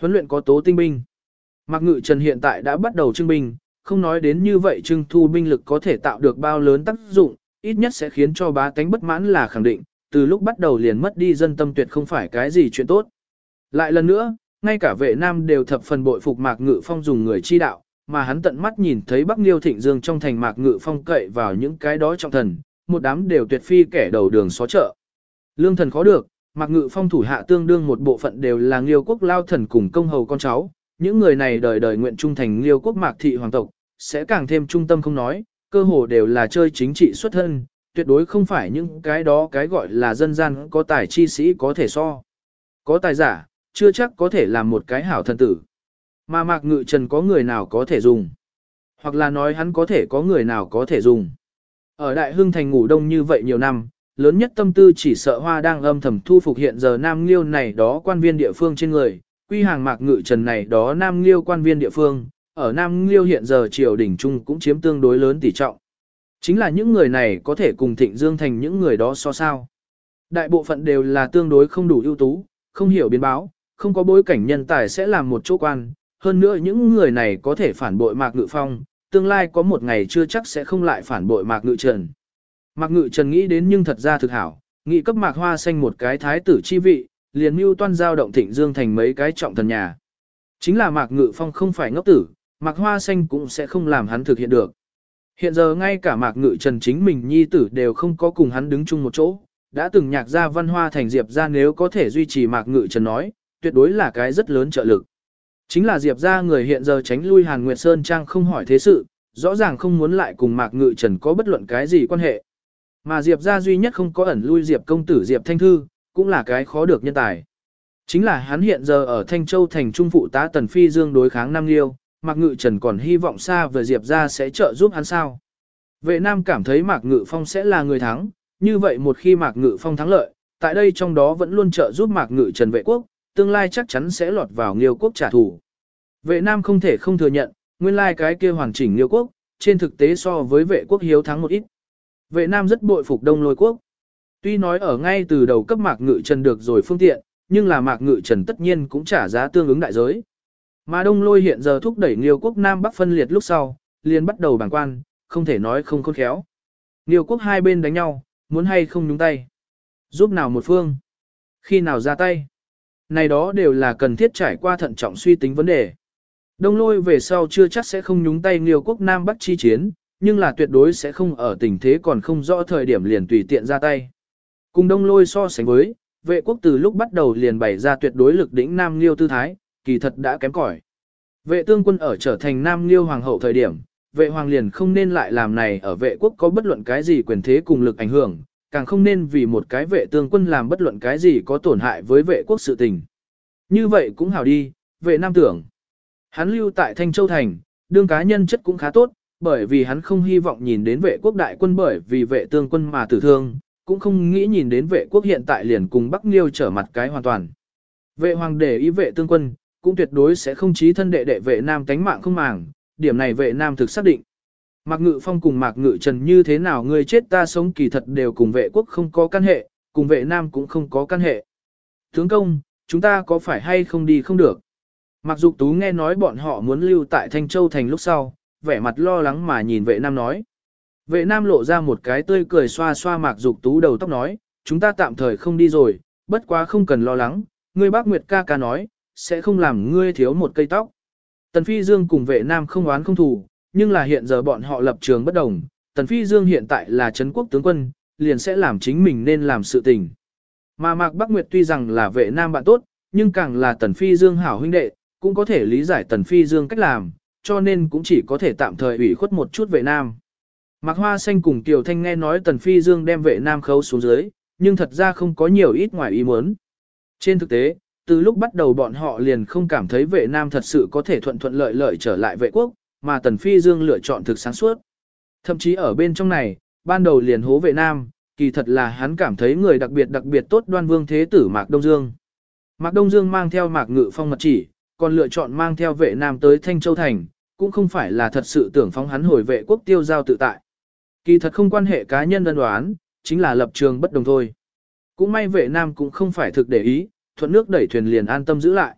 Huấn luyện có tố tinh binh. Mạc Ngự Trần hiện tại đã bắt đầu trưng binh, không nói đến như vậy trưng thu binh lực có thể tạo được bao lớn tác dụng, ít nhất sẽ khiến cho bá tánh bất mãn là khẳng định, từ lúc bắt đầu liền mất đi dân tâm tuyệt không phải cái gì chuyện tốt. Lại lần nữa, ngay cả vệ nam đều thập phần bội phục Mạc Ngự Phong dùng người chi đạo, mà hắn tận mắt nhìn thấy Bắc Liêu Thịnh Dương trong thành Mạc Ngự Phong cậy vào những cái đó trọng thần, một đám đều tuyệt phi kẻ đầu đường xó chợ. Lương thần khó được, Mạc Ngự Phong thủ hạ tương đương một bộ phận đều là Liêu quốc lao thần cùng công hầu con cháu, những người này đời đời nguyện trung thành Liêu quốc Mạc thị hoàng tộc, sẽ càng thêm trung tâm không nói, cơ hồ đều là chơi chính trị xuất thân, tuyệt đối không phải những cái đó cái gọi là dân gian có tài chi sĩ có thể so. Có tài giả, chưa chắc có thể làm một cái hảo thần tử. Mà Mạc Ngự Trần có người nào có thể dùng. Hoặc là nói hắn có thể có người nào có thể dùng. Ở Đại Hưng Thành ngủ đông như vậy nhiều năm, lớn nhất tâm tư chỉ sợ hoa đang âm thầm thu phục hiện giờ Nam Liêu này đó quan viên địa phương trên người, quy hàng Mạc Ngự Trần này đó Nam Liêu quan viên địa phương, ở Nam Liêu hiện giờ triều đình trung cũng chiếm tương đối lớn tỷ trọng. Chính là những người này có thể cùng Thịnh Dương thành những người đó so sao. Đại bộ phận đều là tương đối không đủ ưu tú, không hiểu biến báo, không có bối cảnh nhân tài sẽ làm một chỗ quan, hơn nữa những người này có thể phản bội Mạc Ngự Phong, tương lai có một ngày chưa chắc sẽ không lại phản bội Mạc Ngự Trần. Mạc Ngự Trần nghĩ đến nhưng thật ra thực hảo, nghĩ cấp Mạc Hoa xanh một cái thái tử chi vị, liền mưu toan giao động Thịnh Dương thành mấy cái trọng thần nhà. Chính là Mạc Ngự Phong không phải ngốc tử, Mạc Hoa xanh cũng sẽ không làm hắn thực hiện được. Hiện giờ ngay cả Mạc Ngự Trần chính mình nhi tử đều không có cùng hắn đứng chung một chỗ, đã từng nhạc ra văn hoa thành Diệp ra nếu có thể duy trì Mạc Ngự Trần nói, tuyệt đối là cái rất lớn trợ lực. Chính là Diệp ra người hiện giờ tránh lui Hàn Nguyệt Sơn Trang không hỏi thế sự, rõ ràng không muốn lại cùng Mạc Ngự Trần có bất luận cái gì quan hệ. Mà Diệp gia duy nhất không có ẩn lui Diệp công tử Diệp Thanh Thư, cũng là cái khó được nhân tài. Chính là hắn hiện giờ ở Thanh Châu thành trung phụ tá Tần Phi Dương đối kháng Nam Liêu, Mạc Ngự Trần còn hy vọng xa về Diệp gia sẽ trợ giúp hắn sao. Vệ Nam cảm thấy Mạc Ngự Phong sẽ là người thắng, như vậy một khi Mạc Ngự Phong thắng lợi, tại đây trong đó vẫn luôn trợ giúp Mạc Ngự Trần vệ quốc, tương lai chắc chắn sẽ lọt vào Nghiêu quốc trả thù. Vệ Nam không thể không thừa nhận, nguyên lai cái kia hoàn chỉnh Nghiêu quốc, trên thực tế so với vệ quốc hiếu thắng một ít. Vệ Nam rất bội phục Đông Lôi quốc. Tuy nói ở ngay từ đầu cấp Mạc Ngự Trần được rồi phương tiện, nhưng là Mạc Ngự Trần tất nhiên cũng trả giá tương ứng đại giới. Mà Đông Lôi hiện giờ thúc đẩy Nghiêu quốc Nam Bắc phân liệt lúc sau, liền bắt đầu bàng quan, không thể nói không khôn khéo. Nghiêu quốc hai bên đánh nhau, muốn hay không nhúng tay. Giúp nào một phương. Khi nào ra tay. Này đó đều là cần thiết trải qua thận trọng suy tính vấn đề. Đông lôi về sau chưa chắc sẽ không nhúng tay Nghiêu quốc Nam Bắc chi chiến, nhưng là tuyệt đối sẽ không ở tình thế còn không rõ thời điểm liền tùy tiện ra tay. Cùng đông lôi so sánh với, vệ quốc từ lúc bắt đầu liền bày ra tuyệt đối lực đỉnh Nam Nghiêu tư thái, kỳ thật đã kém cỏi. Vệ tương quân ở trở thành Nam Nghiêu hoàng hậu thời điểm, vệ hoàng liền không nên lại làm này ở vệ quốc có bất luận cái gì quyền thế cùng lực ảnh hưởng, càng không nên vì một cái vệ tương quân làm bất luận cái gì có tổn hại với vệ quốc sự tình. Như vậy cũng hảo đi, vệ nam tưởng. Hắn lưu tại Thanh Châu Thành, đương cá nhân chất cũng khá tốt, bởi vì hắn không hy vọng nhìn đến vệ quốc đại quân bởi vì vệ tương quân mà tử thương, cũng không nghĩ nhìn đến vệ quốc hiện tại liền cùng Bắc Liêu trở mặt cái hoàn toàn. Vệ hoàng để ý vệ tương quân, cũng tuyệt đối sẽ không chí thân đệ đệ vệ nam tánh mạng không màng, điểm này vệ nam thực xác định. Mạc Ngự Phong cùng Mạc Ngự Trần như thế nào người chết ta sống kỳ thật đều cùng vệ quốc không có căn hệ, cùng vệ nam cũng không có căn hệ. Tướng công, chúng ta có phải hay không đi không được? Mạc Dục Tú nghe nói bọn họ muốn lưu tại Thanh Châu Thành lúc sau, vẻ mặt lo lắng mà nhìn vệ nam nói. Vệ nam lộ ra một cái tươi cười xoa xoa Mạc Dục Tú đầu tóc nói, chúng ta tạm thời không đi rồi, bất quá không cần lo lắng, ngươi bác Nguyệt ca ca nói, sẽ không làm ngươi thiếu một cây tóc. Tần Phi Dương cùng vệ nam không oán không thù, nhưng là hiện giờ bọn họ lập trường bất đồng, Tần Phi Dương hiện tại là Trấn quốc tướng quân, liền sẽ làm chính mình nên làm sự tình. Mà Mạc Bắc Nguyệt tuy rằng là vệ nam bạn tốt, nhưng càng là Tần Phi Dương hảo huynh đệ, cũng có thể lý giải Tần Phi Dương cách làm, cho nên cũng chỉ có thể tạm thời ủy khuất một chút vệ nam. Mạc Hoa Xanh cùng Kiều Thanh nghe nói Tần Phi Dương đem vệ nam khấu xuống dưới, nhưng thật ra không có nhiều ít ngoài ý muốn. Trên thực tế, từ lúc bắt đầu bọn họ liền không cảm thấy vệ nam thật sự có thể thuận thuận lợi lợi trở lại vệ quốc, mà Tần Phi Dương lựa chọn thực sáng suốt. Thậm chí ở bên trong này, ban đầu liền hố vệ nam, kỳ thật là hắn cảm thấy người đặc biệt đặc biệt tốt đoan vương thế tử Mạc Đông Dương. Mạc Đông Dương mang theo Mạc Ngự Phong mật chỉ, còn lựa chọn mang theo vệ nam tới Thanh Châu Thành, cũng không phải là thật sự tưởng phóng hắn hồi vệ quốc tiêu giao tự tại. Kỳ thật không quan hệ cá nhân đơn đoán, chính là lập trường bất đồng thôi. Cũng may vệ nam cũng không phải thực để ý, thuận nước đẩy thuyền liền an tâm giữ lại.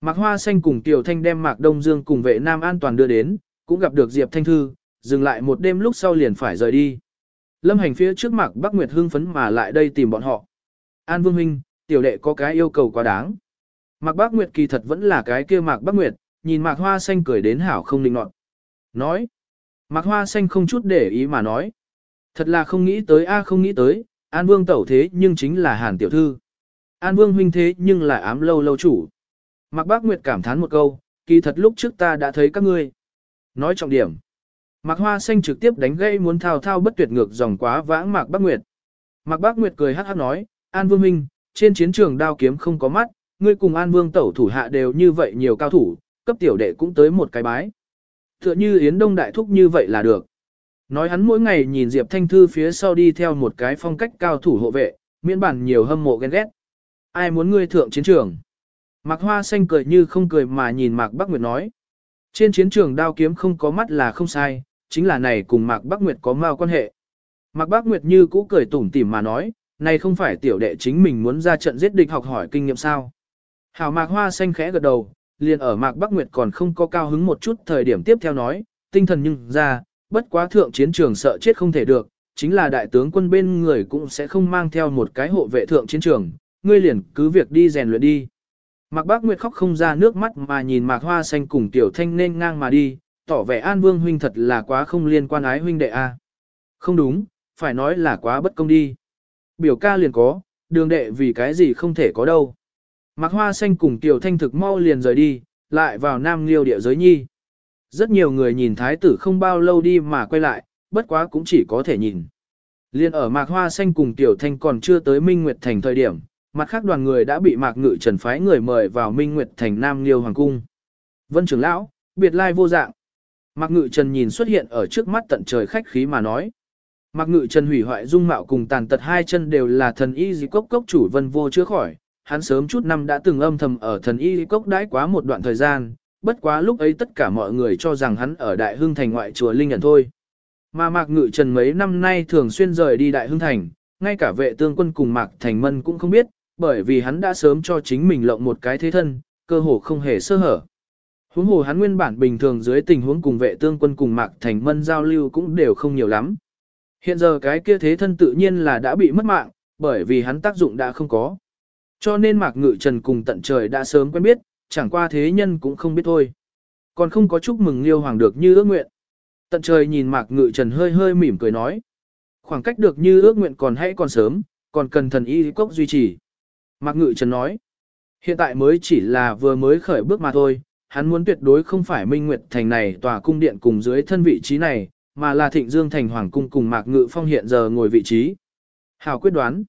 Mạc Hoa Xanh cùng Tiểu Thanh đem Mạc Đông Dương cùng vệ Nam an toàn đưa đến, cũng gặp được Diệp Thanh Thư, dừng lại một đêm lúc sau liền phải rời đi. Lâm hành phía trước Mạc Bắc Nguyệt hưng phấn mà lại đây tìm bọn họ. An Vương Huynh, tiểu đệ có cái yêu cầu quá đáng. Mạc Bắc Nguyệt kỳ thật vẫn là cái kia Mạc Bắc Nguyệt, nhìn Mạc Hoa Xanh cười đến hảo không định nọt. Nói. Mạc Hoa Xanh không chút để ý mà nói. Thật là không nghĩ tới a không nghĩ tới, An Vương tẩu thế nhưng chính là Hàn Tiểu Thư. An Vương huynh thế nhưng là ám lâu lâu chủ. Mạc Bác Nguyệt cảm thán một câu, kỳ thật lúc trước ta đã thấy các ngươi. Nói trọng điểm. Mạc Hoa Xanh trực tiếp đánh gây muốn thao thao bất tuyệt ngược dòng quá vãng Mạc Bác Nguyệt. Mạc Bác Nguyệt cười hát hát nói, An Vương huynh, trên chiến trường đao kiếm không có mắt, ngươi cùng An Vương tẩu thủ hạ đều như vậy nhiều cao thủ, cấp tiểu đệ cũng tới một cái bái. Tựa như Yến Đông Đại Thúc như vậy là được. Nói hắn mỗi ngày nhìn Diệp Thanh Thư phía sau đi theo một cái phong cách cao thủ hộ vệ, miễn bản nhiều hâm mộ ghen ghét. Ai muốn ngươi thượng chiến trường? Mạc Hoa Xanh cười như không cười mà nhìn Mạc Bắc Nguyệt nói. Trên chiến trường đao kiếm không có mắt là không sai, chính là này cùng Mạc Bắc Nguyệt có mao quan hệ. Mạc Bắc Nguyệt như cũ cười tủm tỉm mà nói, này không phải tiểu đệ chính mình muốn ra trận giết địch học hỏi kinh nghiệm sao. Hảo Mạc Hoa Xanh khẽ gật đầu, liền ở Mạc Bắc Nguyệt còn không có cao hứng một chút thời điểm tiếp theo nói, tinh thần nhưng ra, bất quá thượng chiến trường sợ chết không thể được, chính là đại tướng quân bên người cũng sẽ không mang theo một cái hộ vệ thượng chiến trường, ngươi liền cứ việc đi rèn luyện đi. Mạc Bác Nguyệt khóc không ra nước mắt mà nhìn Mạc Hoa Xanh cùng Tiểu Thanh nên ngang mà đi, tỏ vẻ An Vương huynh thật là quá không liên quan ái huynh đệ a. Không đúng, phải nói là quá bất công đi. Biểu ca liền có, đường đệ vì cái gì không thể có đâu. Mạc Hoa Xanh cùng Tiểu Thanh thực mau liền rời đi, lại vào Nam Liêu địa giới nhi. Rất nhiều người nhìn thái tử không bao lâu đi mà quay lại, bất quá cũng chỉ có thể nhìn. Liên ở Mạc Hoa Xanh cùng Tiểu Thanh còn chưa tới Minh Nguyệt Thành thời điểm, mặt khác đoàn người đã bị Mạc Ngự Trần phái người mời vào Minh Nguyệt Thành Nam Liêu Hoàng Cung. Vân trưởng lão, biệt lai vô dạng. Mạc Ngự Trần nhìn xuất hiện ở trước mắt tận trời khách khí mà nói. Mạc Ngự Trần hủy hoại dung mạo cùng tàn tật hai chân đều là thần y di cốc cốc chủ vân vô chữa khỏi. Hắn sớm chút năm đã từng âm thầm ở thần y cốc đãi quá một đoạn thời gian, bất quá lúc ấy tất cả mọi người cho rằng hắn ở Đại Hưng Thành ngoại chùa Linh Nhận thôi. Mà Mạc Ngự Trần mấy năm nay thường xuyên rời đi Đại Hưng Thành, ngay cả vệ tương quân cùng Mạc Thành Mân cũng không biết, bởi vì hắn đã sớm cho chính mình lộng một cái thế thân, cơ hồ không hề sơ hở. Huống hồ hắn nguyên bản bình thường dưới tình huống cùng vệ tương quân cùng Mạc Thành Mân giao lưu cũng đều không nhiều lắm. Hiện giờ cái kia thế thân tự nhiên là đã bị mất mạng, bởi vì hắn tác dụng đã không có. Cho nên Mạc Ngự Trần cùng tận trời đã sớm quen biết, chẳng qua thế nhân cũng không biết thôi. Còn không có chúc mừng Liêu Hoàng được như ước nguyện. Tận trời nhìn Mạc Ngự Trần hơi hơi mỉm cười nói. Khoảng cách được như ước nguyện còn hãy còn sớm, còn cần thần y cốc duy trì. Mạc Ngự Trần nói. Hiện tại mới chỉ là vừa mới khởi bước mà thôi, hắn muốn tuyệt đối không phải Minh Nguyệt Thành này tòa cung điện cùng dưới thân vị trí này, mà là Thịnh Dương Thành Hoàng Cung cùng Mạc Ngự Phong hiện giờ ngồi vị trí. Hào quyết đoán.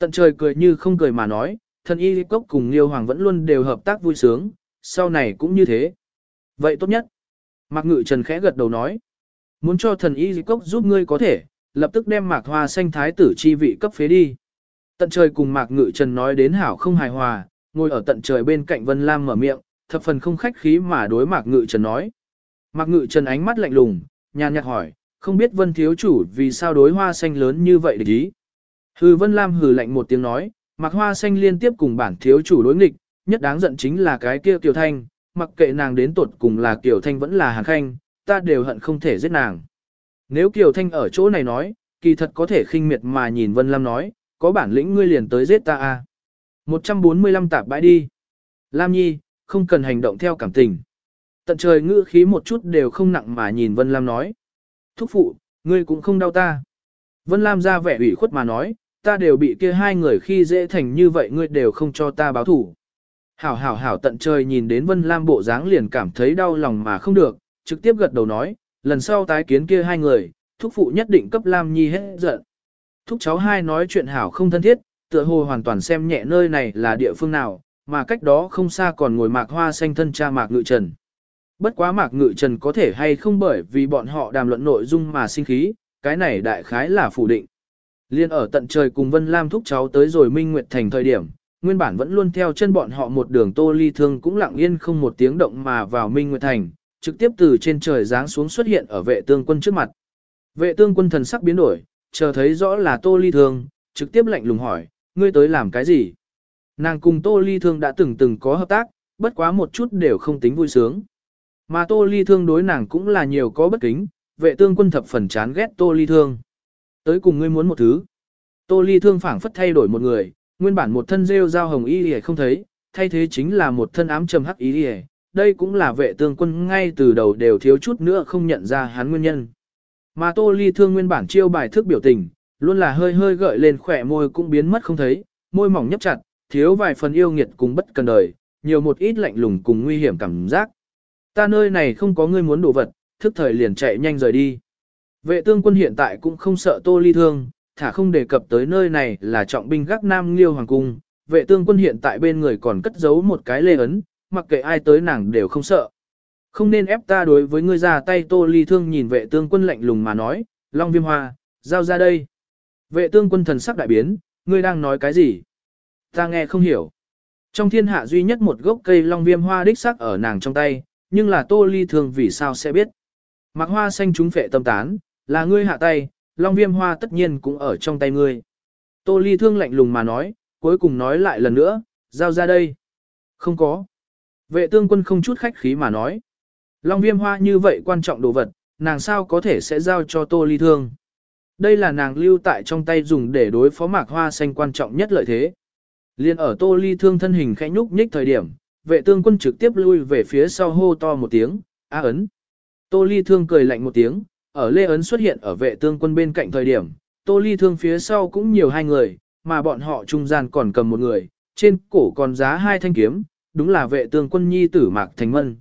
Tận trời cười như không cười mà nói, thần y cốc cùng Liêu Hoàng vẫn luôn đều hợp tác vui sướng, sau này cũng như thế. Vậy tốt nhất. Mạc Ngự Trần khẽ gật đầu nói. Muốn cho thần y cốc giúp ngươi có thể, lập tức đem Mạc Hoa xanh thái tử chi vị cấp phế đi. Tận trời cùng Mạc Ngự Trần nói đến hảo không hài hòa, ngồi ở tận trời bên cạnh Vân Lam mở miệng, thập phần không khách khí mà đối Mạc Ngự Trần nói. Mạc Ngự Trần ánh mắt lạnh lùng, nhàn nhạt hỏi, không biết Vân Thiếu Chủ vì sao đối hoa xanh lớn như vậy để ý. Hừ Vân Lam hừ lạnh một tiếng nói, Mạc Hoa Xanh liên tiếp cùng bản thiếu chủ đối nghịch, nhất đáng giận chính là cái kia Kiều Thanh, mặc kệ nàng đến tuột cùng là Kiều Thanh vẫn là Hàn Khanh, ta đều hận không thể giết nàng. Nếu Kiều Thanh ở chỗ này nói, kỳ thật có thể khinh miệt mà nhìn Vân Lam nói, có bản lĩnh ngươi liền tới giết ta à. a. 145 tạp bãi đi. Lam Nhi, không cần hành động theo cảm tình. Tận trời ngữ khí một chút đều không nặng mà nhìn Vân Lam nói. Thúc phụ, ngươi cũng không đau ta. Vân Lam ra vẻ ủy khuất mà nói, ta đều bị kia hai người khi dễ thành như vậy ngươi đều không cho ta báo thủ. Hảo hảo hảo tận trời nhìn đến Vân Lam bộ dáng liền cảm thấy đau lòng mà không được, trực tiếp gật đầu nói, lần sau tái kiến kia hai người, thúc phụ nhất định cấp Lam Nhi hết giận. Thúc cháu hai nói chuyện hảo không thân thiết, tựa hồ hoàn toàn xem nhẹ nơi này là địa phương nào, mà cách đó không xa còn ngồi mạc hoa xanh thân cha mạc ngự trần. Bất quá mạc ngự trần có thể hay không bởi vì bọn họ đàm luận nội dung mà sinh khí, cái này đại khái là phủ định. Liên ở tận trời cùng Vân Lam thúc cháu tới rồi Minh Nguyệt Thành thời điểm, nguyên bản vẫn luôn theo chân bọn họ một đường tô ly thương cũng lặng yên không một tiếng động mà vào Minh Nguyệt Thành, trực tiếp từ trên trời giáng xuống xuất hiện ở vệ tương quân trước mặt. Vệ tương quân thần sắc biến đổi, chờ thấy rõ là tô ly thương, trực tiếp lạnh lùng hỏi, ngươi tới làm cái gì? Nàng cùng tô ly thương đã từng từng có hợp tác, bất quá một chút đều không tính vui sướng. Mà Tô Ly Thương đối nàng cũng là nhiều có bất kính, vệ tương quân thập phần chán ghét Tô Ly Thương. Tới cùng ngươi muốn một thứ. Tô Ly Thương phảng phất thay đổi một người, nguyên bản một thân rêu dao hồng y y không thấy, thay thế chính là một thân ám trầm hắc y y. Đây cũng là vệ tương quân ngay từ đầu đều thiếu chút nữa không nhận ra hắn nguyên nhân. Mà Tô Ly Thương nguyên bản chiêu bài thức biểu tình, luôn là hơi hơi gợi lên khỏe môi cũng biến mất không thấy, môi mỏng nhấp chặt, thiếu vài phần yêu nghiệt cùng bất cần đời, nhiều một ít lạnh lùng cùng nguy hiểm cảm giác. Ta nơi này không có ngươi muốn đồ vật, thức thời liền chạy nhanh rời đi. Vệ tương quân hiện tại cũng không sợ tô ly thương, thả không đề cập tới nơi này là trọng binh gác nam liêu hoàng cung. Vệ tương quân hiện tại bên người còn cất giấu một cái lê ấn, mặc kệ ai tới nàng đều không sợ. Không nên ép ta đối với ngươi ra tay tô ly thương nhìn vệ tương quân lạnh lùng mà nói, Long viêm hoa, giao ra đây. Vệ tương quân thần sắc đại biến, ngươi đang nói cái gì? Ta nghe không hiểu. Trong thiên hạ duy nhất một gốc cây long viêm hoa đích sắc ở nàng trong tay, nhưng là tô ly thương vì sao sẽ biết. Mặc hoa xanh chúng phệ tâm tán, là ngươi hạ tay, long viêm hoa tất nhiên cũng ở trong tay ngươi. Tô ly thương lạnh lùng mà nói, cuối cùng nói lại lần nữa, giao ra đây. Không có. Vệ tương quân không chút khách khí mà nói. Long viêm hoa như vậy quan trọng đồ vật, nàng sao có thể sẽ giao cho tô ly thương. Đây là nàng lưu tại trong tay dùng để đối phó mạc hoa xanh quan trọng nhất lợi thế. Liên ở tô ly thương thân hình khẽ nhúc nhích thời điểm, vệ tương quân trực tiếp lui về phía sau hô to một tiếng, A ấn. Tô ly thương cười lạnh một tiếng, ở lê ấn xuất hiện ở vệ tương quân bên cạnh thời điểm, tô ly thương phía sau cũng nhiều hai người, mà bọn họ trung gian còn cầm một người, trên cổ còn giá hai thanh kiếm, đúng là vệ tương quân nhi tử Mạc Thành Mân.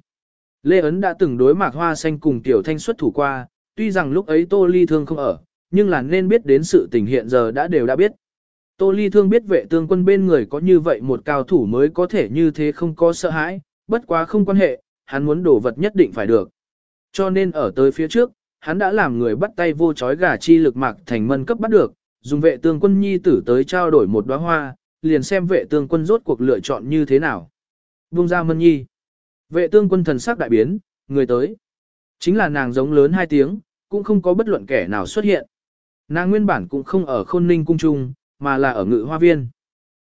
Lê Ấn đã từng đối Mạc Hoa Xanh cùng Tiểu Thanh xuất thủ qua, tuy rằng lúc ấy Tô Ly Thương không ở, nhưng là nên biết đến sự tình hiện giờ đã đều đã biết. Tô Ly Thương biết vệ tương quân bên người có như vậy một cao thủ mới có thể như thế không có sợ hãi, bất quá không quan hệ, hắn muốn đổ vật nhất định phải được. Cho nên ở tới phía trước, hắn đã làm người bắt tay vô chói gà chi lực mạc thành mân cấp bắt được, dùng vệ tương quân nhi tử tới trao đổi một đóa hoa, liền xem vệ tương quân rốt cuộc lựa chọn như thế nào. Vung ra mân nhi. Vệ tương quân thần sắc đại biến, người tới. Chính là nàng giống lớn hai tiếng, cũng không có bất luận kẻ nào xuất hiện. Nàng nguyên bản cũng không ở khôn ninh cung trung, mà là ở ngự hoa viên.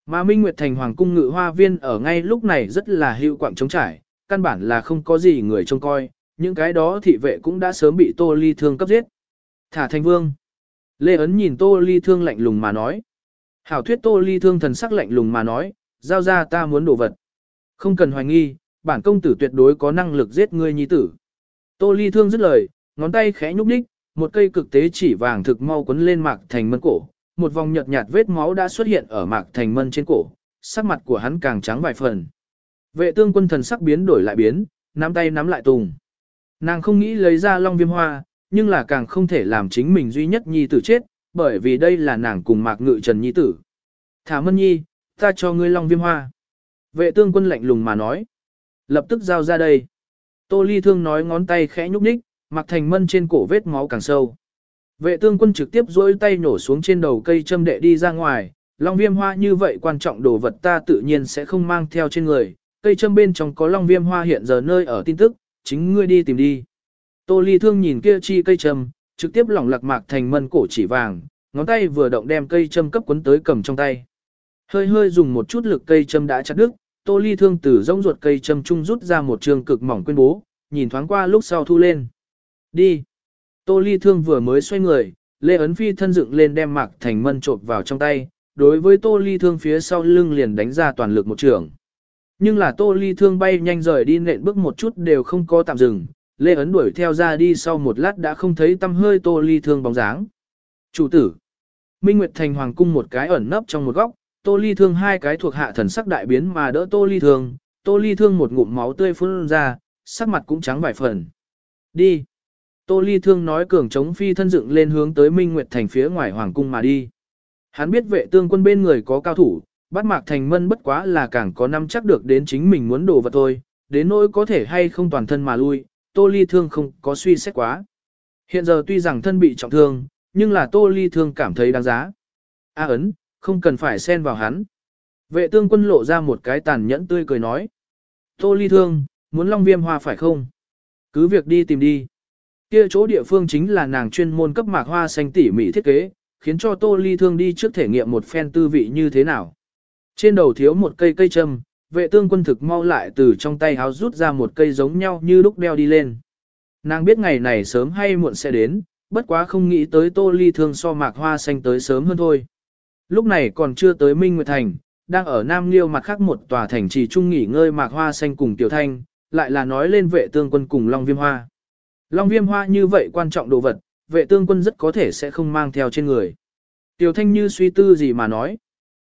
Mà Minh Nguyệt Thành Hoàng cung ngự hoa viên ở ngay lúc này rất là hữu quạng trống trải, căn bản là không có gì người trông coi, những cái đó thị vệ cũng đã sớm bị Tô Ly Thương cấp giết. Thả thành vương. Lê Ấn nhìn Tô Ly Thương lạnh lùng mà nói. Hảo thuyết Tô Ly Thương thần sắc lạnh lùng mà nói, giao ra ta muốn đổ vật. Không cần hoài nghi, bản công tử tuyệt đối có năng lực giết ngươi nhi tử. Tô Ly Thương dứt lời, ngón tay khẽ nhúc đích, một cây cực tế chỉ vàng thực mau quấn lên mạc thành mân cổ, một vòng nhợt nhạt vết máu đã xuất hiện ở mạc thành mân trên cổ, sắc mặt của hắn càng trắng vài phần. Vệ tương quân thần sắc biến đổi lại biến, nắm tay nắm lại tùng. Nàng không nghĩ lấy ra long viêm hoa, nhưng là càng không thể làm chính mình duy nhất nhi tử chết, bởi vì đây là nàng cùng mạc ngự trần nhi tử. Thả mân nhi, ta cho ngươi long viêm hoa. Vệ tương quân lạnh lùng mà nói. Lập tức giao ra đây. Tô ly thương nói ngón tay khẽ nhúc nhích, mặc thành mân trên cổ vết máu càng sâu. Vệ tương quân trực tiếp dỗi tay nổ xuống trên đầu cây châm đệ đi ra ngoài, long viêm hoa như vậy quan trọng đồ vật ta tự nhiên sẽ không mang theo trên người, cây châm bên trong có long viêm hoa hiện giờ nơi ở tin tức, chính ngươi đi tìm đi. Tô ly thương nhìn kia chi cây châm, trực tiếp lỏng lạc mạc thành mân cổ chỉ vàng, ngón tay vừa động đem cây châm cấp quấn tới cầm trong tay. Hơi hơi dùng một chút lực cây châm đã chặt đứt, tô ly thương từ rông ruột cây châm trung rút ra một trường cực mỏng quyên bố, nhìn thoáng qua lúc sau thu lên. Đi. Tô ly thương vừa mới xoay người, Lê Ấn Phi thân dựng lên đem mạc thành mân trộn vào trong tay, đối với tô ly thương phía sau lưng liền đánh ra toàn lực một trường. Nhưng là tô ly thương bay nhanh rời đi nện bước một chút đều không có tạm dừng, Lê Ấn đuổi theo ra đi sau một lát đã không thấy tâm hơi tô ly thương bóng dáng. Chủ tử. Minh Nguyệt Thành Hoàng cung một cái ẩn nấp trong một góc, tô ly thương hai cái thuộc hạ thần sắc đại biến mà đỡ tô ly thương, tô ly thương một ngụm máu tươi phun ra, sắc mặt cũng trắng vài phần. Đi. Tô ly thương nói cường chống phi thân dựng lên hướng tới Minh Nguyệt Thành phía ngoài Hoàng cung mà đi. Hắn biết vệ tương quân bên người có cao thủ, bắt mạc thành mân bất quá là càng có năm chắc được đến chính mình muốn đồ vật thôi, đến nỗi có thể hay không toàn thân mà lui, tô ly thương không có suy xét quá. Hiện giờ tuy rằng thân bị trọng thương, nhưng là tô ly thương cảm thấy đáng giá. A ấn, không cần phải xen vào hắn. Vệ tương quân lộ ra một cái tàn nhẫn tươi cười nói. Tô ly thương, muốn long viêm hoa phải không? Cứ việc đi tìm đi. Kia chỗ địa phương chính là nàng chuyên môn cấp mạc hoa xanh tỉ mỉ thiết kế, khiến cho tô ly thương đi trước thể nghiệm một phen tư vị như thế nào. Trên đầu thiếu một cây cây châm, vệ tương quân thực mau lại từ trong tay háo rút ra một cây giống nhau như lúc đeo đi lên. Nàng biết ngày này sớm hay muộn sẽ đến, bất quá không nghĩ tới tô ly thương so mạc hoa xanh tới sớm hơn thôi. Lúc này còn chưa tới Minh Nguyệt Thành, đang ở Nam Liêu mặt khác một tòa thành trì trung nghỉ ngơi mạc hoa xanh cùng tiểu thanh, lại là nói lên vệ tương quân cùng Long Viêm Hoa. Long Viêm Hoa như vậy quan trọng đồ vật, vệ tương quân rất có thể sẽ không mang theo trên người. Tiểu thanh như suy tư gì mà nói.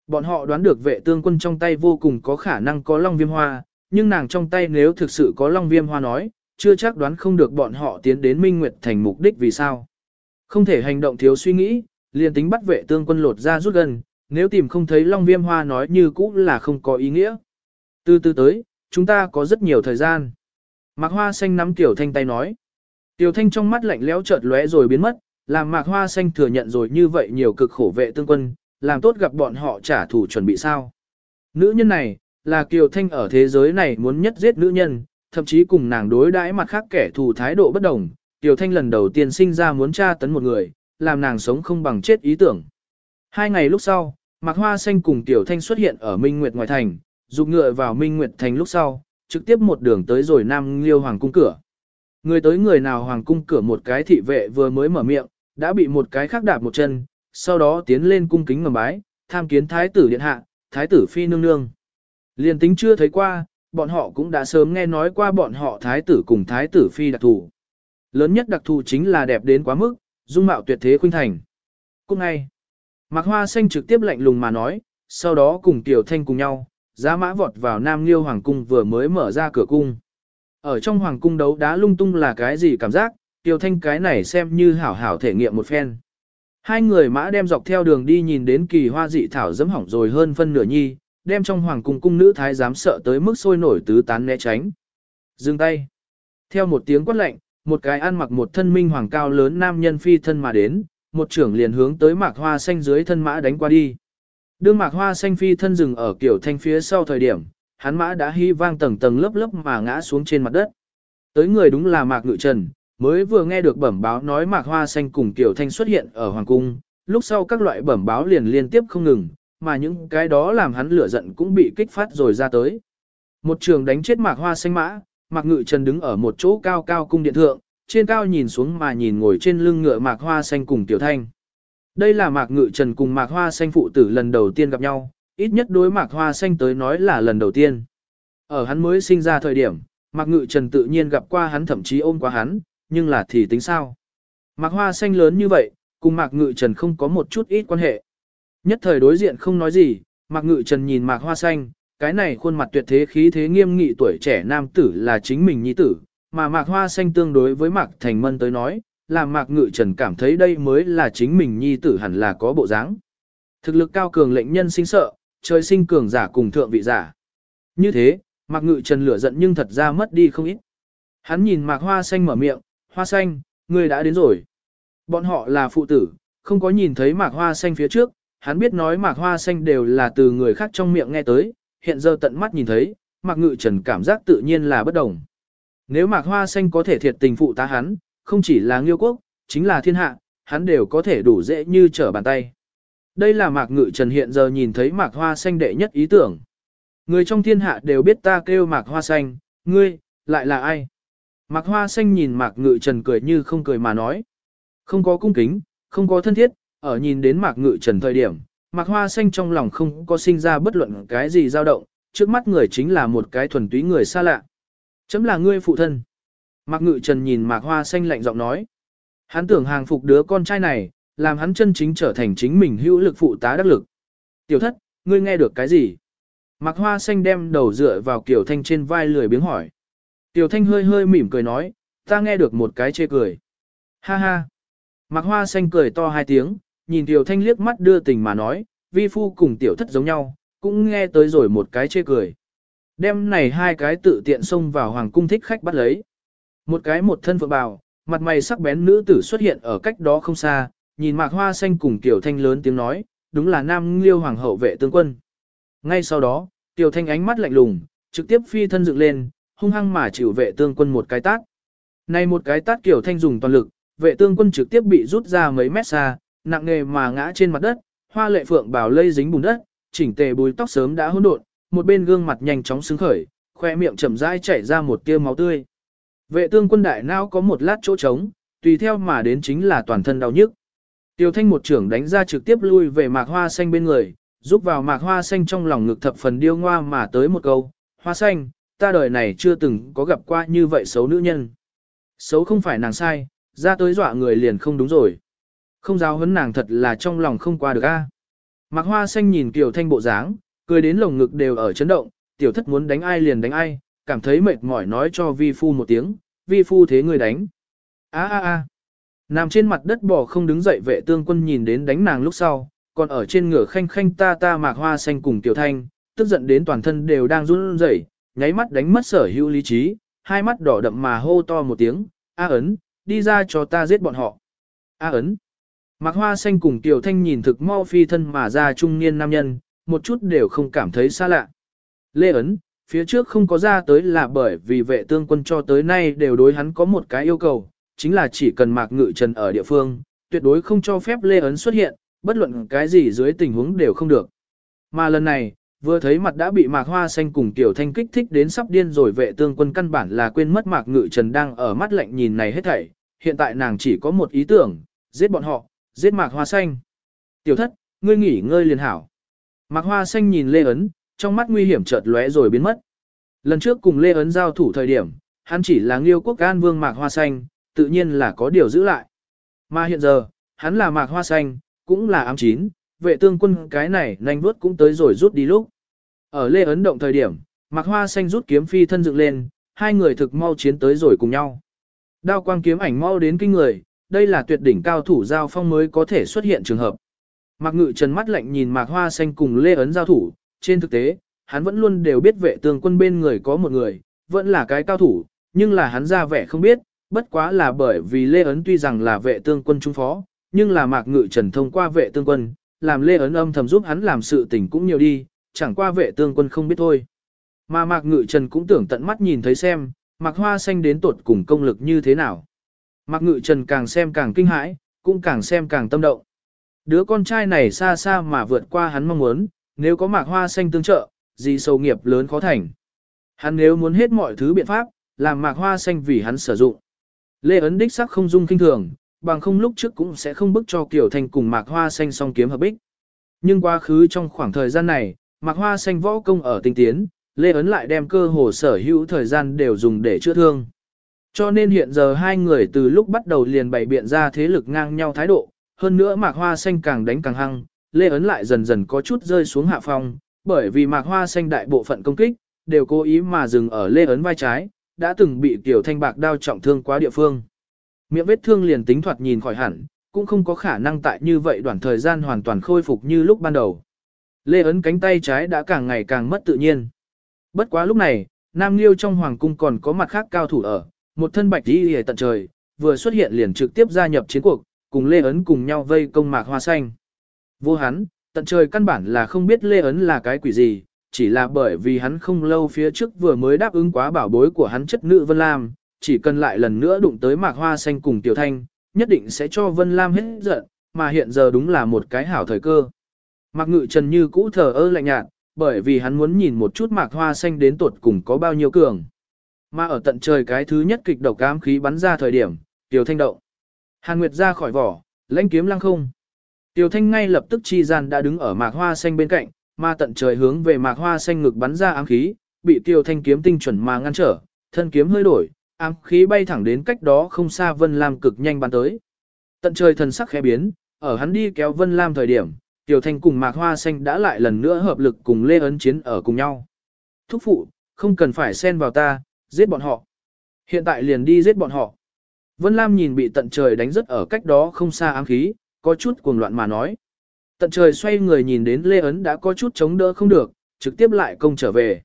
Bọn họ đoán được vệ tương quân trong tay vô cùng có khả năng có Long Viêm Hoa, nhưng nàng trong tay nếu thực sự có Long Viêm Hoa nói, chưa chắc đoán không được bọn họ tiến đến Minh Nguyệt thành mục đích vì sao. Không thể hành động thiếu suy nghĩ, liền tính bắt vệ tương quân lột ra rút gần, nếu tìm không thấy Long Viêm Hoa nói như cũ là không có ý nghĩa. Từ từ tới, chúng ta có rất nhiều thời gian. Mạc Hoa Xanh nắm Tiểu Thanh tay nói. Tiểu Thanh trong mắt lạnh lẽo chợt lóe rồi biến mất, làm Mạc Hoa Xanh thừa nhận rồi như vậy nhiều cực khổ vệ tương quân, làm tốt gặp bọn họ trả thù chuẩn bị sao. Nữ nhân này, là Kiều Thanh ở thế giới này muốn nhất giết nữ nhân, thậm chí cùng nàng đối đãi mặt khác kẻ thù thái độ bất đồng. Kiều Thanh lần đầu tiên sinh ra muốn tra tấn một người, làm nàng sống không bằng chết ý tưởng. Hai ngày lúc sau, Mạc Hoa Xanh cùng Tiểu Thanh xuất hiện ở Minh Nguyệt ngoài thành, dục ngựa vào Minh Nguyệt thành lúc sau, trực tiếp một đường tới rồi Nam Liêu Hoàng cung cửa. Người tới người nào Hoàng cung cửa một cái thị vệ vừa mới mở miệng, đã bị một cái khác đạp một chân, sau đó tiến lên cung kính ngầm bái, tham kiến thái tử điện hạ, thái tử phi nương nương. Liên tính chưa thấy qua, bọn họ cũng đã sớm nghe nói qua bọn họ thái tử cùng thái tử phi đặc thù. Lớn nhất đặc thù chính là đẹp đến quá mức, dung mạo tuyệt thế khuynh thành. Cũng ngay, Mạc Hoa Xanh trực tiếp lạnh lùng mà nói, sau đó cùng Tiểu Thanh cùng nhau, giá mã vọt vào Nam Liêu Hoàng Cung vừa mới mở ra cửa cung. Ở trong Hoàng Cung đấu đá lung tung là cái gì cảm giác, Tiểu Thanh cái này xem như hảo hảo thể nghiệm một phen. Hai người mã đem dọc theo đường đi nhìn đến kỳ hoa dị thảo dẫm hỏng rồi hơn phân nửa nhi, đem trong hoàng cung cung nữ thái giám sợ tới mức sôi nổi tứ tán né tránh. Dừng tay. Theo một tiếng quát lạnh, một cái ăn mặc một thân minh hoàng cao lớn nam nhân phi thân mà đến, một trưởng liền hướng tới mạc hoa xanh dưới thân mã đánh qua đi. Đương mạc hoa xanh phi thân dừng ở kiểu thanh phía sau thời điểm, hắn mã đã hy vang tầng tầng lớp lớp mà ngã xuống trên mặt đất. Tới người đúng là mạc ngự trần, mới vừa nghe được bẩm báo nói mạc hoa xanh cùng Kiều thanh xuất hiện ở hoàng cung, lúc sau các loại bẩm báo liền liên tiếp không ngừng, mà những cái đó làm hắn lửa giận cũng bị kích phát rồi ra tới. Một trường đánh chết mạc hoa xanh mã, mạc ngự trần đứng ở một chỗ cao cao cung điện thượng, trên cao nhìn xuống mà nhìn ngồi trên lưng ngựa mạc hoa xanh cùng tiểu thanh. Đây là mạc ngự trần cùng mạc hoa xanh phụ tử lần đầu tiên gặp nhau, ít nhất đối mạc hoa xanh tới nói là lần đầu tiên. Ở hắn mới sinh ra thời điểm, mạc ngự trần tự nhiên gặp qua hắn thậm chí ôm qua hắn, nhưng là thì tính sao? Mạc hoa xanh lớn như vậy, cùng mạc ngự trần không có một chút ít quan hệ. Nhất thời đối diện không nói gì, mạc ngự trần nhìn mạc hoa xanh, cái này khuôn mặt tuyệt thế khí thế nghiêm nghị tuổi trẻ nam tử là chính mình nhi tử, mà mạc hoa xanh tương đối với mạc thành mân tới nói, làm mạc ngự trần cảm thấy đây mới là chính mình nhi tử hẳn là có bộ dáng. Thực lực cao cường lệnh nhân sinh sợ, trời sinh cường giả cùng thượng vị giả. Như thế, mạc ngự trần lửa giận nhưng thật ra mất đi không ít. Hắn nhìn mạc hoa xanh mở miệng, hoa xanh, ngươi đã đến rồi. Bọn họ là phụ tử, không có nhìn thấy mạc hoa xanh phía trước, hắn biết nói mạc hoa xanh đều là từ người khác trong miệng nghe tới, hiện giờ tận mắt nhìn thấy, mạc ngự trần cảm giác tự nhiên là bất đồng. Nếu mạc hoa xanh có thể thiệt tình phụ tá hắn, không chỉ là nghiêu quốc, chính là thiên hạ, hắn đều có thể đủ dễ như trở bàn tay. Đây là mạc ngự trần hiện giờ nhìn thấy mạc hoa xanh đệ nhất ý tưởng. Người trong thiên hạ đều biết ta kêu mạc hoa xanh, ngươi, lại là ai? Mạc hoa xanh nhìn mạc ngự trần cười như không cười mà nói. Không có cung kính, không có thân thiết, ở nhìn đến mạc ngự trần thời điểm, mạc hoa xanh trong lòng không có sinh ra bất luận cái gì dao động, trước mắt người chính là một cái thuần túy người xa lạ. Chấm là ngươi phụ thân. Mạc ngự trần nhìn mạc hoa xanh lạnh giọng nói. Hắn tưởng hàng phục đứa con trai này, làm hắn chân chính trở thành chính mình hữu lực phụ tá đắc lực. Tiểu thất, ngươi nghe được cái gì? Mạc hoa xanh đem đầu dựa vào kiểu thanh trên vai lười biếng hỏi. Tiểu thanh hơi hơi mỉm cười nói, ta nghe được một cái chê cười. Ha ha. Mạc hoa xanh cười to hai tiếng, nhìn tiểu thanh liếc mắt đưa tình mà nói, vi phu cùng tiểu thất giống nhau, cũng nghe tới rồi một cái chê cười. Đêm này hai cái tự tiện xông vào hoàng cung thích khách bắt lấy. Một cái một thân phượng bào, mặt mày sắc bén nữ tử xuất hiện ở cách đó không xa, nhìn mạc hoa xanh cùng tiểu thanh lớn tiếng nói, đúng là nam liêu hoàng hậu vệ tướng quân. Ngay sau đó, tiểu thanh ánh mắt lạnh lùng, trực tiếp phi thân dựng lên, hung hăng mà chịu vệ tương quân một cái tát. Này một cái tát kiểu thanh dùng toàn lực, vệ tương quân trực tiếp bị rút ra mấy mét xa, nặng nề mà ngã trên mặt đất, hoa lệ phượng bảo lây dính bùn đất, chỉnh tề bùi tóc sớm đã hỗn độn, một bên gương mặt nhanh chóng sướng khởi, khoe miệng chậm rãi chảy ra một tia máu tươi. Vệ tương quân đại não có một lát chỗ trống, tùy theo mà đến chính là toàn thân đau nhức. Tiêu thanh một trưởng đánh ra trực tiếp lui về mạc hoa xanh bên người, giúp vào mạc hoa xanh trong lòng ngực thập phần điêu ngoa mà tới một câu, hoa xanh, ta đời này chưa từng có gặp qua như vậy xấu nữ nhân. Xấu không phải nàng sai, ra tới dọa người liền không đúng rồi. Không giáo huấn nàng thật là trong lòng không qua được a. Mạc hoa xanh nhìn Kiều thanh bộ dáng, cười đến lồng ngực đều ở chấn động, tiểu thất muốn đánh ai liền đánh ai, cảm thấy mệt mỏi nói cho vi phu một tiếng, vi phu thế người đánh. a a a Nằm trên mặt đất bò không đứng dậy vệ tương quân nhìn đến đánh nàng lúc sau, còn ở trên ngửa khanh khanh ta ta mạc hoa xanh cùng tiểu thanh, tức giận đến toàn thân đều đang run rẩy, nháy mắt đánh mất sở hữu lý trí, hai mắt đỏ đậm mà hô to một tiếng, A ấn, đi ra cho ta giết bọn họ. A ấn. Mạc hoa xanh cùng tiểu thanh nhìn thực mau phi thân mà ra trung niên nam nhân, một chút đều không cảm thấy xa lạ. Lê ấn, phía trước không có ra tới là bởi vì vệ tương quân cho tới nay đều đối hắn có một cái yêu cầu, chính là chỉ cần mạc ngự trần ở địa phương, tuyệt đối không cho phép Lê ấn xuất hiện, bất luận cái gì dưới tình huống đều không được. Mà lần này, vừa thấy mặt đã bị mạc hoa xanh cùng tiểu thanh kích thích đến sắp điên rồi vệ tương quân căn bản là quên mất mạc ngự trần đang ở mắt lạnh nhìn này hết thảy, hiện tại nàng chỉ có một ý tưởng, giết bọn họ, giết mạc hoa xanh. Tiểu thất, ngươi nghỉ ngơi liền hảo. Mạc hoa xanh nhìn Lê Ấn, trong mắt nguy hiểm chợt lóe rồi biến mất. Lần trước cùng Lê Ấn giao thủ thời điểm, hắn chỉ là nghiêu quốc an vương mạc hoa xanh, tự nhiên là có điều giữ lại. Mà hiện giờ, hắn là mạc hoa xanh, cũng là ám chín, vệ tương quân cái này nhanh vuốt cũng tới rồi rút đi lúc. Ở Lê Ấn động thời điểm, mạc hoa xanh rút kiếm phi thân dựng lên, hai người thực mau chiến tới rồi cùng nhau. Đao quang kiếm ảnh mau đến kinh người, đây là tuyệt đỉnh cao thủ giao phong mới có thể xuất hiện trường hợp. Mạc Ngự Trần mắt lạnh nhìn Mạc Hoa Xanh cùng Lê Ấn giao thủ, trên thực tế, hắn vẫn luôn đều biết vệ tương quân bên người có một người, vẫn là cái cao thủ, nhưng là hắn ra vẻ không biết, bất quá là bởi vì Lê Ấn tuy rằng là vệ tương quân trung phó, nhưng là Mạc Ngự Trần thông qua vệ tương quân, làm Lê Ấn âm thầm giúp hắn làm sự tình cũng nhiều đi, chẳng qua vệ tương quân không biết thôi. Mà Mạc Ngự Trần cũng tưởng tận mắt nhìn thấy xem, Mạc Hoa Xanh đến tột cùng công lực như thế nào. Mạc Ngự Trần càng xem càng kinh hãi, cũng càng xem càng tâm động. Đứa con trai này xa xa mà vượt qua hắn mong muốn, nếu có Mạc Hoa Xanh tương trợ, gì sầu nghiệp lớn khó thành. Hắn nếu muốn hết mọi thứ biện pháp, làm Mạc Hoa Xanh vì hắn sử dụng. Lê Ấn đích sắc không dung kinh thường, bằng không lúc trước cũng sẽ không bức cho Kiều Thanh cùng Mạc Hoa Xanh song kiếm hợp bích. Nhưng quá khứ trong khoảng thời gian này, Mạc Hoa Xanh võ công ở tinh tiến, Lê Ấn lại đem cơ hồ sở hữu thời gian đều dùng để chữa thương. Cho nên hiện giờ hai người từ lúc bắt đầu liền bày biện ra thế lực ngang nhau thái độ, hơn nữa Mạc Hoa Xanh càng đánh càng hăng, Lê Ấn lại dần dần có chút rơi xuống hạ phong, bởi vì Mạc Hoa Xanh đại bộ phận công kích, đều cố ý mà dừng ở Lê Ấn vai trái, đã từng bị Tiểu Thanh Bạc đao trọng thương quá địa phương. Miệng vết thương liền tính thoạt nhìn khỏi hẳn, cũng không có khả năng tại như vậy đoạn thời gian hoàn toàn khôi phục như lúc ban đầu. Lê Ấn cánh tay trái đã càng ngày càng mất tự nhiên. Bất quá lúc này, Nam Liêu trong hoàng cung còn có mặt khác cao thủ ở, một thân bạch đi hề tận trời, vừa xuất hiện liền trực tiếp gia nhập chiến cuộc, cùng Lê Ấn cùng nhau vây công mạc hoa xanh. Vô hắn, tận trời căn bản là không biết Lê Ấn là cái quỷ gì, chỉ là bởi vì hắn không lâu phía trước vừa mới đáp ứng quá bảo bối của hắn chất nữ Vân Lam, chỉ cần lại lần nữa đụng tới mạc hoa xanh cùng Tiểu Thanh, nhất định sẽ cho Vân Lam hết giận, mà hiện giờ đúng là một cái hảo thời cơ. Mạc Ngự Trần như cũ thờ ơ lạnh nhạt, bởi vì hắn muốn nhìn một chút mạc hoa xanh đến tuột cùng có bao nhiêu cường. Mà ở tận trời cái thứ nhất kịch độc ám khí bắn ra thời điểm, Tiểu Thanh động. Hàn Nguyệt ra khỏi vỏ, lãnh kiếm lăng không. Tiểu Thanh ngay lập tức chi gian đã đứng ở mạc hoa xanh bên cạnh, mà tận trời hướng về mạc hoa xanh ngực bắn ra ám khí, bị Tiểu Thanh kiếm tinh chuẩn mà ngăn trở, thân kiếm hơi đổi, ám khí bay thẳng đến cách đó không xa Vân Lam cực nhanh bắn tới. Tận trời thần sắc khẽ biến, ở hắn đi kéo Vân Lam thời điểm, Tiểu Thanh cùng Mạc Hoa Xanh đã lại lần nữa hợp lực cùng Lê Ấn chiến ở cùng nhau. Thúc phụ, không cần phải xen vào ta, giết bọn họ. Hiện tại liền đi giết bọn họ. Vân Lam nhìn bị tận trời đánh rất ở cách đó không xa ám khí, có chút cuồng loạn mà nói. Tận trời xoay người nhìn đến Lê Ấn đã có chút chống đỡ không được, trực tiếp lại công trở về.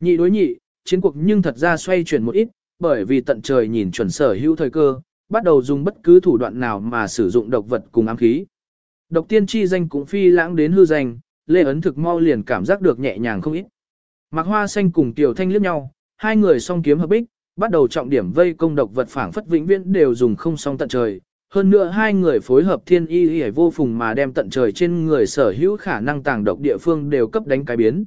Nhị đối nhị, chiến cuộc nhưng thật ra xoay chuyển một ít, bởi vì tận trời nhìn chuẩn sở hữu thời cơ, bắt đầu dùng bất cứ thủ đoạn nào mà sử dụng độc vật cùng ám khí. Độc tiên chi danh cũng phi lãng đến hư danh, Lê Ấn thực mau liền cảm giác được nhẹ nhàng không ít. Mạc Hoa Xanh cùng Tiểu Thanh liếc nhau, hai người song kiếm hợp bích, bắt đầu trọng điểm vây công độc vật phảng phất vĩnh viễn đều dùng không song tận trời. Hơn nữa hai người phối hợp thiên y y vô phùng mà đem tận trời trên người sở hữu khả năng tàng độc địa phương đều cấp đánh cái biến.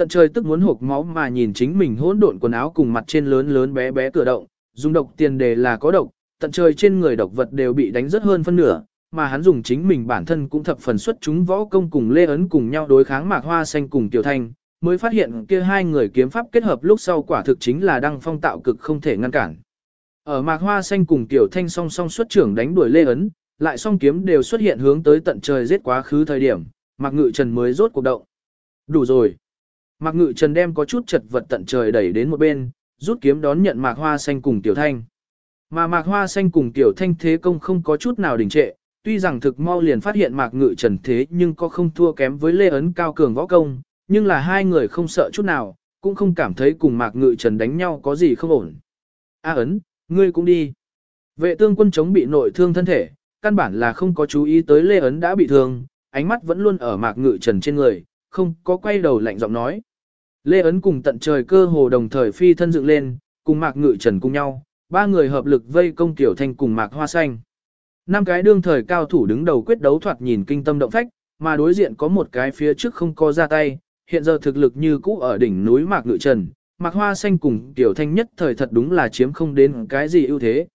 Tận trời tức muốn hộp máu mà nhìn chính mình hỗn độn quần áo cùng mặt trên lớn lớn bé bé cửa động, dùng độc tiền đề là có độc, tận trời trên người độc vật đều bị đánh rất hơn phân nửa, mà hắn dùng chính mình bản thân cũng thập phần xuất chúng võ công cùng Lê Ấn cùng nhau đối kháng Mạc Hoa Xanh cùng Tiểu Thanh, mới phát hiện kia hai người kiếm pháp kết hợp lúc sau quả thực chính là đăng phong tạo cực không thể ngăn cản. Ở Mạc Hoa Xanh cùng Tiểu Thanh song song xuất trưởng đánh đuổi Lê Ấn, lại song kiếm đều xuất hiện hướng tới tận trời giết quá khứ thời điểm, Mạc Ngự Trần mới rốt cuộc động. Đủ rồi. Mạc Ngự Trần đem có chút chật vật tận trời đẩy đến một bên, rút kiếm đón nhận Mạc Hoa Xanh cùng Tiểu Thanh. Mà Mạc Hoa Xanh cùng Tiểu Thanh thế công không có chút nào đình trệ, tuy rằng thực mau liền phát hiện Mạc Ngự Trần thế nhưng có không thua kém với Lê Ấn cao cường võ công, nhưng là hai người không sợ chút nào, cũng không cảm thấy cùng Mạc Ngự Trần đánh nhau có gì không ổn. A Ấn, ngươi cũng đi. Vệ tương quân chống bị nội thương thân thể, căn bản là không có chú ý tới Lê Ấn đã bị thương, ánh mắt vẫn luôn ở Mạc Ngự Trần trên người, không có quay đầu lạnh giọng nói. Lê Ấn cùng tận trời cơ hồ đồng thời phi thân dựng lên, cùng Mạc Ngự Trần cùng nhau, ba người hợp lực vây công Tiểu Thanh cùng Mạc Hoa Xanh. Năm cái đương thời cao thủ đứng đầu quyết đấu thoạt nhìn kinh tâm động phách, mà đối diện có một cái phía trước không có ra tay, hiện giờ thực lực như cũ ở đỉnh núi Mạc Ngự Trần, Mạc Hoa Xanh cùng Tiểu Thanh nhất thời thật đúng là chiếm không đến cái gì ưu thế.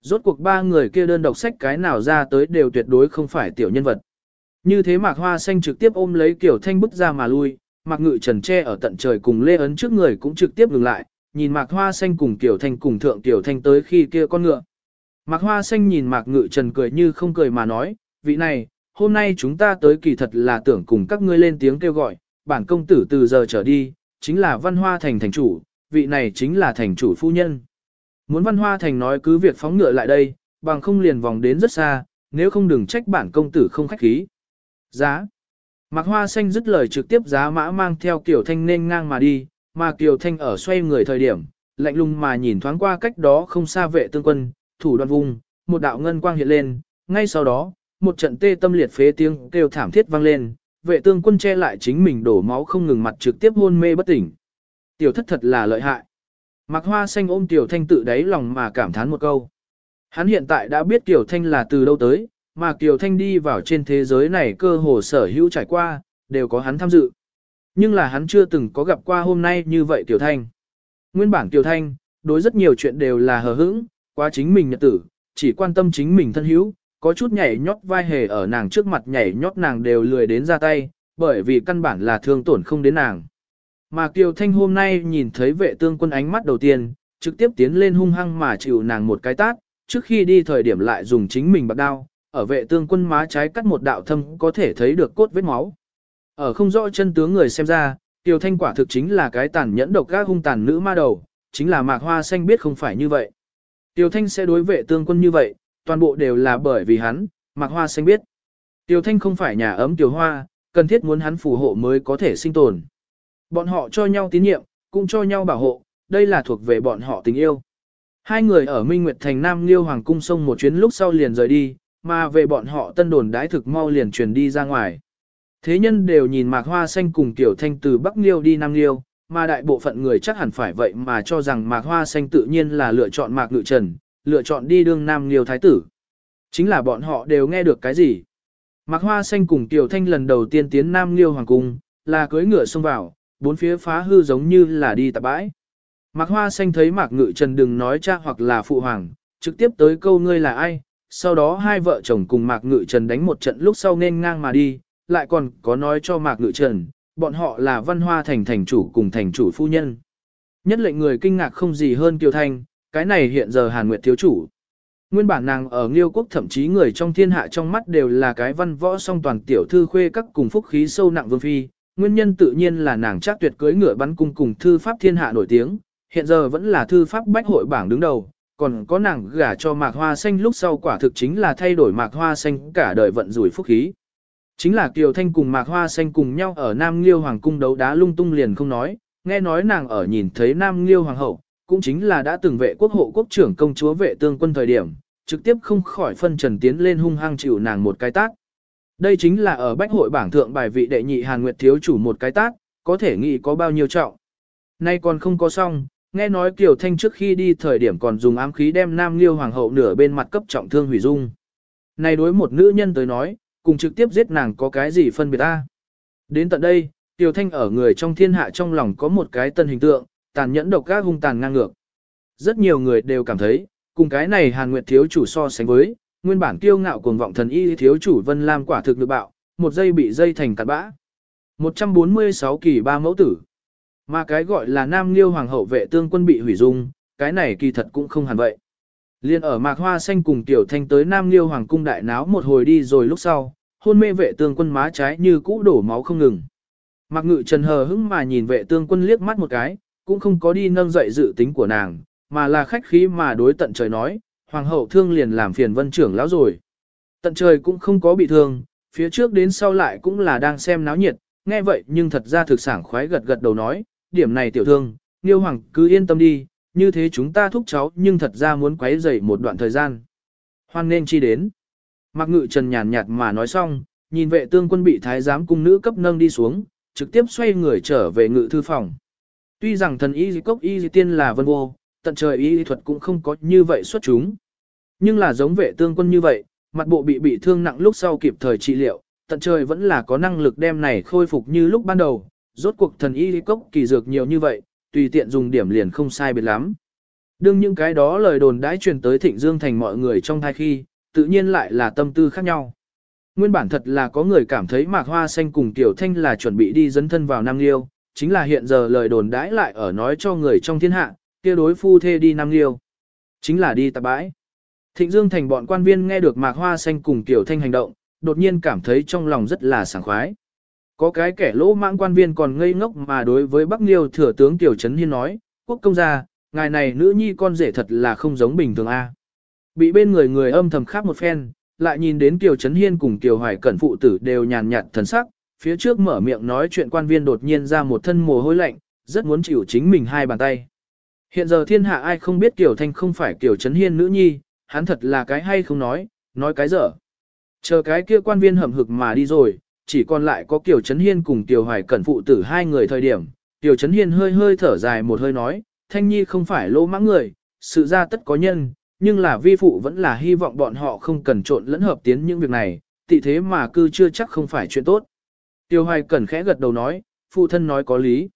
Rốt cuộc ba người kia đơn độc sách cái nào ra tới đều tuyệt đối không phải tiểu nhân vật. Như thế Mạc Hoa Xanh trực tiếp ôm lấy Tiểu Thanh bức ra mà lui, Mạc Ngự Trần che ở tận trời cùng Lê Ấn trước người cũng trực tiếp ngừng lại, nhìn Mạc Hoa Xanh cùng Tiểu Thanh cùng thượng Tiểu Thanh tới khi kia con ngựa. Mạc Hoa Xanh nhìn Mạc Ngự Trần cười như không cười mà nói, vị này, hôm nay chúng ta tới kỳ thật là tưởng cùng các ngươi lên tiếng kêu gọi, bản công tử từ giờ trở đi, chính là văn hoa thành thành chủ, vị này chính là thành chủ phu nhân. Muốn văn hoa thành nói cứ việc phóng ngựa lại đây, bằng không liền vòng đến rất xa, nếu không đừng trách bản công tử không khách khí. Giá. Mạc Hoa Xanh dứt lời trực tiếp giá mã mang theo Kiều Thanh nên ngang mà đi, mà Kiều Thanh ở xoay người thời điểm, lạnh lùng mà nhìn thoáng qua cách đó không xa vệ tương quân, thủ đoạn vùng, một đạo ngân quang hiện lên, ngay sau đó, một trận tê tâm liệt phế tiếng kêu thảm thiết vang lên, vệ tương quân che lại chính mình đổ máu không ngừng mặt trực tiếp hôn mê bất tỉnh. Tiểu thất thật là lợi hại. Mạc Hoa Xanh ôm Tiểu Thanh tự đáy lòng mà cảm thán một câu. Hắn hiện tại đã biết Tiểu Thanh là từ đâu tới, mà Tiểu Thanh đi vào trên thế giới này cơ hồ sở hữu trải qua, đều có hắn tham dự. Nhưng là hắn chưa từng có gặp qua hôm nay như vậy Tiểu Thanh. Nguyên bản Tiểu Thanh, đối rất nhiều chuyện đều là hờ hững, qua chính mình nhật tử, chỉ quan tâm chính mình thân hữu, có chút nhảy nhót vai hề ở nàng trước mặt nhảy nhót nàng đều lười đến ra tay, bởi vì căn bản là thương tổn không đến nàng. Mà Kiều Thanh hôm nay nhìn thấy vệ tương quân ánh mắt đầu tiên, trực tiếp tiến lên hung hăng mà chịu nàng một cái tát, trước khi đi thời điểm lại dùng chính mình bạc đao, ở vệ tương quân má trái cắt một đạo thâm có thể thấy được cốt vết máu. Ở không rõ chân tướng người xem ra, Kiều Thanh quả thực chính là cái tàn nhẫn độc gác hung tàn nữ ma đầu, chính là mạc hoa xanh biết không phải như vậy. Tiêu Thanh sẽ đối vệ tương quân như vậy, toàn bộ đều là bởi vì hắn, Mạc Hoa Xanh biết. Tiêu Thanh không phải nhà ấm Tiêu Hoa, cần thiết muốn hắn phù hộ mới có thể sinh tồn. Bọn họ cho nhau tín nhiệm, cũng cho nhau bảo hộ, đây là thuộc về bọn họ tình yêu. Hai người ở Minh Nguyệt Thành Nam Liêu Hoàng Cung sông một chuyến lúc sau liền rời đi, mà về bọn họ tân đồn đái thực mau liền truyền đi ra ngoài. Thế nhân đều nhìn Mạc Hoa Xanh cùng Tiểu Thanh từ Bắc Liêu đi Nam Liêu, mà đại bộ phận người chắc hẳn phải vậy mà cho rằng Mạc Hoa Xanh tự nhiên là lựa chọn Mạc Ngự Trần, lựa chọn đi đương Nam Liêu Thái tử. Chính là bọn họ đều nghe được cái gì. Mạc Hoa Xanh cùng Tiểu Thanh lần đầu tiên tiến Nam Liêu Hoàng Cung, là cưới ngựa xông vào, bốn phía phá hư giống như là đi tạp bãi. Mạc Hoa Xanh thấy Mạc Ngự Trần đừng nói cha hoặc là phụ hoàng, trực tiếp tới câu ngươi là ai, sau đó hai vợ chồng cùng Mạc Ngự Trần đánh một trận lúc sau nên ngang mà đi, lại còn có nói cho Mạc Ngự Trần, bọn họ là văn hoa thành thành chủ cùng thành chủ phu nhân. Nhất lệnh người kinh ngạc không gì hơn Kiều Thanh, cái này hiện giờ Hàn Nguyệt thiếu chủ. Nguyên bản nàng ở Nghiêu quốc thậm chí người trong thiên hạ trong mắt đều là cái văn võ song toàn tiểu thư khuê các cùng phúc khí sâu nặng vương phi, nguyên nhân tự nhiên là nàng chắc tuyệt cưới ngựa bắn cung cùng thư pháp thiên hạ nổi tiếng, hiện giờ vẫn là thư pháp bách hội bảng đứng đầu, còn có nàng gả cho mạc hoa xanh lúc sau quả thực chính là thay đổi mạc hoa xanh cả đời vận rủi phúc khí. Chính là Kiều Thanh cùng Mạc Hoa Xanh cùng nhau ở Nam Liêu Hoàng cung đấu đá lung tung liền không nói, nghe nói nàng ở nhìn thấy Nam Liêu Hoàng hậu, cũng chính là đã từng vệ quốc hộ quốc trưởng công chúa vệ tương quân thời điểm, trực tiếp không khỏi phân trần tiến lên hung hăng chịu nàng một cái tác. Đây chính là ở bách hội bảng thượng bài vị đệ nhị Hàn Nguyệt thiếu chủ một cái tác, có thể nghĩ có bao nhiêu trọng. Nay còn không có xong, nghe nói Kiều Thanh trước khi đi thời điểm còn dùng ám khí đem Nam Liêu Hoàng hậu nửa bên mặt cấp trọng thương hủy dung. Này đối một nữ nhân tới nói, cùng trực tiếp giết nàng có cái gì phân biệt ta. Đến tận đây, Kiều Thanh ở người trong thiên hạ trong lòng có một cái tân hình tượng, tàn nhẫn độc các hung tàn ngang ngược. Rất nhiều người đều cảm thấy, cùng cái này Hàn Nguyệt thiếu chủ so sánh với, nguyên bản kiêu ngạo cuồng vọng thần y thiếu chủ Vân Lam quả thực được bạo, một giây bị dây thành cát bã. 146 kỳ ba mẫu tử. Mà cái gọi là Nam Liêu Hoàng hậu vệ tương quân bị hủy dung, cái này kỳ thật cũng không hẳn vậy. Liên ở Mạc Hoa Xanh cùng Tiểu Thanh tới Nam Liêu Hoàng cung đại náo một hồi đi rồi lúc sau, hôn mê vệ tương quân má trái như cũ đổ máu không ngừng. Mạc Ngự Trần hờ hững mà nhìn vệ tương quân liếc mắt một cái, cũng không có đi nâng dậy dự tính của nàng, mà là khách khí mà đối tận trời nói, Hoàng hậu thương liền làm phiền vân trưởng lão rồi. Tận trời cũng không có bị thương, phía trước đến sau lại cũng là đang xem náo nhiệt, nghe vậy nhưng thật ra thực sản khoái gật gật đầu nói, điểm này tiểu thương, Niêu Hoàng cứ yên tâm đi, như thế chúng ta thúc cháu nhưng thật ra muốn quấy rầy một đoạn thời gian. Hoan nên chi đến. Mạc Ngự Trần nhàn nhạt mà nói xong, nhìn vệ tương quân bị thái giám cung nữ cấp nâng đi xuống, trực tiếp xoay người trở về ngự thư phòng. Tuy rằng thần y cốc y tiên là vân vô, tận trời y thuật cũng không có như vậy xuất chúng. Nhưng là giống vệ tương quân như vậy, mặt bộ bị bị thương nặng lúc sau kịp thời trị liệu, tận trời vẫn là có năng lực đem này khôi phục như lúc ban đầu, rốt cuộc thần y cốc kỳ dược nhiều như vậy, tùy tiện dùng điểm liền không sai biệt lắm. Đương những cái đó lời đồn đãi truyền tới Thịnh Dương thành mọi người trong thai khi, tự nhiên lại là tâm tư khác nhau. Nguyên bản thật là có người cảm thấy Mạc Hoa Xanh cùng Tiểu Thanh là chuẩn bị đi dấn thân vào Nam Liêu, chính là hiện giờ lời đồn đãi lại ở nói cho người trong thiên hạ, kia đối phu thê đi Nam Liêu. Chính là đi tạp bãi. Thịnh Dương thành bọn quan viên nghe được Mạc Hoa Xanh cùng Tiểu Thanh hành động, đột nhiên cảm thấy trong lòng rất là sảng khoái. Có cái kẻ lỗ mãng quan viên còn ngây ngốc mà đối với Bắc Liêu thừa tướng Tiểu Trấn Hiên nói, quốc công gia, ngài này nữ nhi con rể thật là không giống bình thường a. Bị bên người người âm thầm khác một phen, lại nhìn đến Kiều Trấn Hiên cùng Kiều Hoài Cẩn phụ tử đều nhàn nhạt thần sắc, phía trước mở miệng nói chuyện quan viên đột nhiên ra một thân mồ hôi lạnh, rất muốn chịu chính mình hai bàn tay. Hiện giờ thiên hạ ai không biết Kiều Thanh không phải Kiều Trấn Hiên nữ nhi, hắn thật là cái hay không nói, nói cái dở. Chờ cái kia quan viên hầm hực mà đi rồi, chỉ còn lại có Kiều Trấn Hiên cùng Kiều Hoài Cẩn phụ tử hai người thời điểm. Kiều Trấn Hiên hơi hơi thở dài một hơi nói, Thanh Nhi không phải lỗ mãng người, sự ra tất có nhân, nhưng là vi phụ vẫn là hy vọng bọn họ không cần trộn lẫn hợp tiến những việc này, tị thế mà cư chưa chắc không phải chuyện tốt. Tiêu Hoài Cẩn khẽ gật đầu nói, phụ thân nói có lý.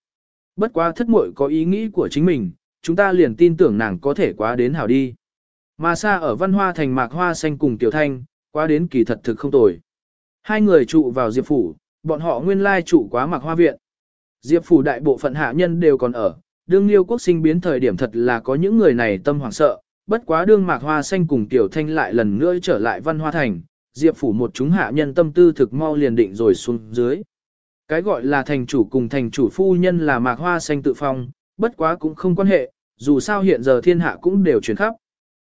Bất quá thất muội có ý nghĩ của chính mình, chúng ta liền tin tưởng nàng có thể quá đến hảo đi. Mà xa ở văn hoa thành mạc hoa xanh cùng Tiểu Thanh, quá đến kỳ thật thực không tồi. Hai người trụ vào Diệp Phủ, bọn họ nguyên lai trụ quá Mặc hoa viện. Diệp Phủ đại bộ phận hạ nhân đều còn ở, đương liêu quốc sinh biến thời điểm thật là có những người này tâm hoảng sợ, bất quá đương mạc hoa xanh cùng Tiểu Thanh lại lần nữa trở lại văn hoa thành, Diệp Phủ một chúng hạ nhân tâm tư thực mau liền định rồi xuống dưới. Cái gọi là thành chủ cùng thành chủ phu nhân là mạc hoa xanh tự phong, bất quá cũng không quan hệ, dù sao hiện giờ thiên hạ cũng đều chuyển khắp.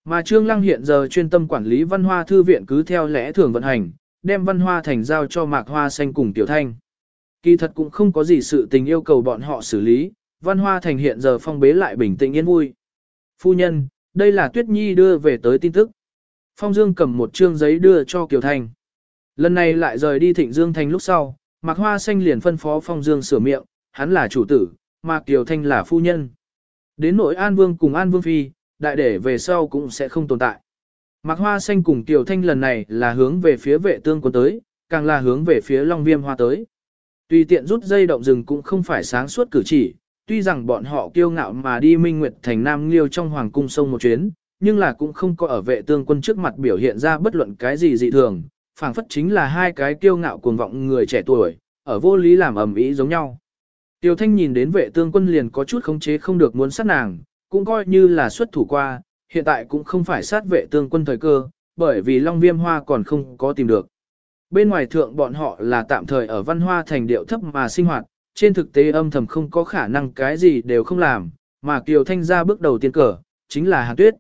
Mà Trương Lăng hiện giờ chuyên tâm quản lý văn hoa thư viện cứ theo lẽ thường vận hành, đem văn hoa thành giao cho mạc hoa xanh cùng Tiểu Thanh. Kỳ thật cũng không có gì sự tình yêu cầu bọn họ xử lý, văn hoa thành hiện giờ phong bế lại bình tĩnh yên vui. Phu nhân, đây là Tuyết Nhi đưa về tới tin tức. Phong Dương cầm một trương giấy đưa cho Kiều Thanh. Lần này lại rời đi Thịnh Dương Thành lúc sau, Mạc Hoa Xanh liền phân phó Phong Dương sửa miệng, hắn là chủ tử, mà Kiều Thanh là phu nhân. Đến nội An Vương cùng An Vương Phi, đại để về sau cũng sẽ không tồn tại. Mạc Hoa Xanh cùng Tiểu Thanh lần này là hướng về phía vệ tương quân tới, càng là hướng về phía Long Viêm Hoa tới. Tùy tiện rút dây động rừng cũng không phải sáng suốt cử chỉ, tuy rằng bọn họ kiêu ngạo mà đi Minh Nguyệt thành Nam Liêu trong Hoàng cung sông một chuyến, nhưng là cũng không có ở vệ tương quân trước mặt biểu hiện ra bất luận cái gì dị thường, phảng phất chính là hai cái kiêu ngạo cuồng vọng người trẻ tuổi, ở vô lý làm ầm ĩ giống nhau. Tiểu Thanh nhìn đến vệ tương quân liền có chút khống chế không được muốn sát nàng, cũng coi như là xuất thủ qua, hiện tại cũng không phải sát vệ tương quân thời cơ, bởi vì Long Viêm Hoa còn không có tìm được. Bên ngoài thượng bọn họ là tạm thời ở văn hoa thành điệu thấp mà sinh hoạt, trên thực tế âm thầm không có khả năng cái gì đều không làm, mà Kiều Thanh ra bước đầu tiên cờ, chính là Hàn Tuyết.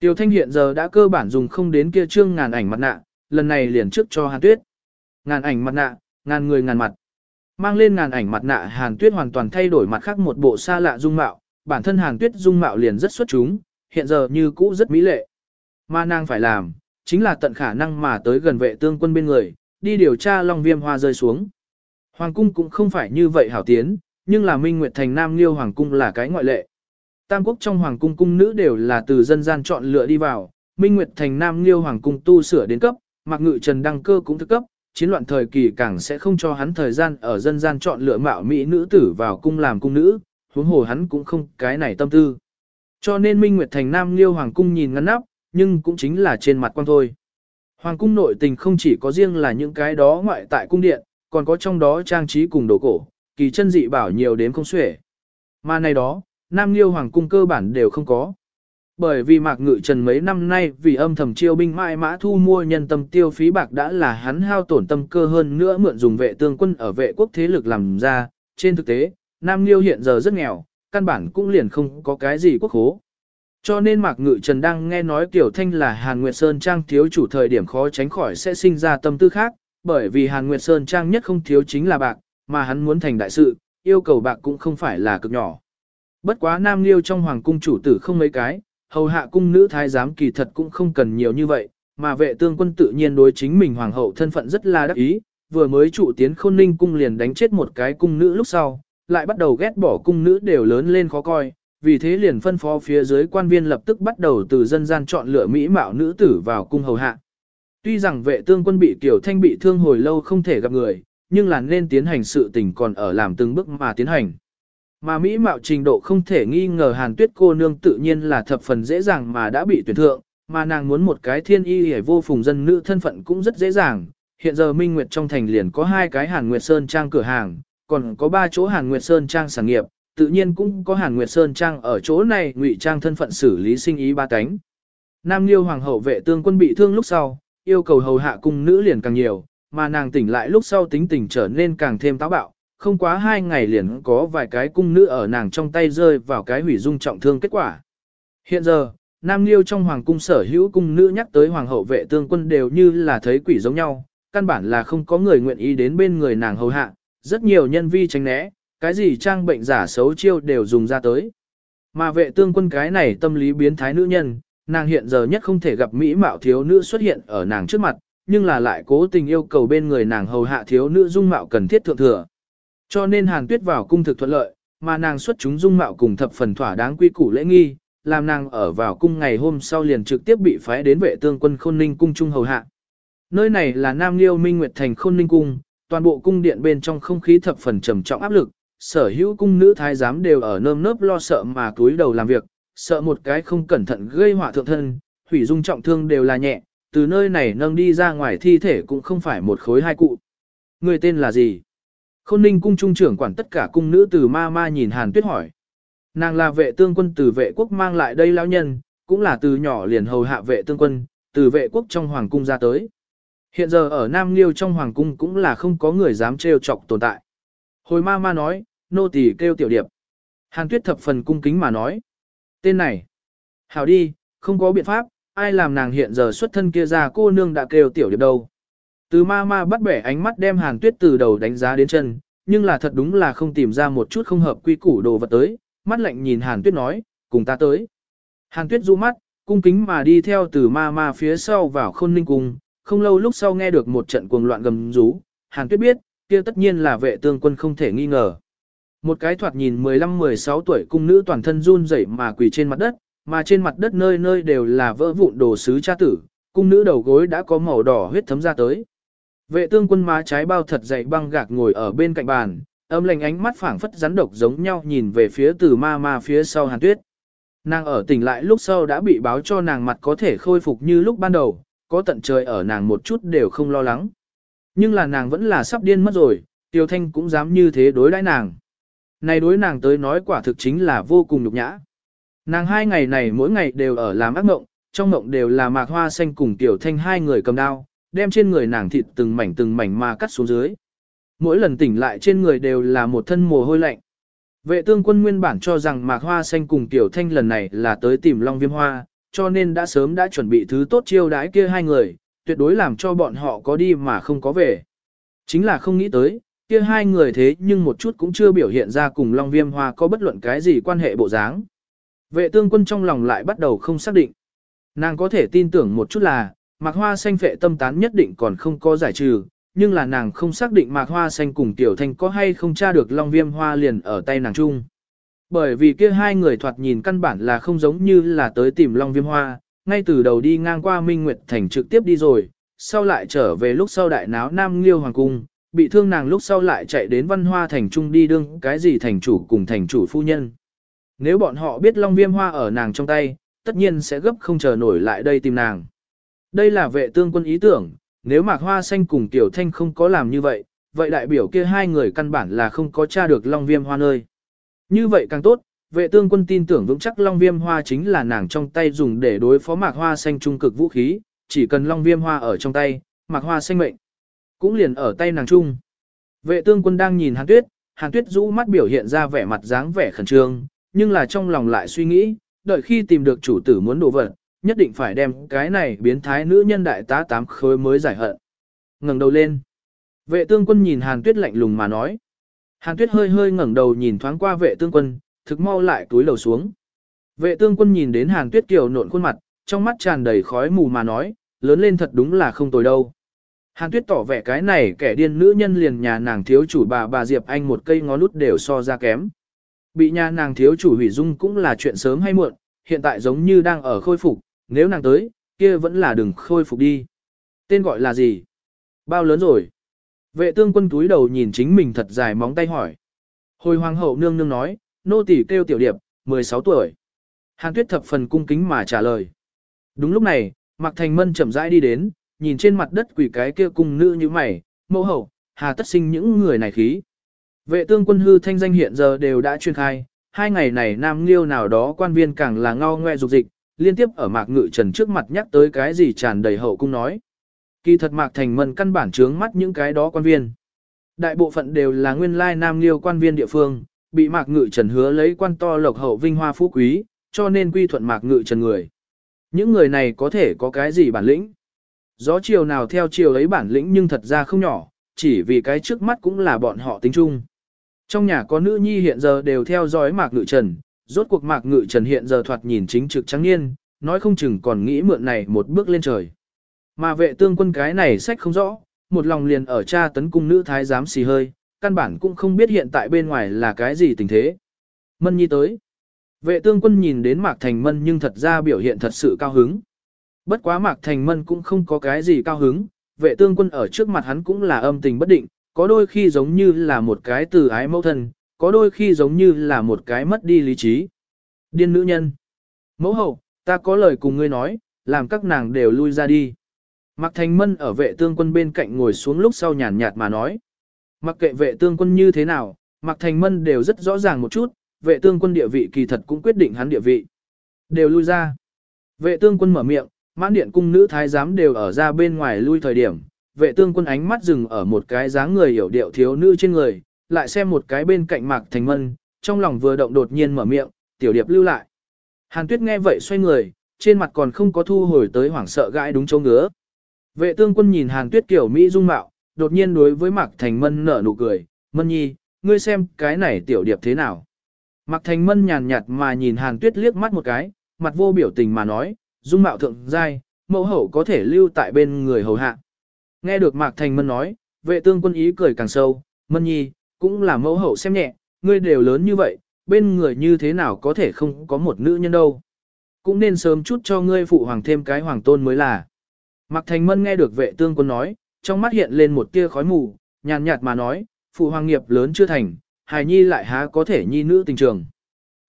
Tiêu Thanh hiện giờ đã cơ bản dùng không đến kia trương ngàn ảnh mặt nạ, lần này liền trước cho Hàn Tuyết. Ngàn ảnh mặt nạ, ngàn người ngàn mặt. Mang lên ngàn ảnh mặt nạ Hàn Tuyết hoàn toàn thay đổi mặt khác một bộ xa lạ dung mạo, bản thân Hàn Tuyết dung mạo liền rất xuất chúng, hiện giờ như cũ rất mỹ lệ. Mà nàng phải làm, chính là tận khả năng mà tới gần vệ tương quân bên người, đi điều tra Long Viêm Hoa rơi xuống. Hoàng cung cũng không phải như vậy hảo tiến, nhưng là Minh Nguyệt Thành Nam Liêu Hoàng cung là cái ngoại lệ. Tam quốc trong Hoàng cung cung nữ đều là từ dân gian chọn lựa đi vào, Minh Nguyệt Thành Nam Liêu Hoàng cung tu sửa đến cấp, Mạc Ngự Trần đăng cơ cũng thức cấp, chiến loạn thời kỳ càng sẽ không cho hắn thời gian ở dân gian chọn lựa mạo mỹ nữ tử vào cung làm cung nữ, huống hồ hắn cũng không cái này tâm tư. Cho nên Minh Nguyệt Thành Nam Liêu Hoàng cung nhìn ngăn nắp, nhưng cũng chính là trên mặt quan thôi. Hoàng cung nội tình không chỉ có riêng là những cái đó ngoại tại cung điện, còn có trong đó trang trí cùng đồ cổ, kỳ chân dị bảo nhiều đến không xuể. Mà này đó, Nam Liêu Hoàng cung cơ bản đều không có. Bởi vì Mạc Ngự Trần mấy năm nay vì âm thầm chiêu binh mãi mã thu mua nhân tâm tiêu phí bạc đã là hắn hao tổn tâm cơ hơn nữa mượn dùng vệ tương quân ở vệ quốc thế lực làm ra. Trên thực tế, Nam Liêu hiện giờ rất nghèo, căn bản cũng liền không có cái gì quốc hố. Cho nên Mạc Ngự Trần đang nghe nói Tiểu Thanh là Hàn Nguyệt Sơn Trang thiếu chủ thời điểm khó tránh khỏi sẽ sinh ra tâm tư khác, bởi vì Hàn Nguyệt Sơn Trang nhất không thiếu chính là bạc, mà hắn muốn thành đại sự, yêu cầu bạc cũng không phải là cực nhỏ. Bất quá Nam Liêu trong hoàng cung chủ tử không mấy cái, hầu hạ cung nữ thái giám kỳ thật cũng không cần nhiều như vậy, mà vệ tương quân tự nhiên đối chính mình hoàng hậu thân phận rất là đắc ý, vừa mới trụ tiến khôn ninh cung liền đánh chết một cái cung nữ lúc sau, lại bắt đầu ghét bỏ cung nữ đều lớn lên khó coi, vì thế liền phân phó phía dưới quan viên lập tức bắt đầu từ dân gian chọn lựa mỹ mạo nữ tử vào cung hầu hạ. Tuy rằng vệ tương quân bị tiểu thanh bị thương hồi lâu không thể gặp người, nhưng là nên tiến hành sự tình còn ở làm từng bước mà tiến hành. Mà mỹ mạo trình độ không thể nghi ngờ hàn tuyết cô nương tự nhiên là thập phần dễ dàng mà đã bị tuyển thượng, mà nàng muốn một cái thiên y hề vô phùng dân nữ thân phận cũng rất dễ dàng. Hiện giờ Minh Nguyệt trong thành liền có hai cái Hàn Nguyệt Sơn Trang cửa hàng, còn có ba chỗ Hàn Nguyệt Sơn Trang sản nghiệp, tự nhiên cũng có Hàn Nguyệt Sơn Trang ở chỗ này ngụy trang thân phận xử lý sinh ý ba cánh. Nam Liêu Hoàng hậu vệ tương quân bị thương lúc sau, yêu cầu hầu hạ cung nữ liền càng nhiều, mà nàng tỉnh lại lúc sau tính tình trở nên càng thêm táo bạo, không quá hai ngày liền có vài cái cung nữ ở nàng trong tay rơi vào cái hủy dung trọng thương kết quả. Hiện giờ, Nam Liêu trong hoàng cung sở hữu cung nữ nhắc tới hoàng hậu vệ tương quân đều như là thấy quỷ giống nhau, căn bản là không có người nguyện ý đến bên người nàng hầu hạ, rất nhiều nhân vi tránh né, cái gì trang bệnh giả xấu chiêu đều dùng ra tới. Mà vệ tương quân cái này tâm lý biến thái nữ nhân, nàng hiện giờ nhất không thể gặp mỹ mạo thiếu nữ xuất hiện ở nàng trước mặt, nhưng là lại cố tình yêu cầu bên người nàng hầu hạ thiếu nữ dung mạo cần thiết thượng thừa. Cho nên Hàn Tuyết vào cung thực thuận lợi, mà nàng xuất chúng dung mạo cùng thập phần thỏa đáng quy củ lễ nghi, làm nàng ở vào cung ngày hôm sau liền trực tiếp bị phái đến vệ tương quân khôn ninh cung trung hầu hạ. Nơi này là Nam Liêu Minh Nguyệt Thành khôn ninh cung, toàn bộ cung điện bên trong không khí thập phần trầm trọng áp lực, sở hữu cung nữ thái giám đều ở nơm nớp lo sợ mà túi đầu làm việc, sợ một cái không cẩn thận gây họa thượng thân, hủy dung trọng thương đều là nhẹ, từ nơi này nâng đi ra ngoài thi thể cũng không phải một khối hai cụ. Người tên là gì? Khôn ninh cung trung trưởng quản tất cả cung nữ từ ma ma nhìn Hàn Tuyết hỏi. Nàng là vệ tương quân từ vệ quốc mang lại đây lão nhân, cũng là từ nhỏ liền hầu hạ vệ tương quân, từ vệ quốc trong hoàng cung ra tới. Hiện giờ ở Nam Liêu trong hoàng cung cũng là không có người dám trêu chọc tồn tại. Hồi ma ma nói, nô tỳ kêu tiểu điệp. Hàn Tuyết thập phần cung kính mà nói. Tên này. Hảo đi, không có biện pháp, ai làm nàng hiện giờ xuất thân kia ra cô nương đã kêu tiểu điệp đâu. Từ ma ma bắt bẻ ánh mắt đem Hàn Tuyết từ đầu đánh giá đến chân, nhưng là thật đúng là không tìm ra một chút không hợp quy củ đồ vật tới, mắt lạnh nhìn Hàn Tuyết nói, cùng ta tới. Hàn Tuyết du mắt, cung kính mà đi theo từ ma ma phía sau vào khôn ninh cung, không lâu lúc sau nghe được một trận cuồng loạn gầm rú, Hàn Tuyết biết, kia tất nhiên là vệ tương quân không thể nghi ngờ. Một cái thoạt nhìn 15-16 tuổi cung nữ toàn thân run rẩy mà quỳ trên mặt đất, mà trên mặt đất nơi nơi đều là vỡ vụn đồ sứ cha tử, cung nữ đầu gối đã có màu đỏ huyết thấm ra tới. Vệ tương quân má trái bao thật dày băng gạc ngồi ở bên cạnh bàn, âm lành ánh mắt phảng phất rắn độc giống nhau nhìn về phía từ ma ma phía sau hàn tuyết. Nàng ở tỉnh lại lúc sau đã bị báo cho nàng mặt có thể khôi phục như lúc ban đầu, có tận trời ở nàng một chút đều không lo lắng. Nhưng là nàng vẫn là sắp điên mất rồi, Tiêu Thanh cũng dám như thế đối đãi nàng. Này đối nàng tới nói quả thực chính là vô cùng nhục nhã. Nàng hai ngày này mỗi ngày đều ở làm ác mộng, trong mộng đều là mạc hoa xanh cùng Tiểu Thanh hai người cầm đao, đem trên người nàng thịt từng mảnh từng mảnh mà cắt xuống dưới. Mỗi lần tỉnh lại trên người đều là một thân mồ hôi lạnh. Vệ tương quân nguyên bản cho rằng mạc hoa xanh cùng Tiểu Thanh lần này là tới tìm Long Viêm Hoa, cho nên đã sớm đã chuẩn bị thứ tốt chiêu đãi kia hai người, tuyệt đối làm cho bọn họ có đi mà không có về. Chính là không nghĩ tới, kia hai người thế nhưng một chút cũng chưa biểu hiện ra cùng Long Viêm Hoa có bất luận cái gì quan hệ bộ dáng. Vệ tương quân trong lòng lại bắt đầu không xác định. Nàng có thể tin tưởng một chút là, mạc hoa xanh phệ tâm tán nhất định còn không có giải trừ, nhưng là nàng không xác định mạc hoa xanh cùng tiểu thanh có hay không tra được long viêm hoa liền ở tay nàng chung. Bởi vì kia hai người thoạt nhìn căn bản là không giống như là tới tìm long viêm hoa, ngay từ đầu đi ngang qua Minh Nguyệt Thành trực tiếp đi rồi, sau lại trở về lúc sau đại náo Nam Liêu Hoàng Cung, bị thương nàng lúc sau lại chạy đến văn hoa thành trung đi đương cái gì thành chủ cùng thành chủ phu nhân. Nếu bọn họ biết Long Viêm Hoa ở nàng trong tay, tất nhiên sẽ gấp không chờ nổi lại đây tìm nàng. Đây là vệ tương quân ý tưởng, nếu Mạc Hoa Xanh cùng Tiểu Thanh không có làm như vậy, vậy đại biểu kia hai người căn bản là không có tra được Long Viêm Hoa nơi. Như vậy càng tốt, vệ tương quân tin tưởng vững chắc Long Viêm Hoa chính là nàng trong tay dùng để đối phó Mạc Hoa Xanh trung cực vũ khí, chỉ cần Long Viêm Hoa ở trong tay, Mạc Hoa Xanh mệnh, cũng liền ở tay nàng trung. Vệ tương quân đang nhìn Hàn Tuyết, Hàn Tuyết rũ mắt biểu hiện ra vẻ mặt dáng vẻ khẩn trương, nhưng là trong lòng lại suy nghĩ, đợi khi tìm được chủ tử muốn đổ vật, nhất định phải đem cái này biến thái nữ nhân đại tá tám khối mới giải hận. ngẩng đầu lên. Vệ tương quân nhìn Hàn Tuyết lạnh lùng mà nói. Hàn Tuyết hơi hơi ngẩng đầu nhìn thoáng qua vệ tương quân, thực mau lại túi lầu xuống. Vệ tương quân nhìn đến Hàn Tuyết kiều nộn khuôn mặt, trong mắt tràn đầy khói mù mà nói, lớn lên thật đúng là không tồi đâu. Hàn Tuyết tỏ vẻ cái này kẻ điên nữ nhân liền nhà nàng thiếu chủ bà bà Diệp Anh một cây ngó lút đều so ra kém. Bị nhà nàng thiếu chủ hủy dung cũng là chuyện sớm hay muộn, hiện tại giống như đang ở khôi phục, nếu nàng tới, kia vẫn là đừng khôi phục đi. Tên gọi là gì? Bao lớn rồi? Vệ tương quân túi đầu nhìn chính mình thật dài móng tay hỏi. Hồi hoàng hậu nương nương nói, nô tỳ kêu tiểu điệp, 16 tuổi. Hàn tuyết thập phần cung kính mà trả lời. Đúng lúc này, Mạc Thành Mân chậm rãi đi đến, nhìn trên mặt đất quỷ cái kia cung nữ như mày, mẫu hậu, hà tất sinh những người này khí. Vệ tương quân hư thanh danh hiện giờ đều đã truyền khai, hai ngày này nam liêu nào đó quan viên càng là ngao ngoe dục dịch, liên tiếp ở mạc ngự trần trước mặt nhắc tới cái gì tràn đầy hậu cung nói. Kỳ thật mạc thành mân căn bản trướng mắt những cái đó quan viên. Đại bộ phận đều là nguyên lai nam liêu quan viên địa phương, bị mạc ngự trần hứa lấy quan to lộc hậu vinh hoa phú quý, cho nên quy thuận mạc ngự trần người. Những người này có thể có cái gì bản lĩnh? Gió chiều nào theo chiều ấy bản lĩnh nhưng thật ra không nhỏ, chỉ vì cái trước mắt cũng là bọn họ tính chung. Trong nhà có nữ nhi hiện giờ đều theo dõi mạc ngự trần, rốt cuộc mạc ngự trần hiện giờ thoạt nhìn chính trực trắng niên, nói không chừng còn nghĩ mượn này một bước lên trời. Mà vệ tương quân cái này sách không rõ, một lòng liền ở cha tấn cung nữ thái giám xì hơi, căn bản cũng không biết hiện tại bên ngoài là cái gì tình thế. Mân nhi tới. Vệ tương quân nhìn đến Mạc Thành Mân nhưng thật ra biểu hiện thật sự cao hứng. Bất quá Mạc Thành Mân cũng không có cái gì cao hứng, vệ tương quân ở trước mặt hắn cũng là âm tình bất định, có đôi khi giống như là một cái từ ái mẫu thân, có đôi khi giống như là một cái mất đi lý trí. Điên nữ nhân. Mẫu hậu, ta có lời cùng ngươi nói, làm các nàng đều lui ra đi. Mạc Thành Mân ở vệ tương quân bên cạnh ngồi xuống lúc sau nhàn nhạt mà nói. Mặc kệ vệ tương quân như thế nào, Mạc Thành Mân đều rất rõ ràng một chút, vệ tương quân địa vị kỳ thật cũng quyết định hắn địa vị. Đều lui ra. Vệ tương quân mở miệng, mãn điện cung nữ thái giám đều ở ra bên ngoài lui thời điểm. Vệ tương quân ánh mắt dừng ở một cái dáng người hiểu điệu thiếu nữ trên người, lại xem một cái bên cạnh Mạc Thành Mân, trong lòng vừa động đột nhiên mở miệng, tiểu điệp lưu lại. Hàn Tuyết nghe vậy xoay người, trên mặt còn không có thu hồi tới hoảng sợ gãi đúng chỗ ngứa. Vệ tương quân nhìn Hàn Tuyết kiểu Mỹ dung mạo, đột nhiên đối với Mạc Thành Mân nở nụ cười, Mân nhi, ngươi xem cái này tiểu điệp thế nào. Mạc Thành Mân nhàn nhạt mà nhìn Hàn Tuyết liếc mắt một cái, mặt vô biểu tình mà nói, dung mạo thượng giai, mẫu hậu có thể lưu tại bên người hầu hạ. Nghe được Mạc Thành Mân nói, vệ tương quân ý cười càng sâu, Mân nhi, cũng là mẫu hậu xem nhẹ, ngươi đều lớn như vậy, bên người như thế nào có thể không có một nữ nhân đâu. Cũng nên sớm chút cho ngươi phụ hoàng thêm cái hoàng tôn mới là. Mạc Thành Mân nghe được vệ tương quân nói, trong mắt hiện lên một tia khói mù, nhàn nhạt mà nói, phụ hoàng nghiệp lớn chưa thành, hài nhi lại há có thể nhi nữ tình trường.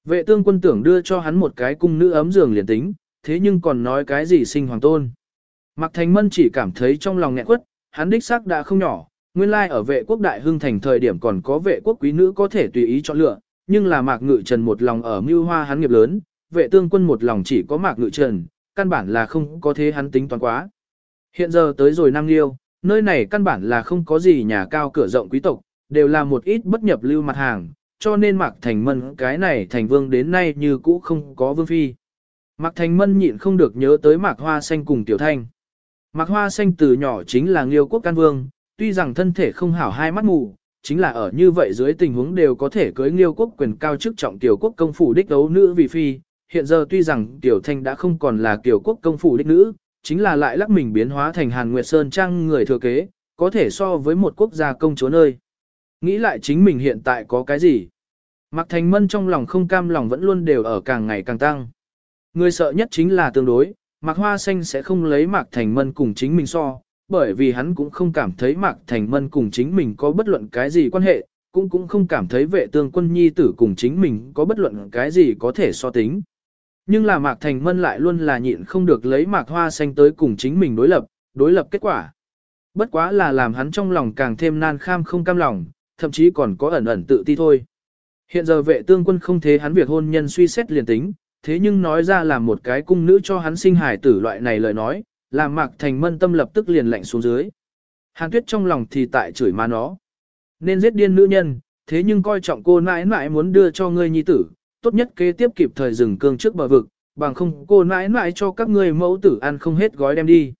Vệ tương quân tưởng đưa cho hắn một cái cung nữ ấm giường liền tính, thế nhưng còn nói cái gì sinh hoàng tôn. Mạc Thành Mân chỉ cảm thấy trong lòng nghẹn quất, hắn đích xác đã không nhỏ, nguyên lai ở vệ quốc đại hưng thành thời điểm còn có vệ quốc quý nữ có thể tùy ý chọn lựa, nhưng là Mạc Ngự Trần một lòng ở mưu hoa hắn nghiệp lớn, vệ tương quân một lòng chỉ có Mạc Ngự Trần, căn bản là không có thế hắn tính toán quá. Hiện giờ tới rồi Nam Liêu, nơi này căn bản là không có gì nhà cao cửa rộng quý tộc, đều là một ít bất nhập lưu mặt hàng, cho nên Mạc Thành Mân cái này thành vương đến nay như cũ không có vương phi. Mạc Thành Mân nhịn không được nhớ tới Mạc Hoa Xanh cùng Tiểu Thanh. Mạc Hoa Xanh từ nhỏ chính là Liêu quốc can vương, tuy rằng thân thể không hảo hai mắt mù, chính là ở như vậy dưới tình huống đều có thể cưới Liêu quốc quyền cao chức trọng Tiểu quốc công phủ đích đấu nữ vì phi. Hiện giờ tuy rằng Tiểu Thanh đã không còn là Tiểu quốc công phủ đích nữ, chính là lại lắc mình biến hóa thành Hàn Nguyệt Sơn Trang người thừa kế, có thể so với một quốc gia công chúa nơi. Nghĩ lại chính mình hiện tại có cái gì? Mạc Thành Mân trong lòng không cam lòng vẫn luôn đều ở càng ngày càng tăng. Người sợ nhất chính là tương đối, Mạc Hoa Xanh sẽ không lấy Mạc Thành Mân cùng chính mình so, bởi vì hắn cũng không cảm thấy Mạc Thành Mân cùng chính mình có bất luận cái gì quan hệ, cũng cũng không cảm thấy vệ tương quân nhi tử cùng chính mình có bất luận cái gì có thể so tính. Nhưng là Mạc Thành Mân lại luôn là nhịn không được lấy Mạc Hoa Xanh tới cùng chính mình đối lập, đối lập kết quả. Bất quá là làm hắn trong lòng càng thêm nan kham không cam lòng, thậm chí còn có ẩn ẩn tự ti thôi. Hiện giờ vệ tương quân không thế hắn việc hôn nhân suy xét liền tính, thế nhưng nói ra là một cái cung nữ cho hắn sinh hài tử loại này lời nói, làm Mạc Thành Mân tâm lập tức liền lạnh xuống dưới. Hàn Tuyết trong lòng thì tại chửi má nó. Nên giết điên nữ nhân, thế nhưng coi trọng cô nãi nãi muốn đưa cho ngươi nhi tử, tốt nhất kế tiếp kịp thời dừng cương trước bờ vực, bằng không cô nãi nãi cho các ngươi mẫu tử ăn không hết gói đem đi.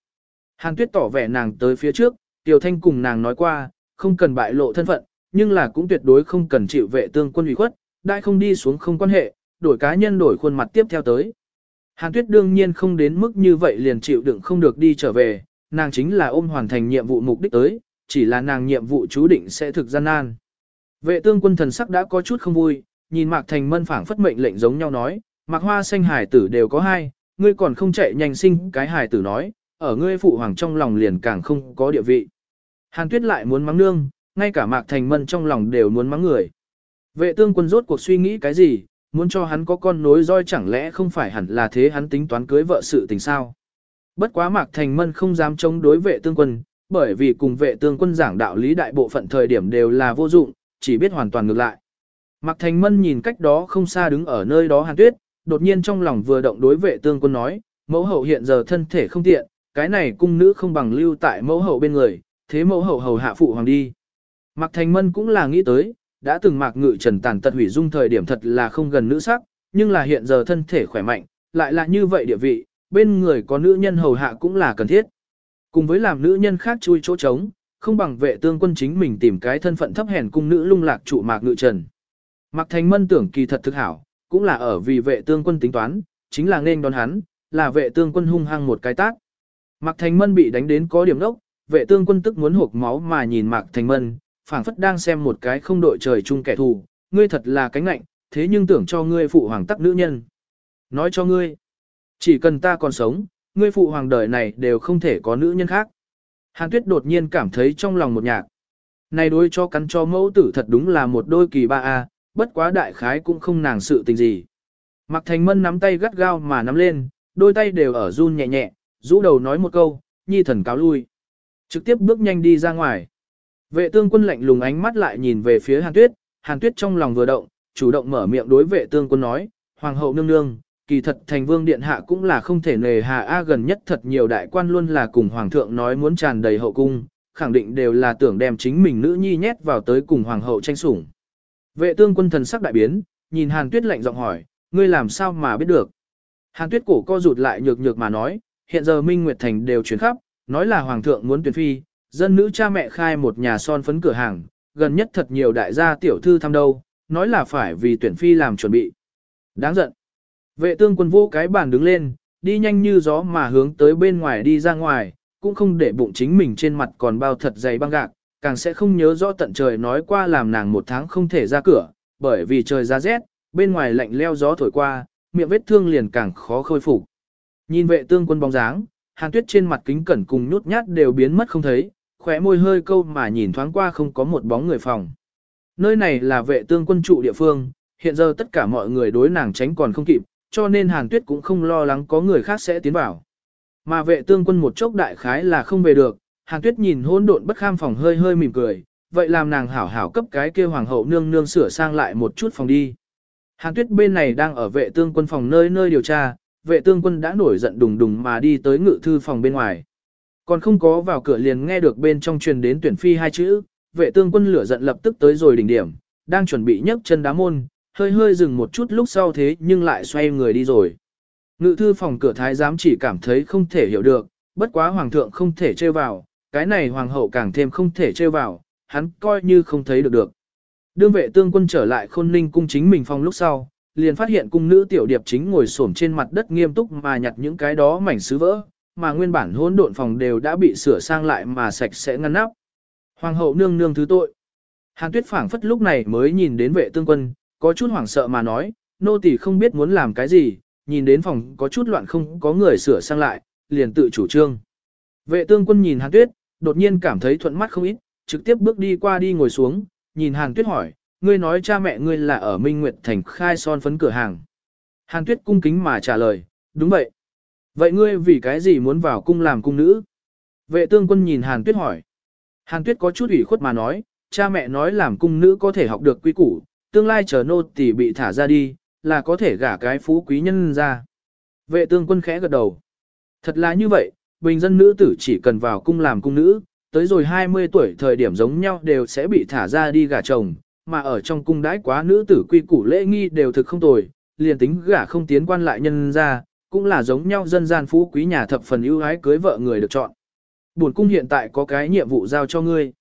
Hàn Tuyết tỏ vẻ nàng tới phía trước, Tiểu Thanh cùng nàng nói qua, không cần bại lộ thân phận, nhưng là cũng tuyệt đối không cần chịu vệ tương quân ủy khuất, đại không đi xuống không quan hệ, đổi cá nhân đổi khuôn mặt tiếp theo tới. Hàn Tuyết đương nhiên không đến mức như vậy liền chịu đựng không được đi trở về, nàng chính là ôm hoàn thành nhiệm vụ mục đích tới, chỉ là nàng nhiệm vụ chú định sẽ thực gian nan. Vệ tương quân thần sắc đã có chút không vui, nhìn Mạc Thành Mân phảng phất mệnh lệnh giống nhau nói, Mạc Hoa xanh hải tử đều có hai, ngươi còn không chạy nhanh sinh cái hải tử nói, ở ngươi phụ hoàng trong lòng liền càng không có địa vị. Hàn Tuyết lại muốn mắng nương, ngay cả Mạc Thành Mân trong lòng đều muốn mắng người. Vệ tương quân rốt cuộc suy nghĩ cái gì, muốn cho hắn có con nối roi chẳng lẽ không phải hẳn là thế hắn tính toán cưới vợ sự tình sao. Bất quá Mạc Thành Mân không dám chống đối vệ tương quân, bởi vì cùng vệ tương quân giảng đạo lý đại bộ phận thời điểm đều là vô dụng, chỉ biết hoàn toàn ngược lại. Mạc Thành Mân nhìn cách đó không xa đứng ở nơi đó Hàn Tuyết, đột nhiên trong lòng vừa động đối vệ tương quân nói, mẫu hậu hiện giờ thân thể không tiện, cái này cung nữ không bằng lưu tại mẫu hậu bên người, thế mẫu hậu hầu hạ phụ hoàng đi. Mạc Thành Mân cũng là nghĩ tới, đã từng Mạc Ngự Trần tàn tật hủy dung thời điểm thật là không gần nữ sắc, nhưng là hiện giờ thân thể khỏe mạnh, lại là như vậy địa vị, bên người có nữ nhân hầu hạ cũng là cần thiết. Cùng với làm nữ nhân khác chui chỗ trống, không bằng vệ tương quân chính mình tìm cái thân phận thấp hèn cung nữ lung lạc trụ Mạc Ngự Trần. Mạc Thành Mân tưởng kỳ thật thực hảo, cũng là ở vì vệ tương quân tính toán, chính là nên đón hắn, là vệ tương quân hung hăng một cái tác. Mạc Thành Mân bị đánh đến có điểm đốc, vệ tương quân tức muốn hộp máu mà nhìn Mạc Thành Mân, phảng phất đang xem một cái không đội trời chung kẻ thù, ngươi thật là cánh lạnh, thế nhưng tưởng cho ngươi phụ hoàng tắc nữ nhân. Nói cho ngươi, chỉ cần ta còn sống, ngươi phụ hoàng đời này đều không thể có nữ nhân khác. Hàn Tuyết đột nhiên cảm thấy trong lòng một nhạc. Này đối cho cắn cho mẫu tử thật đúng là một đôi kỳ ba a, bất quá đại khái cũng không nàng sự tình gì. Mạc Thành Mân nắm tay gắt gao mà nắm lên, đôi tay đều ở run nhẹ nhẹ, rũ đầu nói một câu, nhi thần cáo lui. Trực tiếp bước nhanh đi ra ngoài. Vệ tương quân lạnh lùng ánh mắt lại nhìn về phía Hàn Tuyết, Hàn Tuyết trong lòng vừa động, chủ động mở miệng đối vệ tương quân nói, Hoàng hậu nương nương, kỳ thật thành vương điện hạ cũng là không thể nề hà a gần nhất thật nhiều đại quan luôn là cùng Hoàng thượng nói muốn tràn đầy hậu cung, khẳng định đều là tưởng đem chính mình nữ nhi nhét vào tới cùng Hoàng hậu tranh sủng. Vệ tương quân thần sắc đại biến, nhìn Hàn Tuyết lạnh giọng hỏi, ngươi làm sao mà biết được. Hàn Tuyết cổ co rụt lại nhược nhược mà nói, hiện giờ Minh Nguyệt Thành đều chuyển khắp, nói là Hoàng thượng muốn tuyển phi, dân nữ cha mẹ khai một nhà son phấn cửa hàng, gần nhất thật nhiều đại gia tiểu thư thăm đâu, nói là phải vì tuyển phi làm chuẩn bị. Đáng giận. Vệ tương quân vô cái bàn đứng lên, đi nhanh như gió mà hướng tới bên ngoài đi ra ngoài, cũng không để bụng chính mình trên mặt còn bao thật dày băng gạc, càng sẽ không nhớ rõ tận trời nói qua làm nàng một tháng không thể ra cửa, bởi vì trời ra rét, bên ngoài lạnh leo gió thổi qua, miệng vết thương liền càng khó khôi phục. Nhìn vệ tương quân bóng dáng, hàn tuyết trên mặt kính cẩn cùng nhút nhát đều biến mất không thấy, khóe môi hơi câu mà nhìn thoáng qua không có một bóng người phòng. Nơi này là vệ tương quân trụ địa phương, hiện giờ tất cả mọi người đối nàng tránh còn không kịp, cho nên Hàn Tuyết cũng không lo lắng có người khác sẽ tiến vào. Mà vệ tương quân một chốc đại khái là không về được, Hàn Tuyết nhìn hỗn độn bất kham phòng hơi hơi mỉm cười, vậy làm nàng hảo hảo cấp cái kia hoàng hậu nương nương sửa sang lại một chút phòng đi. Hàn Tuyết bên này đang ở vệ tương quân phòng nơi nơi điều tra, vệ tương quân đã nổi giận đùng đùng mà đi tới ngự thư phòng bên ngoài. Còn không có vào cửa liền nghe được bên trong truyền đến tuyển phi hai chữ, vệ tương quân lửa giận lập tức tới rồi đỉnh điểm, đang chuẩn bị nhấc chân đá môn, hơi hơi dừng một chút lúc sau thế nhưng lại xoay người đi rồi. Ngự thư phòng cửa thái giám chỉ cảm thấy không thể hiểu được, bất quá hoàng thượng không thể trêu vào, cái này hoàng hậu càng thêm không thể trêu vào, hắn coi như không thấy được được. Đương vệ tương quân trở lại khôn ninh cung chính mình phòng lúc sau, liền phát hiện cung nữ tiểu điệp chính ngồi xổm trên mặt đất nghiêm túc mà nhặt những cái đó mảnh sứ vỡ, mà nguyên bản hỗn độn phòng đều đã bị sửa sang lại mà sạch sẽ ngăn nắp. Hoàng hậu nương nương thứ tội. Hàn Tuyết phảng phất lúc này mới nhìn đến vệ tương quân, có chút hoảng sợ mà nói, nô tỳ không biết muốn làm cái gì, nhìn đến phòng có chút loạn không có người sửa sang lại, liền tự chủ trương. Vệ tương quân nhìn Hàn Tuyết, đột nhiên cảm thấy thuận mắt không ít, trực tiếp bước đi qua đi ngồi xuống, nhìn Hàn Tuyết hỏi, ngươi nói cha mẹ ngươi là ở Minh Nguyệt Thành khai son phấn cửa hàng. Hàn Tuyết cung kính mà trả lời, đúng vậy. Vậy ngươi vì cái gì muốn vào cung làm cung nữ? Vệ tương quân nhìn Hàn Tuyết hỏi. Hàn Tuyết có chút ủy khuất mà nói, cha mẹ nói làm cung nữ có thể học được quy củ, tương lai chờ nô tỳ bị thả ra đi, là có thể gả cái phú quý nhân ra. Vệ tương quân khẽ gật đầu. Thật là như vậy, bình dân nữ tử chỉ cần vào cung làm cung nữ, tới rồi 20 tuổi thời điểm giống nhau đều sẽ bị thả ra đi gả chồng, mà ở trong cung đãi quá nữ tử quy củ lễ nghi đều thực không tồi, liền tính gả không tiến quan lại nhân ra, cũng là giống nhau dân gian phú quý nhà thập phần ưu ái cưới vợ người được chọn. Buồn cung hiện tại có cái nhiệm vụ giao cho ngươi.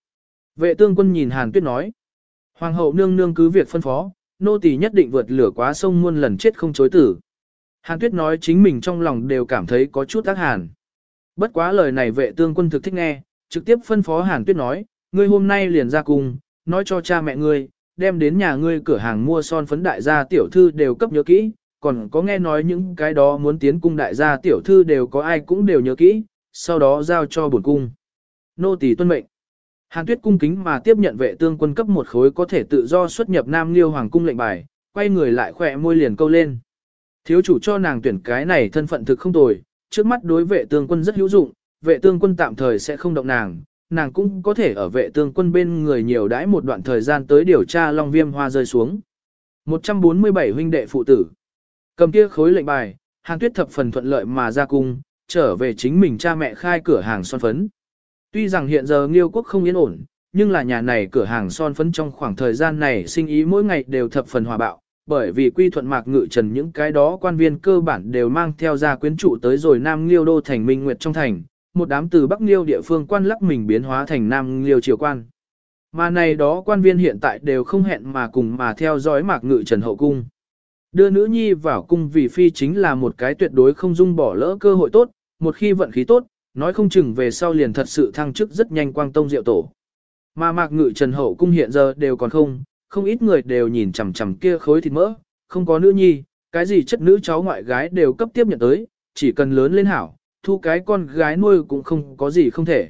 Vệ tương quân nhìn Hàn Tuyết nói. Hoàng hậu nương nương cứ việc phân phó, nô tỳ nhất định vượt lửa quá sông muôn lần chết không chối tử. Hàn Tuyết nói chính mình trong lòng đều cảm thấy có chút ác hàn. Bất quá lời này vệ tương quân thực thích nghe, trực tiếp phân phó Hàn Tuyết nói, ngươi hôm nay liền ra cùng, nói cho cha mẹ ngươi, đem đến nhà ngươi cửa hàng mua son phấn đại gia tiểu thư đều cấp nhớ kỹ, còn có nghe nói những cái đó muốn tiến cung đại gia tiểu thư đều có ai cũng đều nhớ kỹ, sau đó giao cho bổn cung. Nô tỳ tuân mệnh. Hàn Tuyết cung kính mà tiếp nhận vệ tương quân cấp một khối có thể tự do xuất nhập Nam Liêu Hoàng cung lệnh bài, quay người lại khỏe môi liền câu lên. Thiếu chủ cho nàng tuyển cái này thân phận thực không tồi, trước mắt đối vệ tương quân rất hữu dụng, vệ tương quân tạm thời sẽ không động nàng, nàng cũng có thể ở vệ tương quân bên người nhiều đãi một đoạn thời gian tới điều tra long viêm hoa rơi xuống. 147 huynh đệ phụ tử. Cầm kia khối lệnh bài, Hàn Tuyết thập phần thuận lợi mà ra cung, trở về chính mình cha mẹ khai cửa hàng son phấn. Tuy rằng hiện giờ Nghiêu quốc không yên ổn, nhưng là nhà này cửa hàng son phấn trong khoảng thời gian này sinh ý mỗi ngày đều thập phần hòa bạo, bởi vì quy thuận mạc ngự trần những cái đó quan viên cơ bản đều mang theo ra quyến trụ tới rồi Nam Nghiêu đô thành Minh Nguyệt trong thành, một đám từ Bắc Nghiêu địa phương quan lắc mình biến hóa thành Nam Nghiêu triều quan. Mà này đó quan viên hiện tại đều không hẹn mà cùng mà theo dõi mạc ngự trần hậu cung. Đưa nữ nhi vào cung vì phi chính là một cái tuyệt đối không dung bỏ lỡ cơ hội tốt, một khi vận khí tốt, nói không chừng về sau liền thật sự thăng chức rất nhanh quang tông diệu tổ. Mà mạc ngự trần hậu cung hiện giờ đều còn không, không ít người đều nhìn chằm chằm kia khối thịt mỡ, không có nữ nhi, cái gì chất nữ cháu ngoại gái đều cấp tiếp nhận tới, chỉ cần lớn lên hảo, thu cái con gái nuôi cũng không có gì không thể.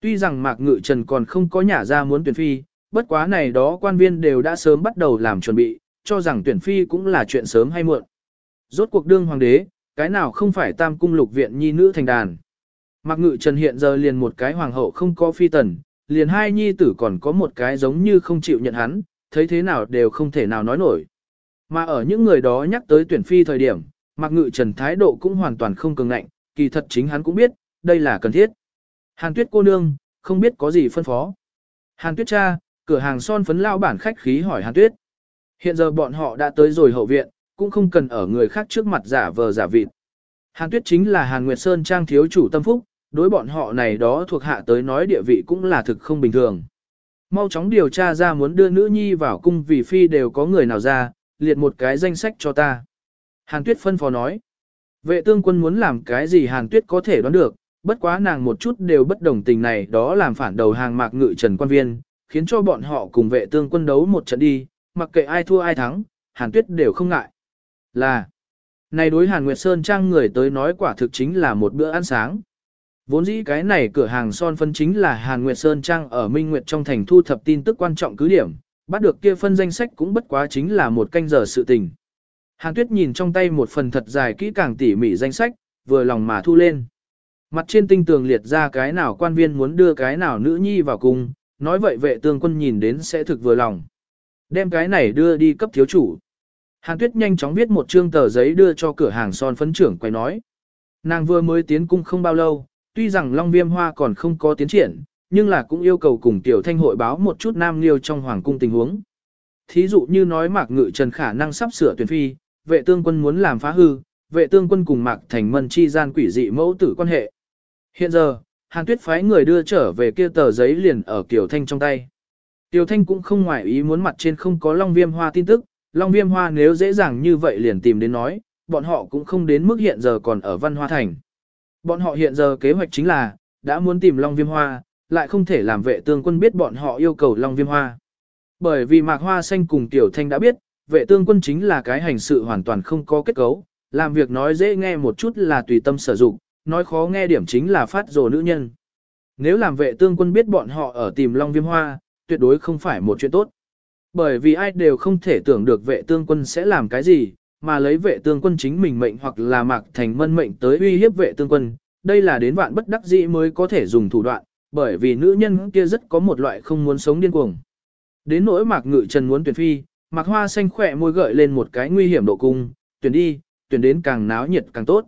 Tuy rằng mạc ngự trần còn không có nhà ra muốn tuyển phi, bất quá này đó quan viên đều đã sớm bắt đầu làm chuẩn bị, cho rằng tuyển phi cũng là chuyện sớm hay muộn. Rốt cuộc đương hoàng đế, cái nào không phải tam cung lục viện nhi nữ thành đàn. Mạc Ngự Trần hiện giờ liền một cái hoàng hậu không có phi tần, liền hai nhi tử còn có một cái giống như không chịu nhận hắn, thấy thế nào đều không thể nào nói nổi. Mà ở những người đó nhắc tới tuyển phi thời điểm, Mạc Ngự Trần thái độ cũng hoàn toàn không cường ngạnh, kỳ thật chính hắn cũng biết, đây là cần thiết. Hàn Tuyết cô nương, không biết có gì phân phó. Hàn Tuyết cha, cửa hàng son phấn lao bản khách khí hỏi Hàn Tuyết. Hiện giờ bọn họ đã tới rồi hậu viện, cũng không cần ở người khác trước mặt giả vờ giả vịt. Hàn Tuyết chính là Hàn Nguyệt Sơn trang thiếu chủ tâm phúc, đối bọn họ này đó thuộc hạ tới nói địa vị cũng là thực không bình thường. Mau chóng điều tra ra muốn đưa nữ nhi vào cung vì phi đều có người nào ra, liệt một cái danh sách cho ta. Hàn Tuyết phân phó nói. Vệ tương quân muốn làm cái gì Hàn Tuyết có thể đoán được, bất quá nàng một chút đều bất đồng tình này đó làm phản đầu hàng mạc ngự trần quan viên, khiến cho bọn họ cùng vệ tương quân đấu một trận đi, mặc kệ ai thua ai thắng, Hàn Tuyết đều không ngại. Là, này đối Hàn Nguyệt Sơn Trang người tới nói quả thực chính là một bữa ăn sáng. Vốn dĩ cái này cửa hàng son phân chính là Hàn Nguyệt Sơn Trang ở Minh Nguyệt trong thành thu thập tin tức quan trọng cứ điểm, bắt được kia phân danh sách cũng bất quá chính là một canh giờ sự tình. Hàn Tuyết nhìn trong tay một phần thật dài kỹ càng tỉ mỉ danh sách, vừa lòng mà thu lên. Mặt trên tinh tường liệt ra cái nào quan viên muốn đưa cái nào nữ nhi vào cung, nói vậy vệ tương quân nhìn đến sẽ thực vừa lòng. Đem cái này đưa đi cấp thiếu chủ. Hàn Tuyết nhanh chóng viết một trương tờ giấy đưa cho cửa hàng son phấn trưởng quay nói. Nàng vừa mới tiến cung không bao lâu, tuy rằng Long Viêm Hoa còn không có tiến triển, nhưng là cũng yêu cầu cùng Tiểu Thanh hội báo một chút nam liêu trong hoàng cung tình huống. Thí dụ như nói Mạc Ngự Trần khả năng sắp sửa tuyển phi, vệ tương quân muốn làm phá hư, vệ tương quân cùng Mạc Thành Mân chi gian quỷ dị mẫu tử quan hệ. Hiện giờ, Hàn Tuyết phái người đưa trở về kia tờ giấy liền ở Kiều Thanh trong tay. Tiểu Thanh cũng không ngoại ý muốn mặt trên không có Long Viêm Hoa tin tức, Long Viêm Hoa nếu dễ dàng như vậy liền tìm đến nói, bọn họ cũng không đến mức hiện giờ còn ở Văn Hoa Thành. Bọn họ hiện giờ kế hoạch chính là, đã muốn tìm Long Viêm Hoa, lại không thể làm vệ tương quân biết bọn họ yêu cầu Long Viêm Hoa. Bởi vì Mạc Hoa Xanh cùng Tiểu Thanh đã biết, vệ tương quân chính là cái hành sự hoàn toàn không có kết cấu, làm việc nói dễ nghe một chút là tùy tâm sử dụng, nói khó nghe điểm chính là phát rồ nữ nhân. Nếu làm vệ tương quân biết bọn họ ở tìm Long Viêm Hoa, tuyệt đối không phải một chuyện tốt. Bởi vì ai đều không thể tưởng được vệ tương quân sẽ làm cái gì, mà lấy vệ tương quân chính mình mệnh hoặc là mạc thành mân mệnh tới uy hiếp vệ tương quân. Đây là đến vạn bất đắc dĩ mới có thể dùng thủ đoạn, bởi vì nữ nhân kia rất có một loại không muốn sống điên cuồng. Đến nỗi mạc ngự trần muốn tuyển phi, mạc hoa xanh khỏe môi gợi lên một cái nguy hiểm độ cung, tuyển đi, tuyển đến càng náo nhiệt càng tốt.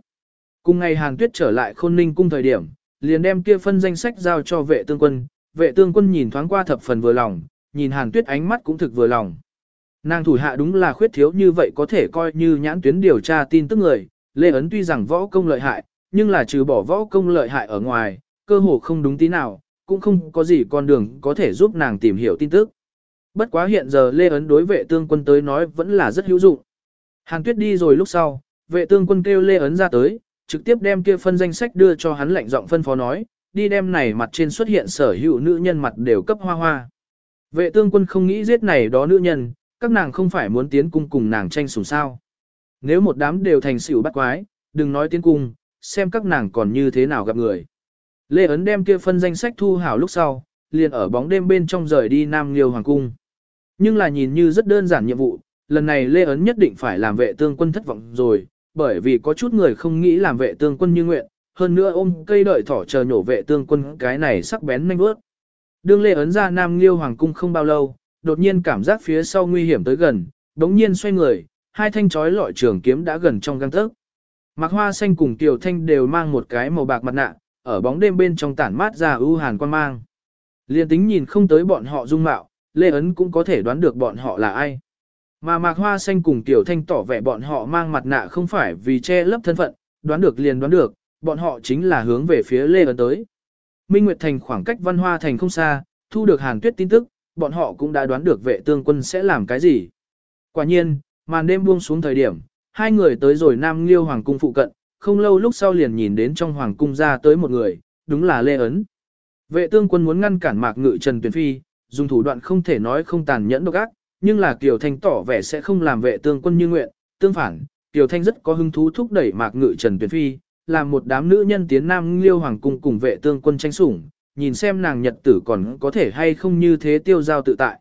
Cùng ngày Hàn Tuyết trở lại khôn ninh cung thời điểm, liền đem kia phân danh sách giao cho vệ tương quân, vệ tương quân nhìn thoáng qua thập phần vừa lòng, nhìn Hàn Tuyết ánh mắt cũng thực vừa lòng. Nàng thủ hạ đúng là khuyết thiếu như vậy có thể coi như nhãn tuyến điều tra tin tức người, Lê Ấn tuy rằng võ công lợi hại, nhưng là trừ bỏ võ công lợi hại ở ngoài, cơ hồ không đúng tí nào, cũng không có gì con đường có thể giúp nàng tìm hiểu tin tức. Bất quá hiện giờ Lê Ấn đối vệ tương quân tới nói vẫn là rất hữu dụng. Hàn Tuyết đi rồi lúc sau, vệ tương quân kêu Lê Ấn ra tới, trực tiếp đem kia phân danh sách đưa cho hắn lạnh giọng phân phó nói, đi đem này mặt trên xuất hiện sở hữu nữ nhân mặt đều cấp hoa hoa. Vệ tương quân không nghĩ giết này đó nữ nhân, các nàng không phải muốn tiến cung cùng nàng tranh sủng sao. Nếu một đám đều thành xỉu bắt quái, đừng nói tiến cung, xem các nàng còn như thế nào gặp người. Lê Ấn đem kia phân danh sách thu hảo lúc sau, liền ở bóng đêm bên trong rời đi Nam Liêu Hoàng Cung. Nhưng là nhìn như rất đơn giản nhiệm vụ, lần này Lê Ấn nhất định phải làm vệ tương quân thất vọng rồi, bởi vì có chút người không nghĩ làm vệ tương quân như nguyện, hơn nữa ôm cây đợi thỏ chờ nhổ vệ tương quân cái này sắc bén nhanh bước. Đương Lê Ấn ra Nam Liêu Hoàng Cung không bao lâu, đột nhiên cảm giác phía sau nguy hiểm tới gần, đống nhiên xoay người, hai thanh chói lọi trường kiếm đã gần trong găng tấc. Mạc Hoa Xanh cùng Tiểu Thanh đều mang một cái màu bạc mặt nạ, ở bóng đêm bên trong tản mát ra ưu hàn quan mang. Liên tính nhìn không tới bọn họ dung mạo, Lê Ấn cũng có thể đoán được bọn họ là ai. Mà Mạc Hoa Xanh cùng Tiểu Thanh tỏ vẻ bọn họ mang mặt nạ không phải vì che lấp thân phận, đoán được liền đoán được, bọn họ chính là hướng về phía Lê Ấn tới. Minh Nguyệt Thành khoảng cách Văn Hoa Thành không xa, thu được Hàn Tuyết tin tức, bọn họ cũng đã đoán được vệ tương quân sẽ làm cái gì. Quả nhiên, màn đêm buông xuống thời điểm, hai người tới rồi Nam Liêu Hoàng cung phụ cận, không lâu lúc sau liền nhìn đến trong Hoàng cung ra tới một người, đúng là Lê Ấn. Vệ tương quân muốn ngăn cản mạc ngự Trần Tuyền Phi, dùng thủ đoạn không thể nói không tàn nhẫn độc ác, nhưng là Kiều Thanh tỏ vẻ sẽ không làm vệ tương quân như nguyện, tương phản, Kiều Thanh rất có hứng thú thúc đẩy mạc ngự Trần Tuyền Phi, làm một đám nữ nhân tiến Nam Liêu Hoàng cung cùng vệ tương quân tranh sủng, nhìn xem nàng nhật tử còn có thể hay không như thế tiêu giao tự tại.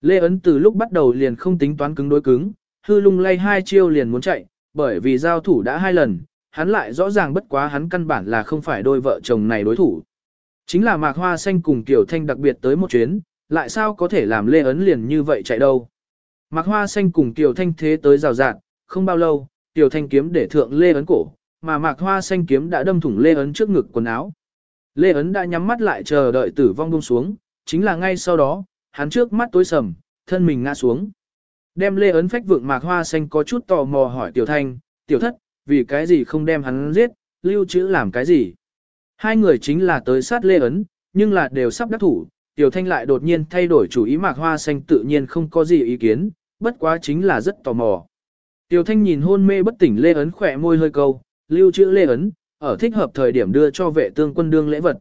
Lê Ấn từ lúc bắt đầu liền không tính toán cứng đối cứng, hư lung lay hai chiêu liền muốn chạy, bởi vì giao thủ đã hai lần, hắn lại rõ ràng bất quá hắn căn bản là không phải đôi vợ chồng này đối thủ. Chính là Mạc Hoa Xanh cùng Kiều Thanh đặc biệt tới một chuyến, lại sao có thể làm Lê Ấn liền như vậy chạy đâu. Mạc Hoa Xanh cùng Kiều Thanh thế tới rào rạt, không bao lâu, Kiều Thanh kiếm để thượng Lê Ấn cổ, mà Mạc Hoa Xanh kiếm đã đâm thủng Lê Ấn trước ngực quần áo. Lê Ấn đã nhắm mắt lại chờ đợi tử vong buông xuống, chính là ngay sau đó, hắn trước mắt tối sầm, thân mình ngã xuống. Đem Lê Ấn phách vượng Mạc Hoa Xanh có chút tò mò hỏi Tiểu Thanh, Tiểu Thất, vì cái gì không đem hắn giết, lưu trữ làm cái gì. Hai người chính là tới sát Lê Ấn, nhưng là đều sắp đắc thủ, Tiểu Thanh lại đột nhiên thay đổi chủ ý Mạc Hoa Xanh tự nhiên không có gì ý kiến, bất quá chính là rất tò mò. Tiểu Thanh nhìn hôn mê bất tỉnh Lê Ấn khỏe môi hơi câu, lưu trữ Lê Ấn, ở thích hợp thời điểm đưa cho vệ tương quân đương lễ vật.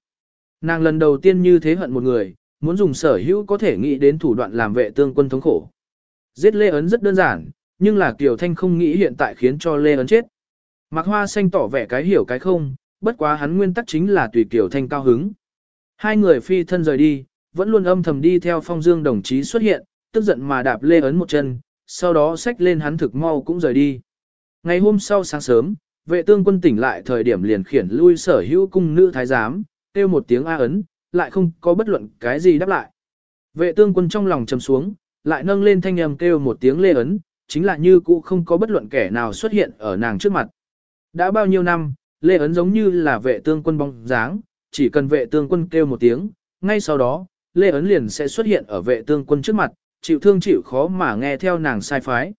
Nàng lần đầu tiên như thế hận một người, muốn dùng sở hữu có thể nghĩ đến thủ đoạn làm vệ tương quân thống khổ. Giết Lê Ấn rất đơn giản, nhưng là Kiều Thanh không nghĩ hiện tại khiến cho Lê Ấn chết. Mạc Hoa Xanh tỏ vẻ cái hiểu cái không, bất quá hắn nguyên tắc chính là tùy Kiều Thanh cao hứng. Hai người phi thân rời đi, vẫn luôn âm thầm đi theo phong dương đồng chí xuất hiện, tức giận mà đạp Lê Ấn một chân, sau đó xách lên hắn thực mau cũng rời đi. Ngày hôm sau sáng sớm, vệ tương quân tỉnh lại thời điểm liền khiển lui sở hữu cung nữ thái giám, kêu một tiếng A ấn, lại không có bất luận cái gì đáp lại. Vệ tương quân trong lòng trầm xuống, lại nâng lên thanh âm kêu một tiếng lê ấn, chính là như cũ không có bất luận kẻ nào xuất hiện ở nàng trước mặt. Đã bao nhiêu năm, lê ấn giống như là vệ tương quân bóng dáng, chỉ cần vệ tương quân kêu một tiếng, ngay sau đó, lê ấn liền sẽ xuất hiện ở vệ tương quân trước mặt, chịu thương chịu khó mà nghe theo nàng sai phái.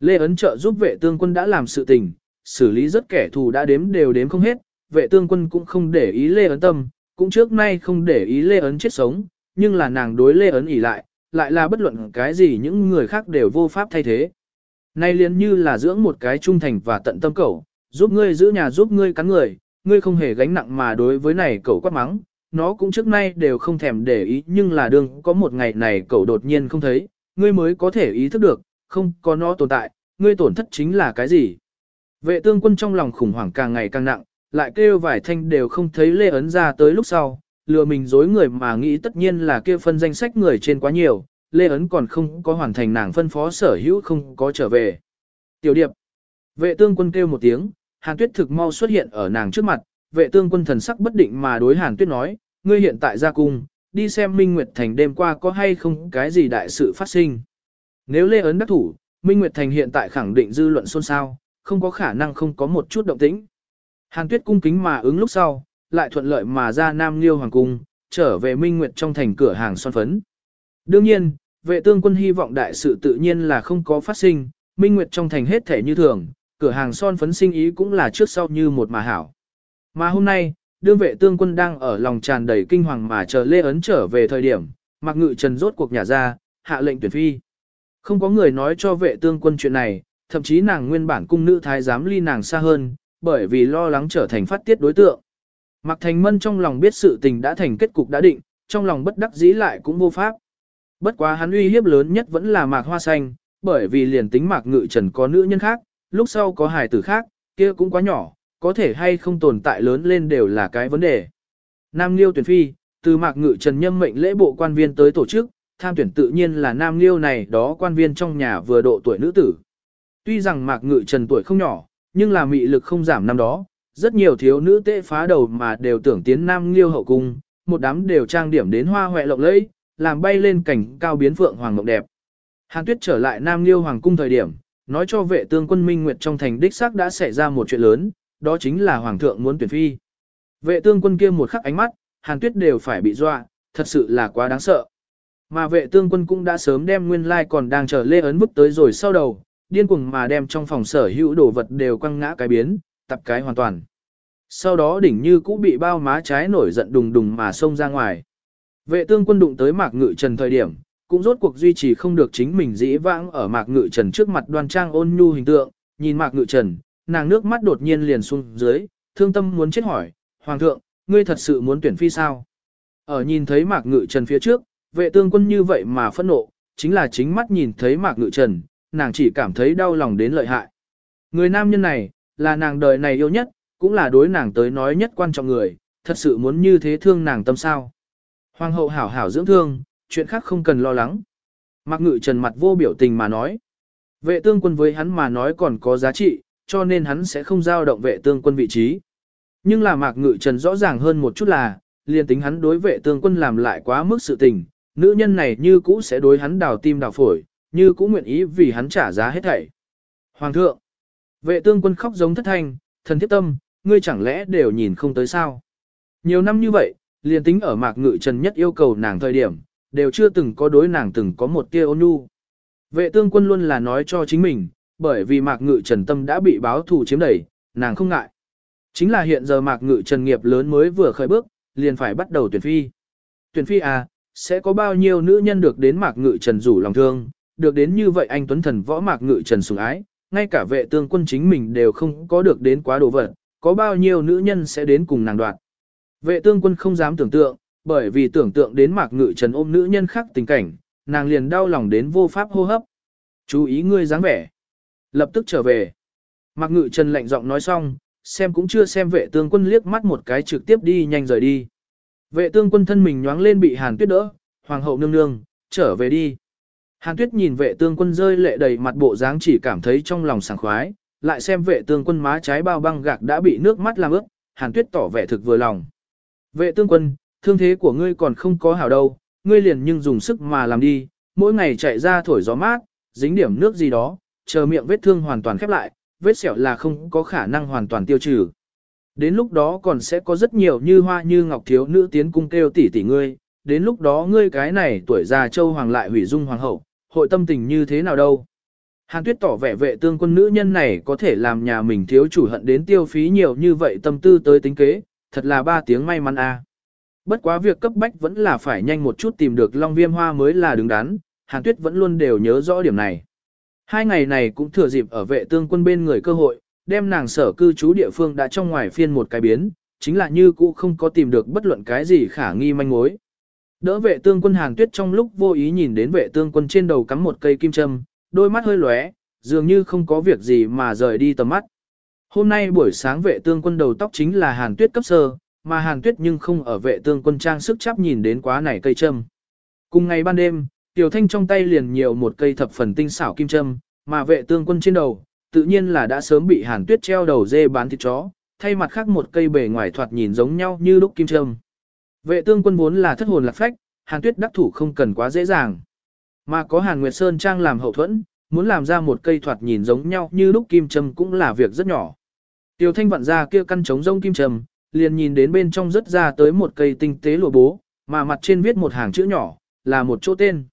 Lê ấn trợ giúp vệ tương quân đã làm sự tình, xử lý rất kẻ thù đã đếm đều đếm không hết, vệ tương quân cũng không để ý Lê Ấn tâm, cũng trước nay không để ý Lê Ấn chết sống, nhưng là nàng đối Lê Ấn ỉ lại, lại là bất luận cái gì những người khác đều vô pháp thay thế. Nay liền như là dưỡng một cái trung thành và tận tâm cẩu, giúp ngươi giữ nhà giúp ngươi cắn người, ngươi không hề gánh nặng mà đối với này cẩu quát mắng, nó cũng trước nay đều không thèm để ý nhưng là đương có một ngày này cậu đột nhiên không thấy, ngươi mới có thể ý thức được, không có nó tồn tại, ngươi tổn thất chính là cái gì. Vệ tương quân trong lòng khủng hoảng càng ngày càng nặng, lại kêu vài thanh đều không thấy Lê Ấn ra tới lúc sau, lừa mình dối người mà nghĩ tất nhiên là kia phân danh sách người trên quá nhiều, Lê Ấn còn không có hoàn thành nàng phân phó sở hữu không có trở về. Tiểu điệp, vệ tương quân kêu một tiếng, Hàn Tuyết thực mau xuất hiện ở nàng trước mặt, vệ tương quân thần sắc bất định mà đối Hàn Tuyết nói, ngươi hiện tại ra cung, đi xem Minh Nguyệt Thành đêm qua có hay không cái gì đại sự phát sinh. Nếu Lê Ấn đắc thủ, Minh Nguyệt Thành hiện tại khẳng định dư luận xôn xao, không có khả năng không có một chút động tĩnh. Hàn Tuyết cung kính mà ứng lúc sau, lại thuận lợi mà ra Nam Liêu Hoàng Cung, trở về Minh Nguyệt trong thành cửa hàng son phấn. Đương nhiên, vệ tương quân hy vọng đại sự tự nhiên là không có phát sinh, Minh Nguyệt trong thành hết thể như thường, cửa hàng son phấn sinh ý cũng là trước sau như một mà hảo. Mà hôm nay, đương vệ tương quân đang ở lòng tràn đầy kinh hoàng mà chờ Lê Ấn trở về thời điểm, mặc ngự trần rốt cuộc nhà ra, hạ lệnh tuyển phi. Không có người nói cho vệ tương quân chuyện này, thậm chí nàng nguyên bản cung nữ thái giám ly nàng xa hơn, bởi vì lo lắng trở thành phát tiết đối tượng. Mạc Thành Mân trong lòng biết sự tình đã thành kết cục đã định, trong lòng bất đắc dĩ lại cũng vô pháp. Bất quá hắn uy hiếp lớn nhất vẫn là Mạc Hoa Xanh, bởi vì liền tính Mạc Ngự Trần có nữ nhân khác, lúc sau có hài tử khác, kia cũng quá nhỏ, có thể hay không tồn tại lớn lên đều là cái vấn đề. Nam Liêu tuyển phi, từ Mạc Ngự Trần nhâm mệnh lễ bộ quan viên tới tổ chức, tham tuyển tự nhiên là Nam Liêu này đó quan viên trong nhà vừa độ tuổi nữ tử. Tuy rằng Mạc Ngự Trần tuổi không nhỏ, nhưng là mị lực không giảm năm đó, rất nhiều thiếu nữ tệ phá đầu mà đều tưởng tiến Nam Liêu hậu cung, một đám đều trang điểm đến hoa hoẹ lộng lẫy, làm bay lên cảnh cao biến phượng hoàng ngọc đẹp. Hàn Tuyết trở lại Nam Liêu hoàng cung thời điểm, nói cho vệ tương quân Minh Nguyệt trong thành đích xác đã xảy ra một chuyện lớn, đó chính là hoàng thượng muốn tuyển phi. Vệ tương quân kia một khắc ánh mắt, Hàn Tuyết đều phải bị dọa, thật sự là quá đáng sợ. Mà vệ tương quân cũng đã sớm đem nguyên lai còn đang chờ lê ấn bức tới rồi sau đầu, điên cuồng mà đem trong phòng sở hữu đồ vật đều quăng ngã cái biến, tập cái hoàn toàn. Sau đó đỉnh như cũ bị bao má trái nổi giận đùng đùng mà xông ra ngoài. Vệ tương quân đụng tới mạc ngự trần thời điểm, cũng rốt cuộc duy trì không được chính mình dĩ vãng ở mạc ngự trần trước mặt đoan trang ôn nhu hình tượng, nhìn mạc ngự trần, nàng nước mắt đột nhiên liền xuống dưới, thương tâm muốn chết hỏi, Hoàng thượng, ngươi thật sự muốn tuyển phi sao? Ở nhìn thấy mạc ngự trần phía trước, vệ tương quân như vậy mà phẫn nộ, chính là chính mắt nhìn thấy mạc ngự trần, nàng chỉ cảm thấy đau lòng đến lợi hại. Người nam nhân này, là nàng đời này yêu nhất, cũng là đối nàng tới nói nhất quan trọng người, thật sự muốn như thế thương nàng tâm sao. Hoàng hậu hảo hảo dưỡng thương, chuyện khác không cần lo lắng. Mạc ngự trần mặt vô biểu tình mà nói. Vệ tương quân với hắn mà nói còn có giá trị, cho nên hắn sẽ không giao động vệ tương quân vị trí. Nhưng là mạc ngự trần rõ ràng hơn một chút là, liền tính hắn đối vệ tương quân làm lại quá mức sự tình, nữ nhân này như cũ sẽ đối hắn đào tim đào phổi, như cũng nguyện ý vì hắn trả giá hết thảy. Hoàng thượng, vệ tương quân khóc giống thất thanh, thần thiết tâm, ngươi chẳng lẽ đều nhìn không tới sao? Nhiều năm như vậy, liền tính ở mạc ngự trần nhất yêu cầu nàng thời điểm, đều chưa từng có đối nàng từng có một tia ôn nhu. Vệ tương quân luôn là nói cho chính mình, bởi vì mạc ngự trần tâm đã bị báo thù chiếm đẩy, nàng không ngại. Chính là hiện giờ mạc ngự trần nghiệp lớn mới vừa khởi bước, liền phải bắt đầu tuyển phi. Tuyển phi à, sẽ có bao nhiêu nữ nhân được đến mạc ngự trần rủ lòng thương, được đến như vậy anh Tuấn Thần võ mạc ngự trần sủng ái, ngay cả vệ tương quân chính mình đều không có được đến quá đồ vật, có bao nhiêu nữ nhân sẽ đến cùng nàng đoạt. Vệ tương quân không dám tưởng tượng, bởi vì tưởng tượng đến mạc ngự trần ôm nữ nhân khác tình cảnh, nàng liền đau lòng đến vô pháp hô hấp. Chú ý ngươi dáng vẻ. Lập tức trở về. Mạc ngự trần lạnh giọng nói xong, xem cũng chưa xem vệ tương quân liếc mắt một cái trực tiếp đi nhanh rời đi. Vệ tương quân thân mình nhoáng lên bị hàn tuyết đỡ, hoàng hậu nương nương, trở về đi. Hàn tuyết nhìn vệ tương quân rơi lệ đầy mặt bộ dáng chỉ cảm thấy trong lòng sảng khoái, lại xem vệ tương quân má trái bao băng gạc đã bị nước mắt làm ướt, hàn tuyết tỏ vẻ thực vừa lòng. Vệ tương quân, thương thế của ngươi còn không có hảo đâu, ngươi liền nhưng dùng sức mà làm đi, mỗi ngày chạy ra thổi gió mát, dính điểm nước gì đó, chờ miệng vết thương hoàn toàn khép lại, vết sẹo là không có khả năng hoàn toàn tiêu trừ. Đến lúc đó còn sẽ có rất nhiều như hoa như ngọc thiếu nữ tiến cung kêu tỷ tỷ ngươi, đến lúc đó ngươi cái này tuổi già châu hoàng lại hủy dung hoàng hậu, hội tâm tình như thế nào đâu. Hàn tuyết tỏ vẻ vệ tương quân nữ nhân này có thể làm nhà mình thiếu chủ hận đến tiêu phí nhiều như vậy tâm tư tới tính kế, thật là ba tiếng may mắn a. Bất quá việc cấp bách vẫn là phải nhanh một chút tìm được long viêm hoa mới là đứng đắn, Hàn tuyết vẫn luôn đều nhớ rõ điểm này. Hai ngày này cũng thừa dịp ở vệ tương quân bên người cơ hội, đem nàng sở cư trú địa phương đã trong ngoài phiên một cái biến, chính là như cũ không có tìm được bất luận cái gì khả nghi manh mối. Đỡ vệ tương quân Hàn Tuyết trong lúc vô ý nhìn đến vệ tương quân trên đầu cắm một cây kim châm, đôi mắt hơi lóe, dường như không có việc gì mà rời đi tầm mắt. Hôm nay buổi sáng vệ tương quân đầu tóc chính là Hàn Tuyết cấp sơ, mà Hàn Tuyết nhưng không ở vệ tương quân trang sức chắp nhìn đến quá này cây châm. Cùng ngày ban đêm, Tiểu Thanh trong tay liền nhiều một cây thập phần tinh xảo kim châm, mà vệ tương quân trên đầu, tự nhiên là đã sớm bị Hàn Tuyết treo đầu dê bán thịt chó, thay mặt khác một cây bề ngoài thoạt nhìn giống nhau như lúc kim châm. Vệ tương quân vốn là thất hồn lạc phách, Hàn Tuyết đắc thủ không cần quá dễ dàng. Mà có Hàn Nguyệt Sơn trang làm hậu thuẫn, muốn làm ra một cây thoạt nhìn giống nhau như lúc kim châm cũng là việc rất nhỏ. Tiểu Thanh vặn ra kia căn trống rông kim châm, liền nhìn đến bên trong rất ra tới một cây tinh tế lụa bố, mà mặt trên viết một hàng chữ nhỏ, là một chỗ tên.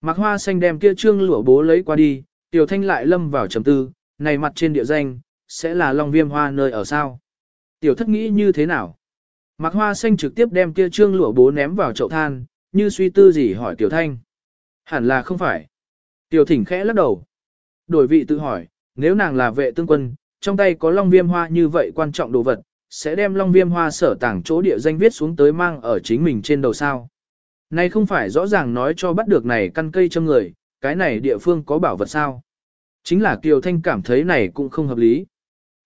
Mạc Hoa Xanh đem kia trương lụa bố lấy qua đi, Tiểu Thanh lại lâm vào trầm tư, này mặt trên địa danh, sẽ là Long Viêm Hoa nơi ở sao? Tiểu thất nghĩ như thế nào? Mạc Hoa Xanh trực tiếp đem kia trương lụa bố ném vào chậu than, như suy tư gì hỏi Tiểu Thanh. Hẳn là không phải. Tiểu thỉnh khẽ lắc đầu. Đổi vị tự hỏi, nếu nàng là vệ tương quân, trong tay có Long Viêm Hoa như vậy quan trọng đồ vật, sẽ đem Long Viêm Hoa sở tảng chỗ địa danh viết xuống tới mang ở chính mình trên đầu sao. Này không phải rõ ràng nói cho bắt được này căn cây châm người, cái này địa phương có bảo vật sao. Chính là Kiều Thanh cảm thấy này cũng không hợp lý.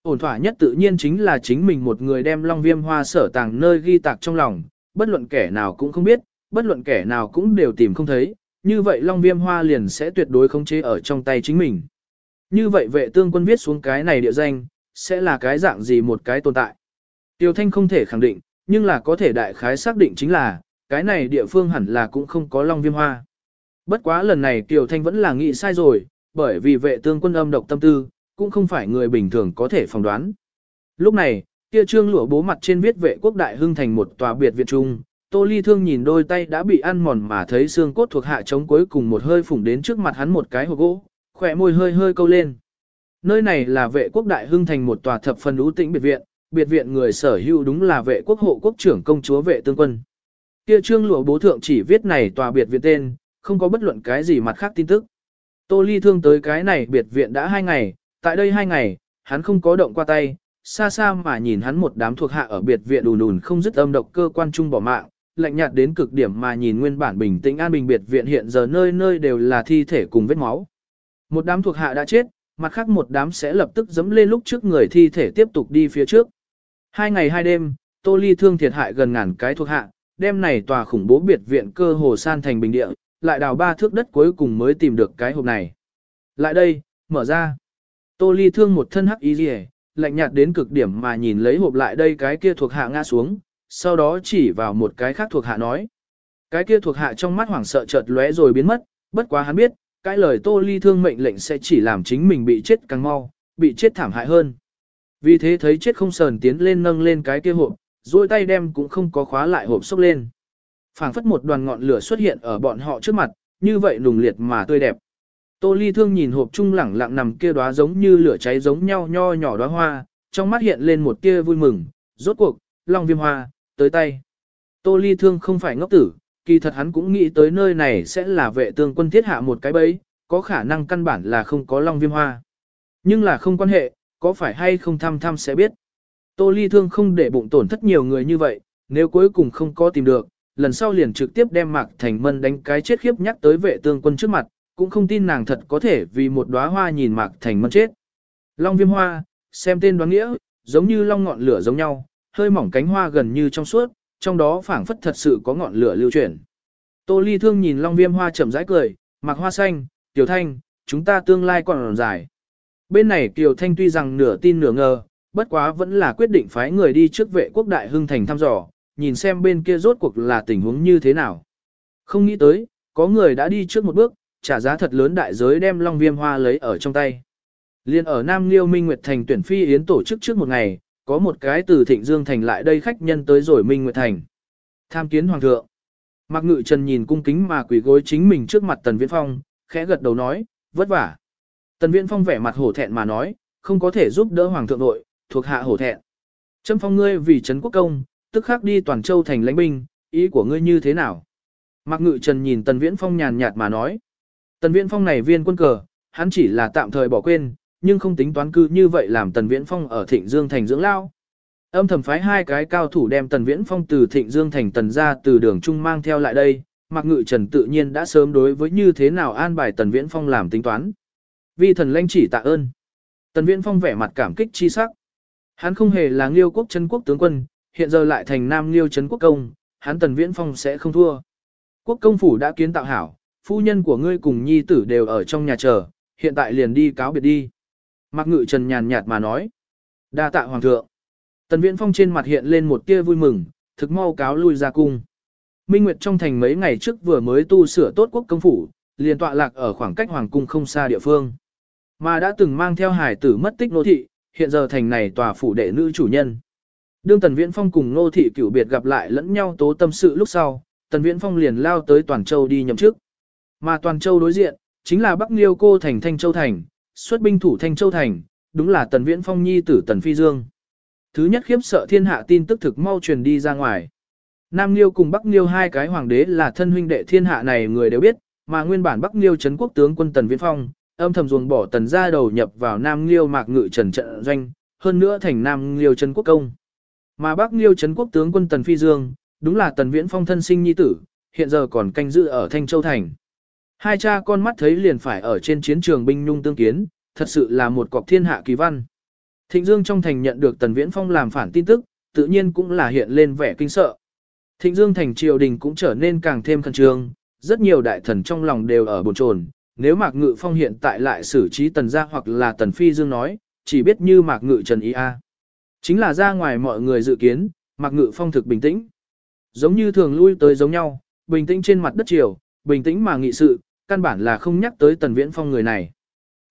Ổn thỏa nhất tự nhiên chính là chính mình một người đem long viêm hoa sở tàng nơi ghi tạc trong lòng, bất luận kẻ nào cũng không biết, bất luận kẻ nào cũng đều tìm không thấy, như vậy long viêm hoa liền sẽ tuyệt đối không chế ở trong tay chính mình. Như vậy vệ tương quân viết xuống cái này địa danh, sẽ là cái dạng gì một cái tồn tại. Tiêu Thanh không thể khẳng định, nhưng là có thể đại khái xác định chính là, cái này địa phương hẳn là cũng không có long viêm hoa. Bất quá lần này Tiêu Thanh vẫn là nghĩ sai rồi, bởi vì vệ tương quân âm độc tâm tư, cũng không phải người bình thường có thể phỏng đoán. Lúc này, kia trương lụa bố mặt trên viết vệ quốc đại hưng thành một tòa biệt viện trung, Tô Ly Thương nhìn đôi tay đã bị ăn mòn mà thấy xương cốt thuộc hạ chống cuối cùng một hơi phủng đến trước mặt hắn một cái hộp gỗ, khỏe môi hơi hơi câu lên. Nơi này là vệ quốc đại hưng thành một tòa thập phần ưu tĩnh biệt viện, biệt viện người sở hữu đúng là vệ quốc hộ quốc trưởng công chúa vệ tương quân. Kia trương lụa bố thượng chỉ viết này tòa biệt viện tên, không có bất luận cái gì mặt khác tin tức. Tô Ly Thương tới cái này biệt viện đã hai ngày, tại đây hai ngày, hắn không có động qua tay, xa xa mà nhìn hắn một đám thuộc hạ ở biệt viện đùn đùn không dứt âm độc cơ quan trung bỏ mạng, lạnh nhạt đến cực điểm mà nhìn nguyên bản bình tĩnh an bình biệt viện hiện giờ nơi nơi đều là thi thể cùng vết máu. Một đám thuộc hạ đã chết, mặt khác một đám sẽ lập tức dẫm lên lúc trước người thi thể tiếp tục đi phía trước. Hai ngày hai đêm, Tô Ly thương thiệt hại gần ngàn cái thuộc hạ, đêm này tòa khủng bố biệt viện cơ hồ san thành bình địa, lại đào ba thước đất cuối cùng mới tìm được cái hộp này. Lại đây, mở ra. Tô ly thương một thân hắc y rìa, lạnh nhạt đến cực điểm mà nhìn lấy hộp lại đây cái kia thuộc hạ ngã xuống, sau đó chỉ vào một cái khác thuộc hạ nói. Cái kia thuộc hạ trong mắt hoảng sợ chợt lóe rồi biến mất, bất quá hắn biết, cái lời tô ly thương mệnh lệnh sẽ chỉ làm chính mình bị chết càng mau, bị chết thảm hại hơn. Vì thế thấy chết không sờn tiến lên nâng lên cái kia hộp, duỗi tay đem cũng không có khóa lại hộp xốc lên phảng phất một đoàn ngọn lửa xuất hiện ở bọn họ trước mặt, như vậy nùng liệt mà tươi đẹp. Tô Ly Thương nhìn hộp trung lẳng lặng nằm kia đóa giống như lửa cháy giống nhau nho nhỏ đóa hoa, trong mắt hiện lên một tia vui mừng, rốt cuộc, long viêm hoa, tới tay. Tô Ly Thương không phải ngốc tử, kỳ thật hắn cũng nghĩ tới nơi này sẽ là vệ tương quân thiết hạ một cái bẫy, có khả năng căn bản là không có long viêm hoa. Nhưng là không quan hệ, có phải hay không thăm thăm sẽ biết. Tô Ly Thương không để bụng tổn thất nhiều người như vậy, nếu cuối cùng không có tìm được, lần sau liền trực tiếp đem Mạc Thành Mân đánh cái chết khiếp nhắc tới vệ tương quân trước mặt, cũng không tin nàng thật có thể vì một đóa hoa nhìn Mạc Thành Mân chết. Long viêm hoa, xem tên đoán nghĩa, giống như long ngọn lửa giống nhau, hơi mỏng cánh hoa gần như trong suốt, trong đó phảng phất thật sự có ngọn lửa lưu chuyển. Tô Ly Thương nhìn long viêm hoa chậm rãi cười, Mạc Hoa Xanh, Tiểu Thanh, chúng ta tương lai còn dài. Bên này Kiều Thanh tuy rằng nửa tin nửa ngờ, bất quá vẫn là quyết định phái người đi trước vệ quốc đại hưng thành thăm dò, nhìn xem bên kia rốt cuộc là tình huống như thế nào. Không nghĩ tới, có người đã đi trước một bước, trả giá thật lớn đại giới đem long viêm hoa lấy ở trong tay. Liên ở Nam Liêu Minh Nguyệt Thành tuyển phi yến tổ chức trước một ngày, có một cái từ Thịnh Dương Thành lại đây khách nhân tới rồi Minh Nguyệt Thành. Tham kiến Hoàng thượng. Mạc Ngự Trần nhìn cung kính mà quỳ gối chính mình trước mặt Tần Viễn Phong, khẽ gật đầu nói, vất vả. Tần Viễn Phong vẻ mặt hổ thẹn mà nói, không có thể giúp đỡ Hoàng thượng nội, thuộc hạ hổ thẹn. Trâm phong ngươi vì Trấn Quốc Công, tức khắc đi toàn châu thành lãnh binh, ý của ngươi như thế nào? Mạc Ngự Trần nhìn Tần Viễn Phong nhàn nhạt mà nói. Tần Viễn Phong này viên quân cờ, hắn chỉ là tạm thời bỏ quên, nhưng không tính toán cư như vậy làm Tần Viễn Phong ở Thịnh Dương thành dưỡng lao. Âm thầm phái hai cái cao thủ đem Tần Viễn Phong từ Thịnh Dương thành tần ra từ đường trung mang theo lại đây, Mạc Ngự Trần tự nhiên đã sớm đối với như thế nào an bài Tần Viễn Phong làm tính toán. Vi thần lãnh chỉ tạ ơn. Tần Viễn Phong vẻ mặt cảm kích chi sắc. Hắn không hề là Liêu quốc chân quốc tướng quân, hiện giờ lại thành Nam Liêu Trấn Quốc Công, hắn Tần Viễn Phong sẽ không thua. Quốc công phủ đã kiến tạo hảo, phu nhân của ngươi cùng nhi tử đều ở trong nhà chờ, hiện tại liền đi cáo biệt đi. Mạc Ngự Trần nhàn nhạt mà nói. đa tạ hoàng thượng. Tần Viễn Phong trên mặt hiện lên một tia vui mừng, thực mau cáo lui ra cung. Minh Nguyệt trong thành mấy ngày trước vừa mới tu sửa tốt quốc công phủ, liền tọa lạc ở khoảng cách hoàng cung không xa địa phương. Mà đã từng mang theo hải tử mất tích nô thị, hiện giờ thành này tòa phủ đệ nữ chủ nhân. Đương Tần Viễn Phong cùng nô thị cửu biệt gặp lại lẫn nhau tố tâm sự lúc sau, Tần Viễn Phong liền lao tới Toàn Châu đi nhậm chức. Mà Toàn Châu đối diện, chính là Bắc Liêu cô thành Thanh Châu Thành, xuất binh thủ Thanh Châu Thành, đúng là Tần Viễn Phong nhi tử Tần Phi Dương. Thứ nhất khiếp sợ thiên hạ tin tức thực mau truyền đi ra ngoài. Nam Liêu cùng Bắc Liêu hai cái hoàng đế là thân huynh đệ thiên hạ này người đều biết, mà nguyên bản Bắc Liêu trấn quốc tướng quân Tần Viễn Phong, âm thầm ruồng bỏ Tần gia đầu nhập vào Nam Liêu mạc ngự trần trận doanh, hơn nữa thành Nam Liêu trấn quốc công. Mà Bắc Liêu trấn quốc tướng quân Tần Phi Dương, đúng là Tần Viễn Phong thân sinh nhi tử, hiện giờ còn canh giữ ở Thanh Châu thành. Hai cha con mắt thấy liền phải ở trên chiến trường binh nhung tương kiến, thật sự là một cọc thiên hạ kỳ văn. Thịnh Dương trong thành nhận được Tần Viễn Phong làm phản tin tức, tự nhiên cũng là hiện lên vẻ kinh sợ. Thịnh Dương thành triều đình cũng trở nên càng thêm khẩn trương, rất nhiều đại thần trong lòng đều ở bồn chồn. Nếu Mạc Ngự Phong hiện tại lại xử trí Tần gia hoặc là Tần Phi Dương nói, chỉ biết như Mạc Ngự Trần Ý A. Chính là ra ngoài mọi người dự kiến, Mạc Ngự Phong thực bình tĩnh. Giống như thường lui tới giống nhau, bình tĩnh trên mặt đất triều, bình tĩnh mà nghị sự, căn bản là không nhắc tới Tần Viễn Phong người này.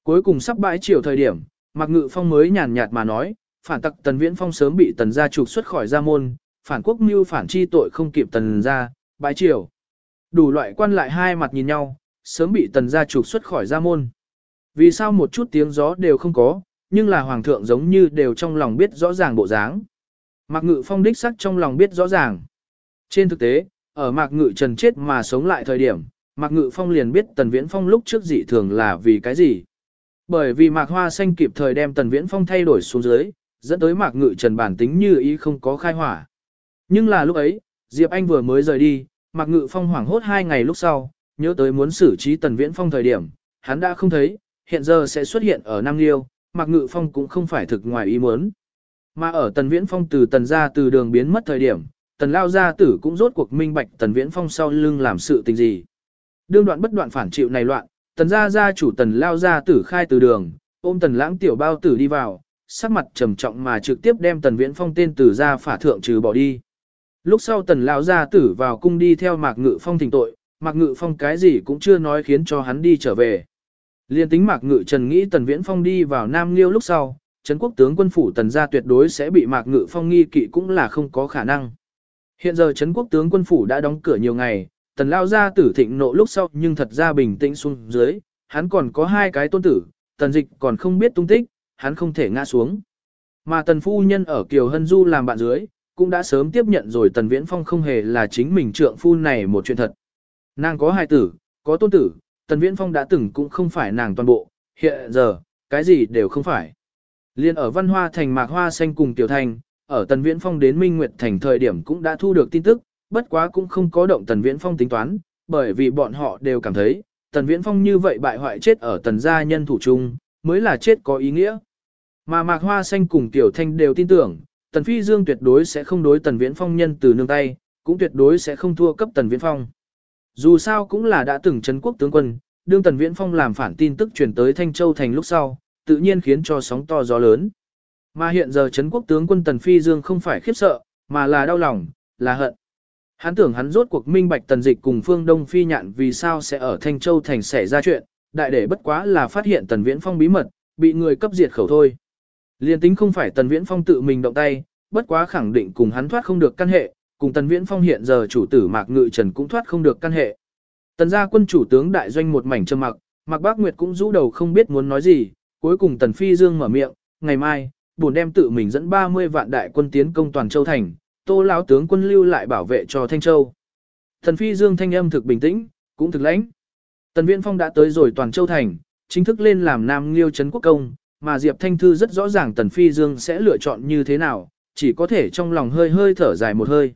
Cuối cùng sắp bãi triều thời điểm, Mạc Ngự Phong mới nhàn nhạt mà nói, phản tặc Tần Viễn Phong sớm bị Tần gia trục xuất khỏi gia môn, phản quốc mưu phản chi tội không kịp Tần gia, bãi triều. Đủ loại quan lại hai mặt nhìn nhau, sớm bị Tần gia trục xuất khỏi gia môn. Vì sao một chút tiếng gió đều không có, nhưng là hoàng thượng giống như đều trong lòng biết rõ ràng bộ dáng. Mạc Ngự Phong đích sắc trong lòng biết rõ ràng. Trên thực tế, ở Mạc Ngự Trần chết mà sống lại thời điểm, Mạc Ngự Phong liền biết Tần Viễn Phong lúc trước dị thường là vì cái gì. Bởi vì Mạc Hoa Xanh kịp thời đem Tần Viễn Phong thay đổi xuống dưới, dẫn tới Mạc Ngự Trần bản tính như ý không có khai hỏa. Nhưng là lúc ấy, Diệp Anh vừa mới rời đi, Mạc Ngự Phong hoảng hốt hai ngày lúc sau, nhớ tới muốn xử trí Tần Viễn Phong thời điểm, hắn đã không thấy, hiện giờ sẽ xuất hiện ở Nam Liêu, Mạc Ngự Phong cũng không phải thực ngoài ý muốn. Mà ở Tần Viễn Phong từ Tần ra từ đường biến mất thời điểm, Tần Lao Gia Tử cũng rốt cuộc minh bạch Tần Viễn Phong sau lưng làm sự tình gì. Đương đoạn bất đoạn phản chịu này loạn, Tần gia gia chủ Tần Lao Gia Tử khai từ đường, ôm Tần Lãng tiểu bao tử đi vào, sắc mặt trầm trọng mà trực tiếp đem Tần Viễn Phong tên từ gia phả thượng trừ bỏ đi. Lúc sau Tần Lao Gia Tử vào cung đi theo Mạc Ngự Phong thỉnh tội, Mạc Ngự Phong cái gì cũng chưa nói khiến cho hắn đi trở về. Liên tính Mạc Ngự Trần nghĩ Tần Viễn Phong đi vào Nam Liêu lúc sau, Trấn quốc tướng quân phủ Tần gia tuyệt đối sẽ bị Mạc Ngự Phong nghi kỵ cũng là không có khả năng. Hiện giờ Trấn quốc tướng quân phủ đã đóng cửa nhiều ngày, Tần lao gia tử thịnh nộ lúc sau nhưng thật ra bình tĩnh xuống dưới, hắn còn có hai cái tôn tử, Tần dịch còn không biết tung tích, hắn không thể ngã xuống. Mà Tần phu nhân ở Kiều Hân Du làm bạn dưới, cũng đã sớm tiếp nhận rồi Tần Viễn Phong không hề là chính mình trượng phu này một chuyện thật. Nàng có hai tử, có tôn tử, Tần Viễn Phong đã từng cũng không phải nàng toàn bộ, hiện giờ, cái gì đều không phải. Liên ở Văn Hoa Thành Mạc Hoa Xanh cùng Tiểu Thành, ở Tần Viễn Phong đến Minh Nguyệt Thành thời điểm cũng đã thu được tin tức, bất quá cũng không có động Tần Viễn Phong tính toán, bởi vì bọn họ đều cảm thấy, Tần Viễn Phong như vậy bại hoại chết ở Tần gia nhân thủ chung, mới là chết có ý nghĩa. Mà Mạc Hoa Xanh cùng Tiểu Thanh đều tin tưởng, Tần Phi Dương tuyệt đối sẽ không đối Tần Viễn Phong nhân từ nương tay, cũng tuyệt đối sẽ không thua cấp Tần Viễn Phong. Dù sao cũng là đã từng chấn quốc tướng quân, đương Tần Viễn Phong làm phản tin tức truyền tới Thanh Châu thành lúc sau, tự nhiên khiến cho sóng to gió lớn. Mà hiện giờ chấn quốc tướng quân Tần Phi Dương không phải khiếp sợ, mà là đau lòng, là hận. Hắn tưởng hắn rốt cuộc minh bạch Tần Dịch cùng Phương Đông Phi nhạn vì sao sẽ ở Thanh Châu thành xảy ra chuyện, đại để bất quá là phát hiện Tần Viễn Phong bí mật, bị người cấp diệt khẩu thôi. Liên tính không phải Tần Viễn Phong tự mình động tay, bất quá khẳng định cùng hắn thoát không được căn hệ, cùng Tần Viễn Phong hiện giờ chủ tử Mạc Ngự Trần cũng thoát không được căn hệ. Tần gia quân chủ tướng đại doanh một mảnh trầm mặc, Mạc Bác Nguyệt cũng rũ đầu không biết muốn nói gì, cuối cùng Tần Phi Dương mở miệng, ngày mai, buồn đem tự mình dẫn 30 vạn đại quân tiến công toàn châu thành, Tô lão tướng quân lưu lại bảo vệ cho Thanh Châu. Thần Phi Dương thanh âm thực bình tĩnh, cũng thực lãnh. Tần Viễn Phong đã tới rồi toàn châu thành, chính thức lên làm Nam Liêu trấn quốc công, mà Diệp Thanh Thư rất rõ ràng Tần Phi Dương sẽ lựa chọn như thế nào, chỉ có thể trong lòng hơi hơi thở dài một hơi.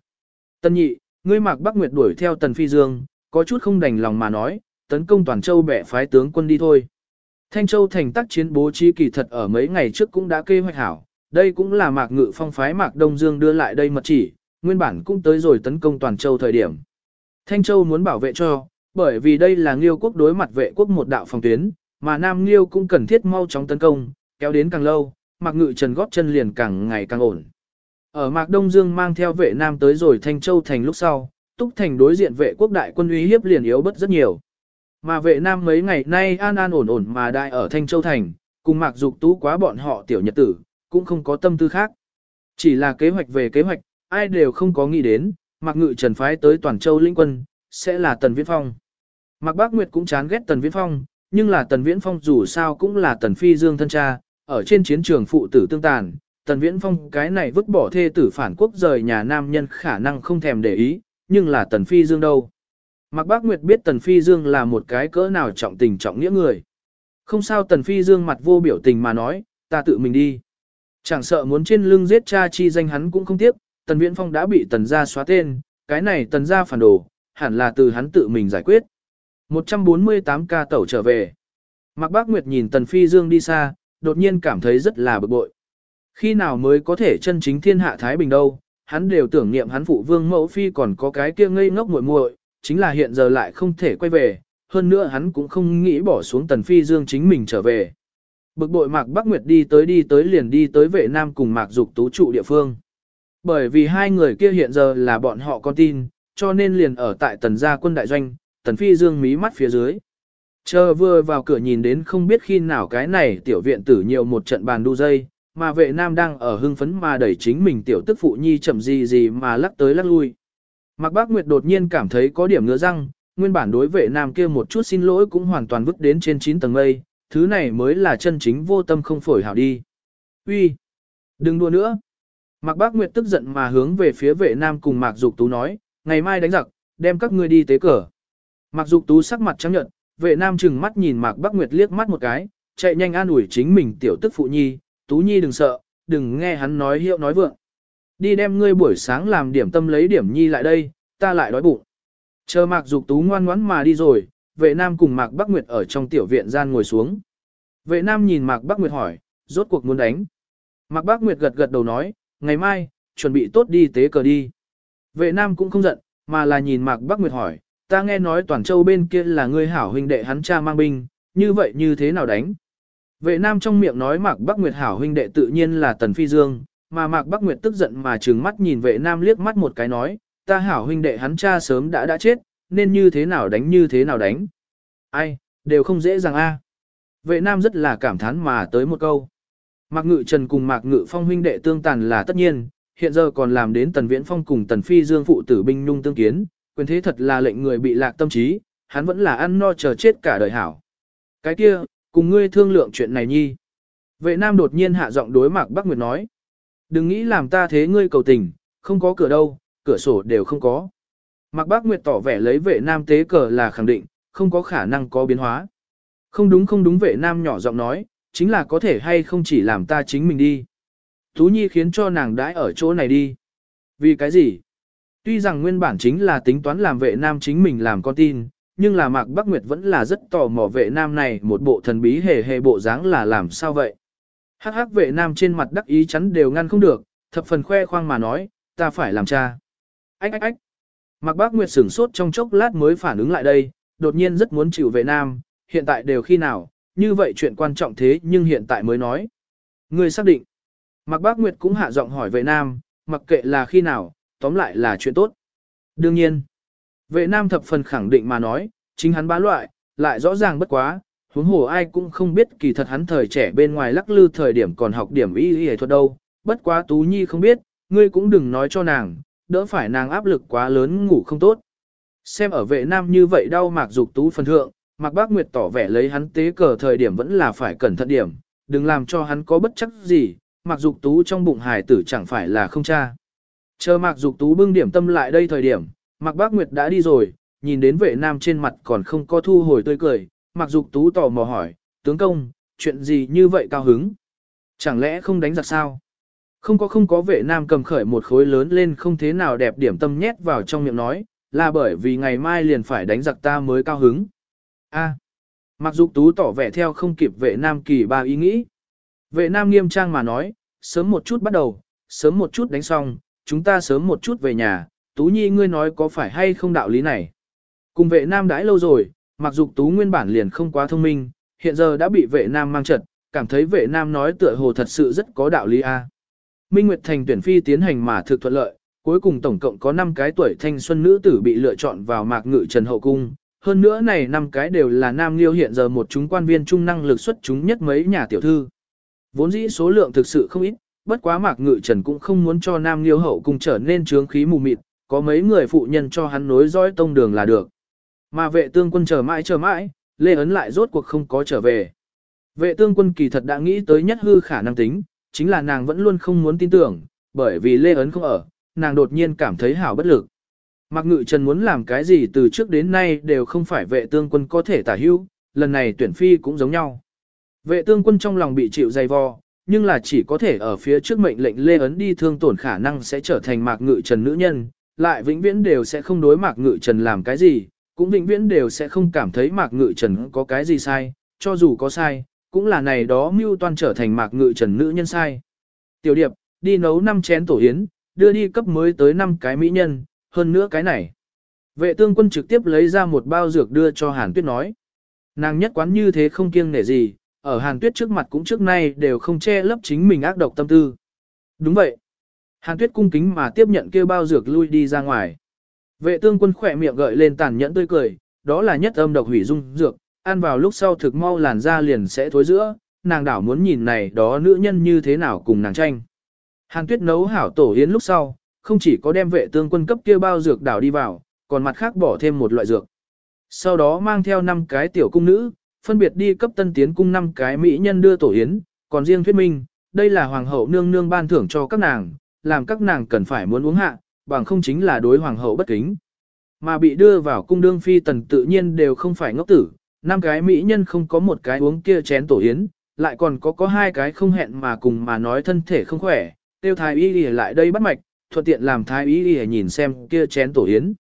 Tần nhị, ngươi Mạc Bắc Nguyệt đuổi theo Tần Phi Dương, có chút không đành lòng mà nói, tấn công toàn châu bẻ phái tướng quân đi thôi. Thanh Châu thành tác chiến bố trí kỳ thật ở mấy ngày trước cũng đã kê hoạch hảo, đây cũng là mạc ngự phong phái mạc Đông Dương đưa lại đây mật chỉ, nguyên bản cũng tới rồi tấn công toàn châu thời điểm. Thanh Châu muốn bảo vệ cho, bởi vì đây là Nghiêu quốc đối mặt vệ quốc một đạo phòng tuyến, mà Nam Nghiêu cũng cần thiết mau chóng tấn công, kéo đến càng lâu, Mạc Ngự Trần góp chân liền càng ngày càng ổn. Ở Mạc Đông Dương mang theo vệ Nam tới rồi Thanh Châu thành lúc sau, Túc Thành đối diện vệ quốc đại quân uy hiếp liền yếu bất rất nhiều. Mà vệ Nam mấy ngày nay an an ổn ổn mà đại ở Thanh Châu thành, cùng Mạc Dục Tú quá bọn họ tiểu nhật tử, cũng không có tâm tư khác. Chỉ là kế hoạch về kế hoạch, ai đều không có nghĩ đến, Mạc Ngự Trần phái tới Toàn Châu lĩnh quân, sẽ là Tần Viễn Phong. Mạc Bác Nguyệt cũng chán ghét Tần Viễn Phong, nhưng là Tần Viễn Phong dù sao cũng là Tần Phi Dương thân cha, ở trên chiến trường phụ tử tương tàn, Tần Viễn Phong cái này vứt bỏ thê tử phản quốc rời nhà nam nhân khả năng không thèm để ý, nhưng là Tần Phi Dương đâu. Mạc Bác Nguyệt biết Tần Phi Dương là một cái cỡ nào trọng tình trọng nghĩa người. Không sao Tần Phi Dương mặt vô biểu tình mà nói, ta tự mình đi. Chẳng sợ muốn trên lưng giết cha chi danh hắn cũng không tiếc, Tần Viễn Phong đã bị Tần gia xóa tên, cái này Tần gia phản đồ, hẳn là từ hắn tự mình giải quyết. 148 ca tẩu trở về. Mạc Bác Nguyệt nhìn Tần Phi Dương đi xa, đột nhiên cảm thấy rất là bực bội. Khi nào mới có thể chân chính thiên hạ Thái Bình đâu, hắn đều tưởng niệm hắn phụ vương mẫu phi còn có cái kia ngây ngốc muội muội, chính là hiện giờ lại không thể quay về, hơn nữa hắn cũng không nghĩ bỏ xuống Tần Phi Dương chính mình trở về. Bực bội Mạc Bắc Nguyệt đi tới đi tới liền đi tới vệ nam cùng Mạc Dục Tú trụ địa phương. Bởi vì hai người kia hiện giờ là bọn họ con tin, cho nên liền ở tại tần gia quân đại doanh, tần phi dương mí mắt phía dưới. Chờ vừa vào cửa nhìn đến không biết khi nào cái này tiểu viện tử nhiều một trận bàn đu dây, mà vệ nam đang ở hưng phấn mà đẩy chính mình tiểu tức phụ nhi chậm gì gì mà lắc tới lắc lui. Mạc Bác Nguyệt đột nhiên cảm thấy có điểm ngứa răng, nguyên bản đối vệ nam kia một chút xin lỗi cũng hoàn toàn vứt đến trên 9 tầng mây, thứ này mới là chân chính vô tâm không phổi hảo đi. Uy, Đừng đua nữa! Mạc Bác Nguyệt tức giận mà hướng về phía vệ nam cùng Mạc Dục Tú nói, ngày mai đánh giặc, đem các ngươi đi tế cờ. Mạc Dục Tú sắc mặt trắng nhợt, vệ nam chừng mắt nhìn Mạc Bác Nguyệt liếc mắt một cái, chạy nhanh an ủi chính mình tiểu tức phụ nhi, Tú nhi đừng sợ, đừng nghe hắn nói hiệu nói vượng. Đi đem ngươi buổi sáng làm điểm tâm lấy điểm nhi lại đây, ta lại đói bụng. Chờ Mạc Dục Tú ngoan ngoãn mà đi rồi, vệ nam cùng Mạc Bắc Nguyệt ở trong tiểu viện gian ngồi xuống. Vệ nam nhìn Mạc Bắc Nguyệt hỏi, rốt cuộc muốn đánh. Mạc Bắc Nguyệt gật gật đầu nói, ngày mai, chuẩn bị tốt đi tế cờ đi. Vệ nam cũng không giận, mà là nhìn Mạc Bắc Nguyệt hỏi, ta nghe nói toàn châu bên kia là ngươi hảo huynh đệ hắn cha mang binh, như vậy như thế nào đánh? Vệ nam trong miệng nói Mạc Bắc Nguyệt hảo huynh đệ tự nhiên là Tần Phi Dương, mà Mạc Bắc Nguyệt tức giận mà trừng mắt nhìn vệ nam liếc mắt một cái nói, ta hảo huynh đệ hắn cha sớm đã đã chết, nên như thế nào đánh như thế nào đánh. Ai, đều không dễ dàng a. Vệ nam rất là cảm thán mà tới một câu. Mạc Ngự Trần cùng Mạc Ngự Phong huynh đệ tương tàn là tất nhiên, hiện giờ còn làm đến Tần Viễn Phong cùng Tần Phi Dương phụ tử binh nhung tương kiến, quyền thế thật là lệnh người bị lạc tâm trí, hắn vẫn là ăn no chờ chết cả đời hảo. Cái kia, cùng ngươi thương lượng chuyện này nhi. Vệ Nam đột nhiên hạ giọng đối Mạc Bắc Nguyệt nói. Đừng nghĩ làm ta thế ngươi cầu tình, không có cửa đâu, cửa sổ đều không có. Mạc Bắc Nguyệt tỏ vẻ lấy vệ Nam tế cờ là khẳng định, không có khả năng có biến hóa. Không đúng không đúng vệ Nam nhỏ giọng nói, chính là có thể hay không chỉ làm ta chính mình đi. Tú Nhi khiến cho nàng đãi ở chỗ này đi. Vì cái gì? Tuy rằng nguyên bản chính là tính toán làm vệ nam chính mình làm con tin, nhưng là Mạc Bắc Nguyệt vẫn là rất tò mò vệ nam này một bộ thần bí hề hề bộ dáng là làm sao vậy. Hắc hắc vệ nam trên mặt đắc ý chắn đều ngăn không được, thập phần khoe khoang mà nói, ta phải làm cha. Ách ách ách. Mạc Bác Nguyệt sửng sốt trong chốc lát mới phản ứng lại đây, đột nhiên rất muốn chịu vệ nam, hiện tại đều khi nào, như vậy chuyện quan trọng thế nhưng hiện tại mới nói. Người xác định. Mạc Bác Nguyệt cũng hạ giọng hỏi vệ nam, mặc kệ là khi nào, tóm lại là chuyện tốt. Đương nhiên, vệ nam thập phần khẳng định mà nói, chính hắn bá loại, lại rõ ràng bất quá, huống hồ ai cũng không biết kỳ thật hắn thời trẻ bên ngoài lắc lư thời điểm còn học điểm y y thuật đâu, bất quá Tú Nhi không biết, ngươi cũng đừng nói cho nàng, đỡ phải nàng áp lực quá lớn ngủ không tốt. Xem ở vệ nam như vậy đau mạc dục Tú phần thượng, Mạc Bác Nguyệt tỏ vẻ lấy hắn tế cờ thời điểm vẫn là phải cẩn thận điểm, đừng làm cho hắn có bất chắc gì, Mạc Dục Tú trong bụng hài tử chẳng phải là không cha. Chờ Mạc Dục Tú bưng điểm tâm lại đây thời điểm, Mạc Bác Nguyệt đã đi rồi, nhìn đến vệ nam trên mặt còn không có thu hồi tươi cười, Mạc Dục Tú tò mò hỏi, tướng công, chuyện gì như vậy cao hứng? Chẳng lẽ không đánh giặc sao? Không có không có vệ nam cầm khởi một khối lớn lên không thế nào đẹp điểm tâm nhét vào trong miệng nói, là bởi vì ngày mai liền phải đánh giặc ta mới cao hứng. A. Mặc Dục Tú tỏ vẻ theo không kịp vệ nam kỳ ba ý nghĩ. Vệ nam nghiêm trang mà nói, sớm một chút bắt đầu, sớm một chút đánh xong, chúng ta sớm một chút về nhà, Tú Nhi ngươi nói có phải hay không đạo lý này. Cùng vệ nam đãi lâu rồi, mặc dù Tú nguyên bản liền không quá thông minh, hiện giờ đã bị vệ nam mang trật, cảm thấy vệ nam nói tựa hồ thật sự rất có đạo lý a. Minh Nguyệt Thành tuyển phi tiến hành mà thực thuận lợi, cuối cùng tổng cộng có 5 cái tuổi thanh xuân nữ tử bị lựa chọn vào mạc ngự trần hậu cung. Hơn nữa này năm cái đều là nam liêu hiện giờ một chúng quan viên trung năng lực xuất chúng nhất mấy nhà tiểu thư. Vốn dĩ số lượng thực sự không ít, bất quá mạc ngự trần cũng không muốn cho nam liêu hậu cung trở nên trướng khí mù mịt, có mấy người phụ nhân cho hắn nối dõi tông đường là được. Mà vệ tương quân chờ mãi chờ mãi, Lê Ấn lại rốt cuộc không có trở về. Vệ tương quân kỳ thật đã nghĩ tới nhất hư khả năng tính, chính là nàng vẫn luôn không muốn tin tưởng, bởi vì Lê Ấn không ở, nàng đột nhiên cảm thấy hảo bất lực. Mạc Ngự Trần muốn làm cái gì từ trước đến nay đều không phải vệ tương quân có thể tả hữu, lần này tuyển phi cũng giống nhau. Vệ tương quân trong lòng bị chịu dày vò, nhưng là chỉ có thể ở phía trước mệnh lệnh Lê Ấn đi thương tổn khả năng sẽ trở thành Mạc Ngự Trần nữ nhân, lại vĩnh viễn đều sẽ không đối Mạc Ngự Trần làm cái gì, cũng vĩnh viễn đều sẽ không cảm thấy Mạc Ngự Trần có cái gì sai, cho dù có sai, cũng là này đó mưu toan trở thành Mạc Ngự Trần nữ nhân sai. Tiểu Điệp, đi nấu 5 chén tổ yến, đưa đi cấp mới tới 5 cái mỹ nhân, hơn nữa cái này. Vệ tương quân trực tiếp lấy ra một bao dược đưa cho Hàn Tuyết nói. Nàng nhất quán như thế không kiêng nể gì, ở Hàn Tuyết trước mặt cũng trước nay đều không che lấp chính mình ác độc tâm tư. Đúng vậy. Hàn Tuyết cung kính mà tiếp nhận kêu bao dược lui đi ra ngoài. Vệ tương quân khỏe miệng gợi lên tàn nhẫn tươi cười, đó là nhất âm độc hủy dung dược, ăn vào lúc sau thực mau làn da liền sẽ thối giữa, nàng đảo muốn nhìn này đó nữ nhân như thế nào cùng nàng tranh. Hàn tuyết nấu hảo tổ yến lúc sau, không chỉ có đem vệ tương quân cấp kia bao dược đảo đi vào, còn mặt khác bỏ thêm một loại dược. Sau đó mang theo 5 cái tiểu cung nữ, phân biệt đi cấp tân tiến cung 5 cái mỹ nhân đưa tổ yến, còn riêng thuyết minh, đây là hoàng hậu nương nương ban thưởng cho các nàng, làm các nàng cần phải muốn uống hạ, bằng không chính là đối hoàng hậu bất kính. Mà bị đưa vào cung đương phi tần tự nhiên đều không phải ngốc tử, năm cái mỹ nhân không có một cái uống kia chén tổ yến, lại còn có có hai cái không hẹn mà cùng mà nói thân thể không khỏe, tiêu thái y y lại đây bắt mạch, thuận tiện làm thái y y nhìn xem kia chén tổ yến.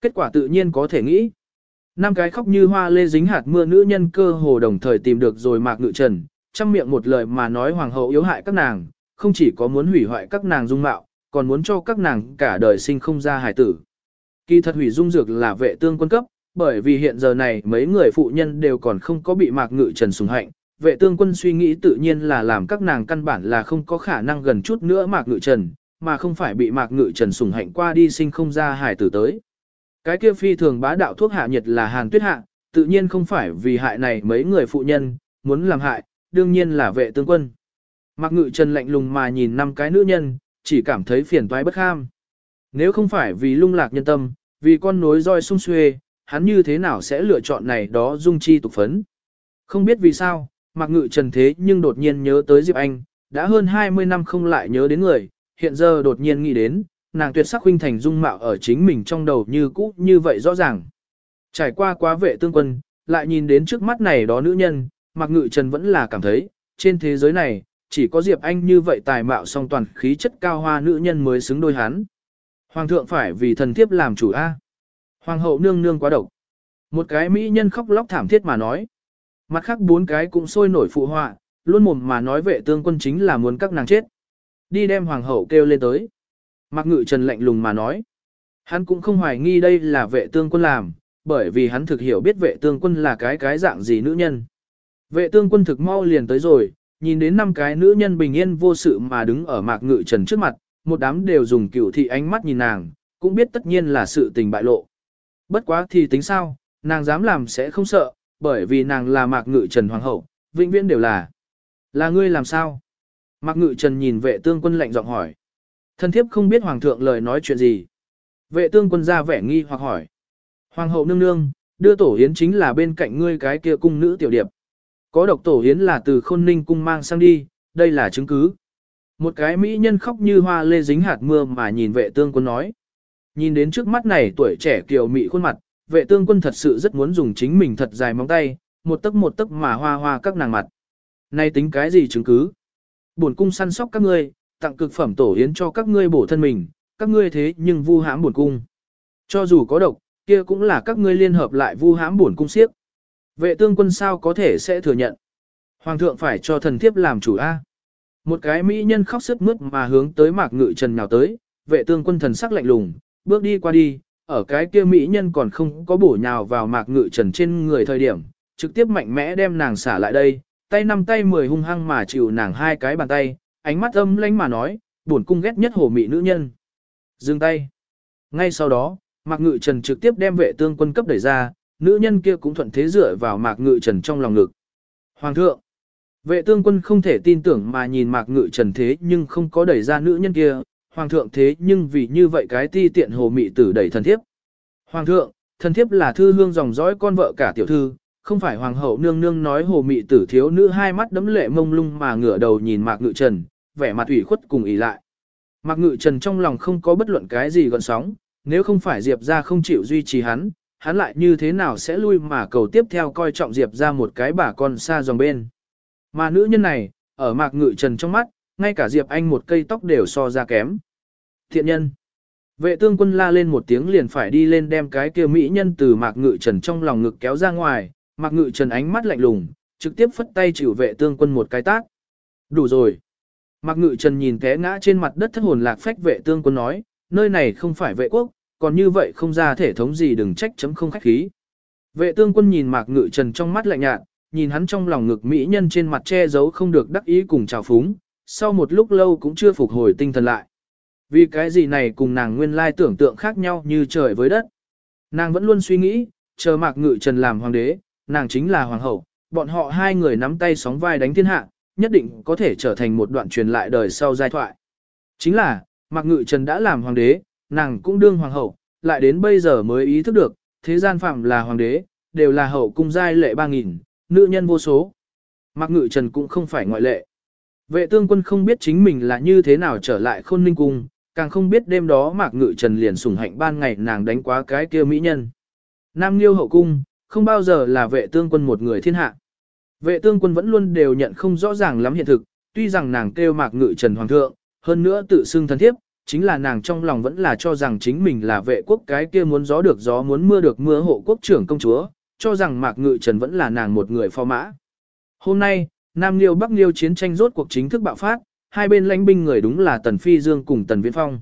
Kết quả tự nhiên có thể nghĩ. Năm cái khóc như hoa lê dính hạt mưa nữ nhân cơ hồ đồng thời tìm được rồi mạc ngự trần, trong miệng một lời mà nói hoàng hậu yếu hại các nàng, không chỉ có muốn hủy hoại các nàng dung mạo, còn muốn cho các nàng cả đời sinh không ra hài tử. Kỳ thật hủy dung dược là vệ tương quân cấp, bởi vì hiện giờ này mấy người phụ nhân đều còn không có bị mạc ngự trần sùng hạnh. Vệ tương quân suy nghĩ tự nhiên là làm các nàng căn bản là không có khả năng gần chút nữa mạc ngự trần, mà không phải bị mạc ngự trần sùng hạnh qua đi sinh không ra hài tử tới. Cái kia phi thường bá đạo thuốc hạ nhiệt là hàn tuyết hạ, tự nhiên không phải vì hại này mấy người phụ nhân, muốn làm hại, đương nhiên là vệ tương quân. Mạc ngự trần lạnh lùng mà nhìn năm cái nữ nhân, chỉ cảm thấy phiền toái bất ham. Nếu không phải vì lung lạc nhân tâm, vì con nối roi sung xuê, hắn như thế nào sẽ lựa chọn này đó dung chi tục phấn. Không biết vì sao, mặc ngự trần thế nhưng đột nhiên nhớ tới Diệp Anh, đã hơn 20 năm không lại nhớ đến người, hiện giờ đột nhiên nghĩ đến, nàng tuyệt sắc huynh thành dung mạo ở chính mình trong đầu như cũ như vậy rõ ràng. Trải qua quá vệ tương quân, lại nhìn đến trước mắt này đó nữ nhân, mặc ngự trần vẫn là cảm thấy, trên thế giới này, chỉ có Diệp Anh như vậy tài mạo song toàn khí chất cao hoa nữ nhân mới xứng đôi hắn. Hoàng thượng phải vì thần thiếp làm chủ A. Hoàng hậu nương nương quá độc. Một cái mỹ nhân khóc lóc thảm thiết mà nói. Mặt khác bốn cái cũng sôi nổi phụ họa, luôn mồm mà nói vệ tương quân chính là muốn các nàng chết. Đi đem hoàng hậu kêu lên tới. Mạc ngự trần lạnh lùng mà nói. Hắn cũng không hoài nghi đây là vệ tương quân làm, bởi vì hắn thực hiểu biết vệ tương quân là cái cái dạng gì nữ nhân. Vệ tương quân thực mau liền tới rồi, nhìn đến năm cái nữ nhân bình yên vô sự mà đứng ở mạc ngự trần trước mặt, một đám đều dùng cửu thị ánh mắt nhìn nàng, cũng biết tất nhiên là sự tình bại lộ. Bất quá thì tính sao, nàng dám làm sẽ không sợ, bởi vì nàng là mạc ngự trần hoàng hậu, vĩnh viễn đều là. Là ngươi làm sao? Mạc ngự trần nhìn vệ tương quân lạnh giọng hỏi. Thân thiếp không biết hoàng thượng lời nói chuyện gì. Vệ tương quân ra vẻ nghi hoặc hỏi. Hoàng hậu nương nương, đưa tổ hiến chính là bên cạnh ngươi cái kia cung nữ tiểu điệp. Có độc tổ hiến là từ khôn ninh cung mang sang đi, đây là chứng cứ. Một cái mỹ nhân khóc như hoa lê dính hạt mưa mà nhìn vệ tương quân nói. Nhìn đến trước mắt này tuổi trẻ kiều mị khuôn mặt, vệ tương quân thật sự rất muốn dùng chính mình thật dài móng tay, một tấc một tấc mà hoa hoa các nàng mặt. Nay tính cái gì chứng cứ? Bổn cung săn sóc các ngươi, tặng cực phẩm tổ yến cho các ngươi bổ thân mình, các ngươi thế nhưng vu hãm bổn cung. Cho dù có độc, kia cũng là các ngươi liên hợp lại vu hãm bổn cung siếp. Vệ tương quân sao có thể sẽ thừa nhận. Hoàng thượng phải cho thần thiếp làm chủ A. Một cái mỹ nhân khóc sức mướt mà hướng tới mạc ngự trần nào tới, vệ tương quân thần sắc lạnh lùng, bước đi qua đi, ở cái kia mỹ nhân còn không có bổ nhào vào mạc ngự trần trên người thời điểm, trực tiếp mạnh mẽ đem nàng xả lại đây, tay năm tay mười hung hăng mà chịu nàng hai cái bàn tay, ánh mắt âm lãnh mà nói, buồn cung ghét nhất hồ mỹ nữ nhân. Dừng tay. Ngay sau đó, mạc ngự trần trực tiếp đem vệ tương quân cấp đẩy ra, nữ nhân kia cũng thuận thế dựa vào mạc ngự trần trong lòng ngực. Hoàng thượng. Vệ tương quân không thể tin tưởng mà nhìn mạc ngự trần thế nhưng không có đẩy ra nữ nhân kia, hoàng thượng thế nhưng vì như vậy cái ti tiện hồ mị tử đẩy thần thiếp. Hoàng thượng, thần thiếp là thư hương dòng dõi con vợ cả tiểu thư, không phải hoàng hậu nương nương nói hồ mị tử thiếu nữ hai mắt đấm lệ mông lung mà ngửa đầu nhìn mạc ngự trần, vẻ mặt ủy khuất cùng ỉ lại. Mạc ngự trần trong lòng không có bất luận cái gì gọn sóng, nếu không phải Diệp ra không chịu duy trì hắn, hắn lại như thế nào sẽ lui mà cầu tiếp theo coi trọng Diệp ra một cái bà con xa dòng bên. Mà nữ nhân này, ở mạc ngự trần trong mắt, ngay cả Diệp Anh một cây tóc đều so ra kém. Thiện nhân. Vệ tương quân la lên một tiếng liền phải đi lên đem cái kia mỹ nhân từ mạc ngự trần trong lòng ngực kéo ra ngoài, mạc ngự trần ánh mắt lạnh lùng, trực tiếp phất tay chịu vệ tương quân một cái tác. Đủ rồi. Mạc ngự trần nhìn té ngã trên mặt đất thất hồn lạc phách vệ tương quân nói, nơi này không phải vệ quốc, còn như vậy không ra thể thống gì đừng trách chấm không khách khí. Vệ tương quân nhìn mạc ngự trần trong mắt lạnh nhạt, nhìn hắn trong lòng ngực mỹ nhân trên mặt che giấu không được đắc ý cùng chào phúng, sau một lúc lâu cũng chưa phục hồi tinh thần lại. Vì cái gì này cùng nàng nguyên lai tưởng tượng khác nhau như trời với đất. Nàng vẫn luôn suy nghĩ, chờ mạc ngự trần làm hoàng đế, nàng chính là hoàng hậu, bọn họ hai người nắm tay sóng vai đánh thiên hạ, nhất định có thể trở thành một đoạn truyền lại đời sau giai thoại. Chính là, mạc ngự trần đã làm hoàng đế, nàng cũng đương hoàng hậu, lại đến bây giờ mới ý thức được, thế gian phạm là hoàng đế, đều là hậu cung giai lệ ba nghìn, nữ nhân vô số. Mạc ngự trần cũng không phải ngoại lệ. Vệ tương quân không biết chính mình là như thế nào trở lại khôn ninh cung, càng không biết đêm đó mạc ngự trần liền sủng hạnh ban ngày nàng đánh quá cái kia mỹ nhân. Nam Liêu hậu cung, không bao giờ là vệ tương quân một người thiên hạ. Vệ tương quân vẫn luôn đều nhận không rõ ràng lắm hiện thực, tuy rằng nàng kêu mạc ngự trần hoàng thượng, hơn nữa tự xưng thân thiếp, chính là nàng trong lòng vẫn là cho rằng chính mình là vệ quốc cái kia muốn gió được gió muốn mưa được mưa hộ quốc trưởng công chúa, cho rằng mạc ngự trần vẫn là nàng một người phò mã. Hôm nay, Nam Liêu Bắc Liêu chiến tranh rốt cuộc chính thức bạo phát, hai bên lãnh binh người đúng là Tần Phi Dương cùng Tần Viễn Phong.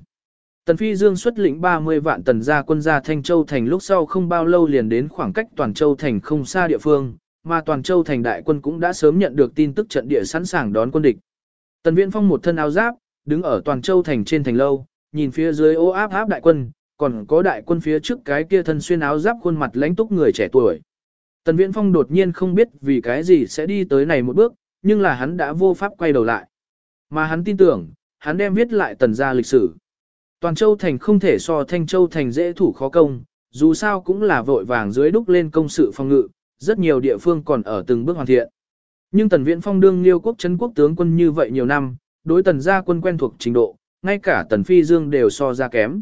Tần Phi Dương xuất lĩnh 30 vạn tần gia quân ra Thanh Châu Thành lúc sau không bao lâu liền đến khoảng cách Toàn Châu Thành không xa địa phương, mà Toàn Châu Thành đại quân cũng đã sớm nhận được tin tức trận địa sẵn sàng đón quân địch. Tần Viễn Phong một thân áo giáp, đứng ở Toàn Châu Thành trên thành lâu, nhìn phía dưới ô áp áp đại quân, còn có đại quân phía trước cái kia thân xuyên áo giáp khuôn mặt lãnh túc người trẻ tuổi. Tần Viễn Phong đột nhiên không biết vì cái gì sẽ đi tới này một bước, nhưng là hắn đã vô pháp quay đầu lại. Mà hắn tin tưởng, hắn đem viết lại tần gia lịch sử. Toàn Châu Thành không thể so Thanh Châu Thành dễ thủ khó công, dù sao cũng là vội vàng dưới đúc lên công sự phòng ngự, rất nhiều địa phương còn ở từng bước hoàn thiện. Nhưng Tần Viễn Phong đương liêu quốc chấn quốc tướng quân như vậy nhiều năm, đối tần gia quân quen thuộc trình độ, ngay cả Tần Phi Dương đều so ra kém.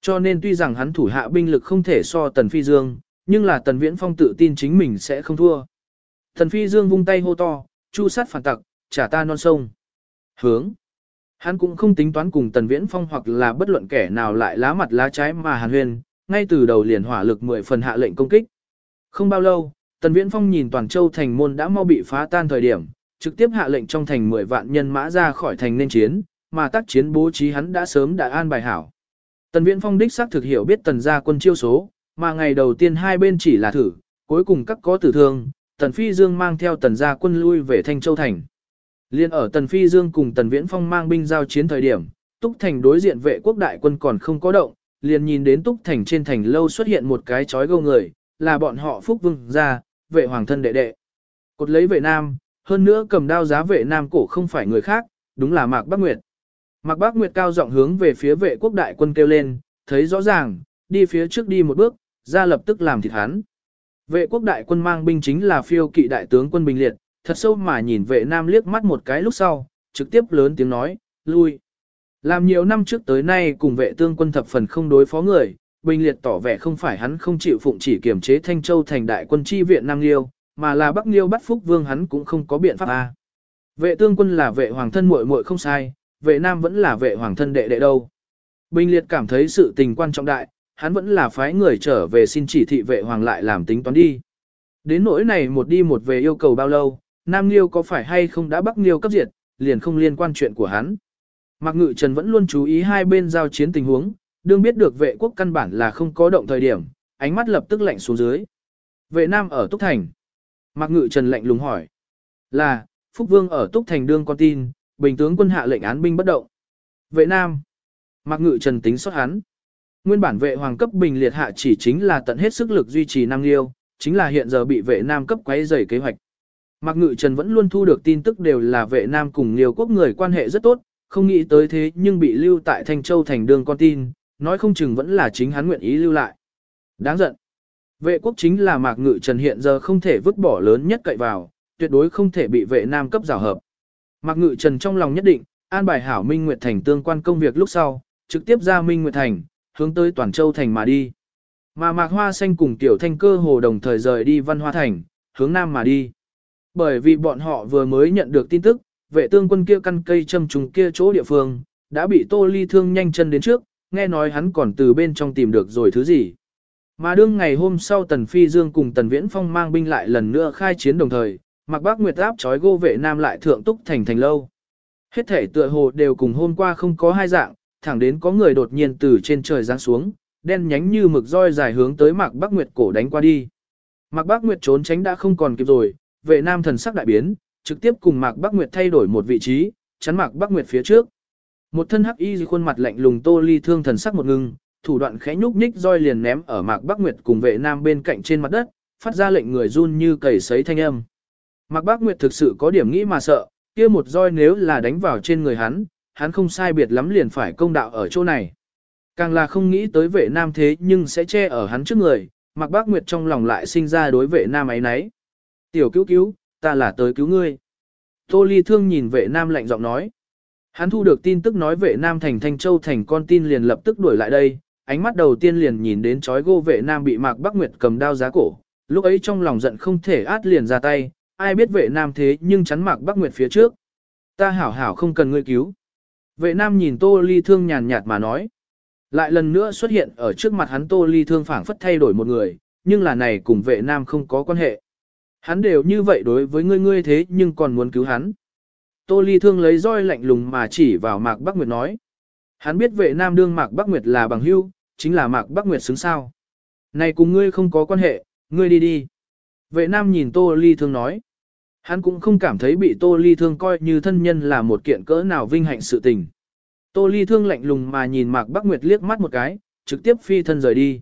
Cho nên tuy rằng hắn thủ hạ binh lực không thể so Tần Phi Dương, nhưng là Tần Viễn Phong tự tin chính mình sẽ không thua. Tần Phi Dương vung tay hô to, chu sát phản tặc, trả ta non sông. Hướng. Hắn cũng không tính toán cùng Tần Viễn Phong hoặc là bất luận kẻ nào lại lá mặt lá trái mà hàn huyên, ngay từ đầu liền hỏa lực 10 phần hạ lệnh công kích. Không bao lâu, Tần Viễn Phong nhìn toàn châu thành môn đã mau bị phá tan thời điểm, trực tiếp hạ lệnh trong thành 10 vạn nhân mã ra khỏi thành nên chiến, mà tác chiến bố trí hắn đã sớm đã an bài hảo. Tần Viễn Phong đích xác thực hiểu biết tần gia quân chiêu số, mà ngày đầu tiên hai bên chỉ là thử, cuối cùng các có tử thương, Tần Phi Dương mang theo tần gia quân lui về Thanh Châu Thành. Liên ở Tần Phi Dương cùng Tần Viễn Phong mang binh giao chiến thời điểm, Túc Thành đối diện vệ quốc đại quân còn không có động, liền nhìn đến Túc Thành trên thành lâu xuất hiện một cái chói gâu người, là bọn họ Phúc Vương gia, vệ hoàng thân đệ đệ. Cột lấy vệ nam, hơn nữa cầm đao giá vệ nam cổ không phải người khác, đúng là Mạc Bắc Nguyệt. Mạc Bắc Nguyệt cao giọng hướng về phía vệ quốc đại quân kêu lên, thấy rõ ràng, đi phía trước đi một bước, ra lập tức làm thịt hắn. Vệ quốc đại quân mang binh chính là phiêu kỵ đại tướng quân Bình Liệt, thật sâu mà nhìn vệ nam liếc mắt một cái lúc sau, trực tiếp lớn tiếng nói, lui. Làm nhiều năm trước tới nay cùng vệ tương quân thập phần không đối phó người, Bình Liệt tỏ vẻ không phải hắn không chịu phụng chỉ kiểm chế Thanh Châu thành đại quân chi viện Nam Liêu, mà là Bắc Liêu bắt Phúc Vương hắn cũng không có biện pháp a. Vệ tương quân là vệ hoàng thân muội muội không sai, vệ nam vẫn là vệ hoàng thân đệ đệ đâu. Bình Liệt cảm thấy sự tình quan trọng đại, hắn vẫn là phái người trở về xin chỉ thị vệ hoàng lại làm tính toán đi. Đến nỗi này một đi một về yêu cầu bao lâu, Nam Liêu có phải hay không đã Bắc Liêu cấp diệt, liền không liên quan chuyện của hắn. Mạc Ngự Trần vẫn luôn chú ý hai bên giao chiến tình huống, đương biết được vệ quốc căn bản là không có động thời điểm, ánh mắt lập tức lạnh xuống dưới. Vệ Nam ở Túc Thành. Mạc Ngự Trần lạnh lùng hỏi. Là, Phúc Vương ở Túc Thành đương con tin, bình tướng quân hạ lệnh án binh bất động. Vệ Nam. Mạc Ngự Trần tính xót hắn. Nguyên bản vệ hoàng cấp bình liệt hạ chỉ chính là tận hết sức lực duy trì Nam Liêu, chính là hiện giờ bị vệ Nam cấp quấy rầy kế hoạch. Mạc Ngự Trần vẫn luôn thu được tin tức đều là vệ Nam cùng Liêu quốc người quan hệ rất tốt, không nghĩ tới thế nhưng bị lưu tại Thanh Châu thành đường con tin, nói không chừng vẫn là chính hắn nguyện ý lưu lại. Đáng giận. Vệ quốc chính là Mạc Ngự Trần hiện giờ không thể vứt bỏ lớn nhất cậy vào, tuyệt đối không thể bị vệ Nam cấp giảo hợp. Mạc Ngự Trần trong lòng nhất định, an bài hảo Minh Nguyệt Thành tương quan công việc lúc sau, trực tiếp ra Minh Nguyệt Thành, hướng tới Toàn Châu Thành mà đi. Mà Mạc Hoa Xanh cùng Tiểu Thanh cơ hồ đồng thời rời đi Văn Hoa Thành, hướng Nam mà đi. Bởi vì bọn họ vừa mới nhận được tin tức, vệ tương quân kia căn cây châm trùng kia chỗ địa phương, đã bị Tô Ly Thương nhanh chân đến trước, nghe nói hắn còn từ bên trong tìm được rồi thứ gì. Mà đương ngày hôm sau Tần Phi Dương cùng Tần Viễn Phong mang binh lại lần nữa khai chiến đồng thời, Mạc Bác Nguyệt áp trói gô vệ nam lại thượng túc thành thành lâu. Hết thể tựa hồ đều cùng hôm qua không có hai dạng, thẳng đến có người đột nhiên từ trên trời giáng xuống, đen nhánh như mực roi dài hướng tới Mạc Bác Nguyệt cổ đánh qua đi. Mạc Bác Nguyệt trốn tránh đã không còn kịp rồi, vệ nam thần sắc đại biến, trực tiếp cùng Mạc Bác Nguyệt thay đổi một vị trí, chắn Mạc Bác Nguyệt phía trước. Một thân hắc y khuôn mặt lạnh lùng Tô Ly thương thần sắc một ngưng, thủ đoạn khẽ nhúc nhích roi liền ném ở Mạc Bắc Nguyệt cùng vệ nam bên cạnh trên mặt đất, phát ra lệnh người run như cầy sấy thanh âm. Mạc Bắc Nguyệt thực sự có điểm nghĩ mà sợ, kia một roi nếu là đánh vào trên người hắn, hắn không sai biệt lắm liền phải công đạo ở chỗ này. Càng là không nghĩ tới vệ nam thế nhưng sẽ che ở hắn trước người, mặc Bác Nguyệt trong lòng lại sinh ra đối vệ nam ấy nấy. Tiểu cứu cứu, ta là tới cứu ngươi. Tô Ly Thương nhìn vệ nam lạnh giọng nói. Hắn thu được tin tức nói vệ nam thành Thanh Châu thành con tin liền lập tức đuổi lại đây, ánh mắt đầu tiên liền nhìn đến chói gô vệ nam bị Mạc Bắc Nguyệt cầm đao giá cổ, lúc ấy trong lòng giận không thể át liền ra tay, ai biết vệ nam thế nhưng chắn Mạc Bắc Nguyệt phía trước. Ta hảo hảo không cần ngươi cứu. Vệ nam nhìn Tô Ly Thương nhàn nhạt mà nói. Lại lần nữa xuất hiện ở trước mặt hắn Tô Ly Thương phảng phất thay đổi một người, nhưng là này cùng vệ nam không có quan hệ. Hắn đều như vậy đối với ngươi ngươi thế nhưng còn muốn cứu hắn. Tô Ly Thương lấy roi lạnh lùng mà chỉ vào Mạc Bắc Nguyệt nói. Hắn biết vệ nam đương Mạc Bắc Nguyệt là bằng hữu, chính là Mạc Bắc Nguyệt xứng sao. Này cùng ngươi không có quan hệ, ngươi đi đi. Vệ nam nhìn Tô Ly Thương nói. Hắn cũng không cảm thấy bị Tô Ly Thương coi như thân nhân là một kiện cỡ nào vinh hạnh sự tình. Tô Ly Thương lạnh lùng mà nhìn Mạc Bắc Nguyệt liếc mắt một cái, trực tiếp phi thân rời đi.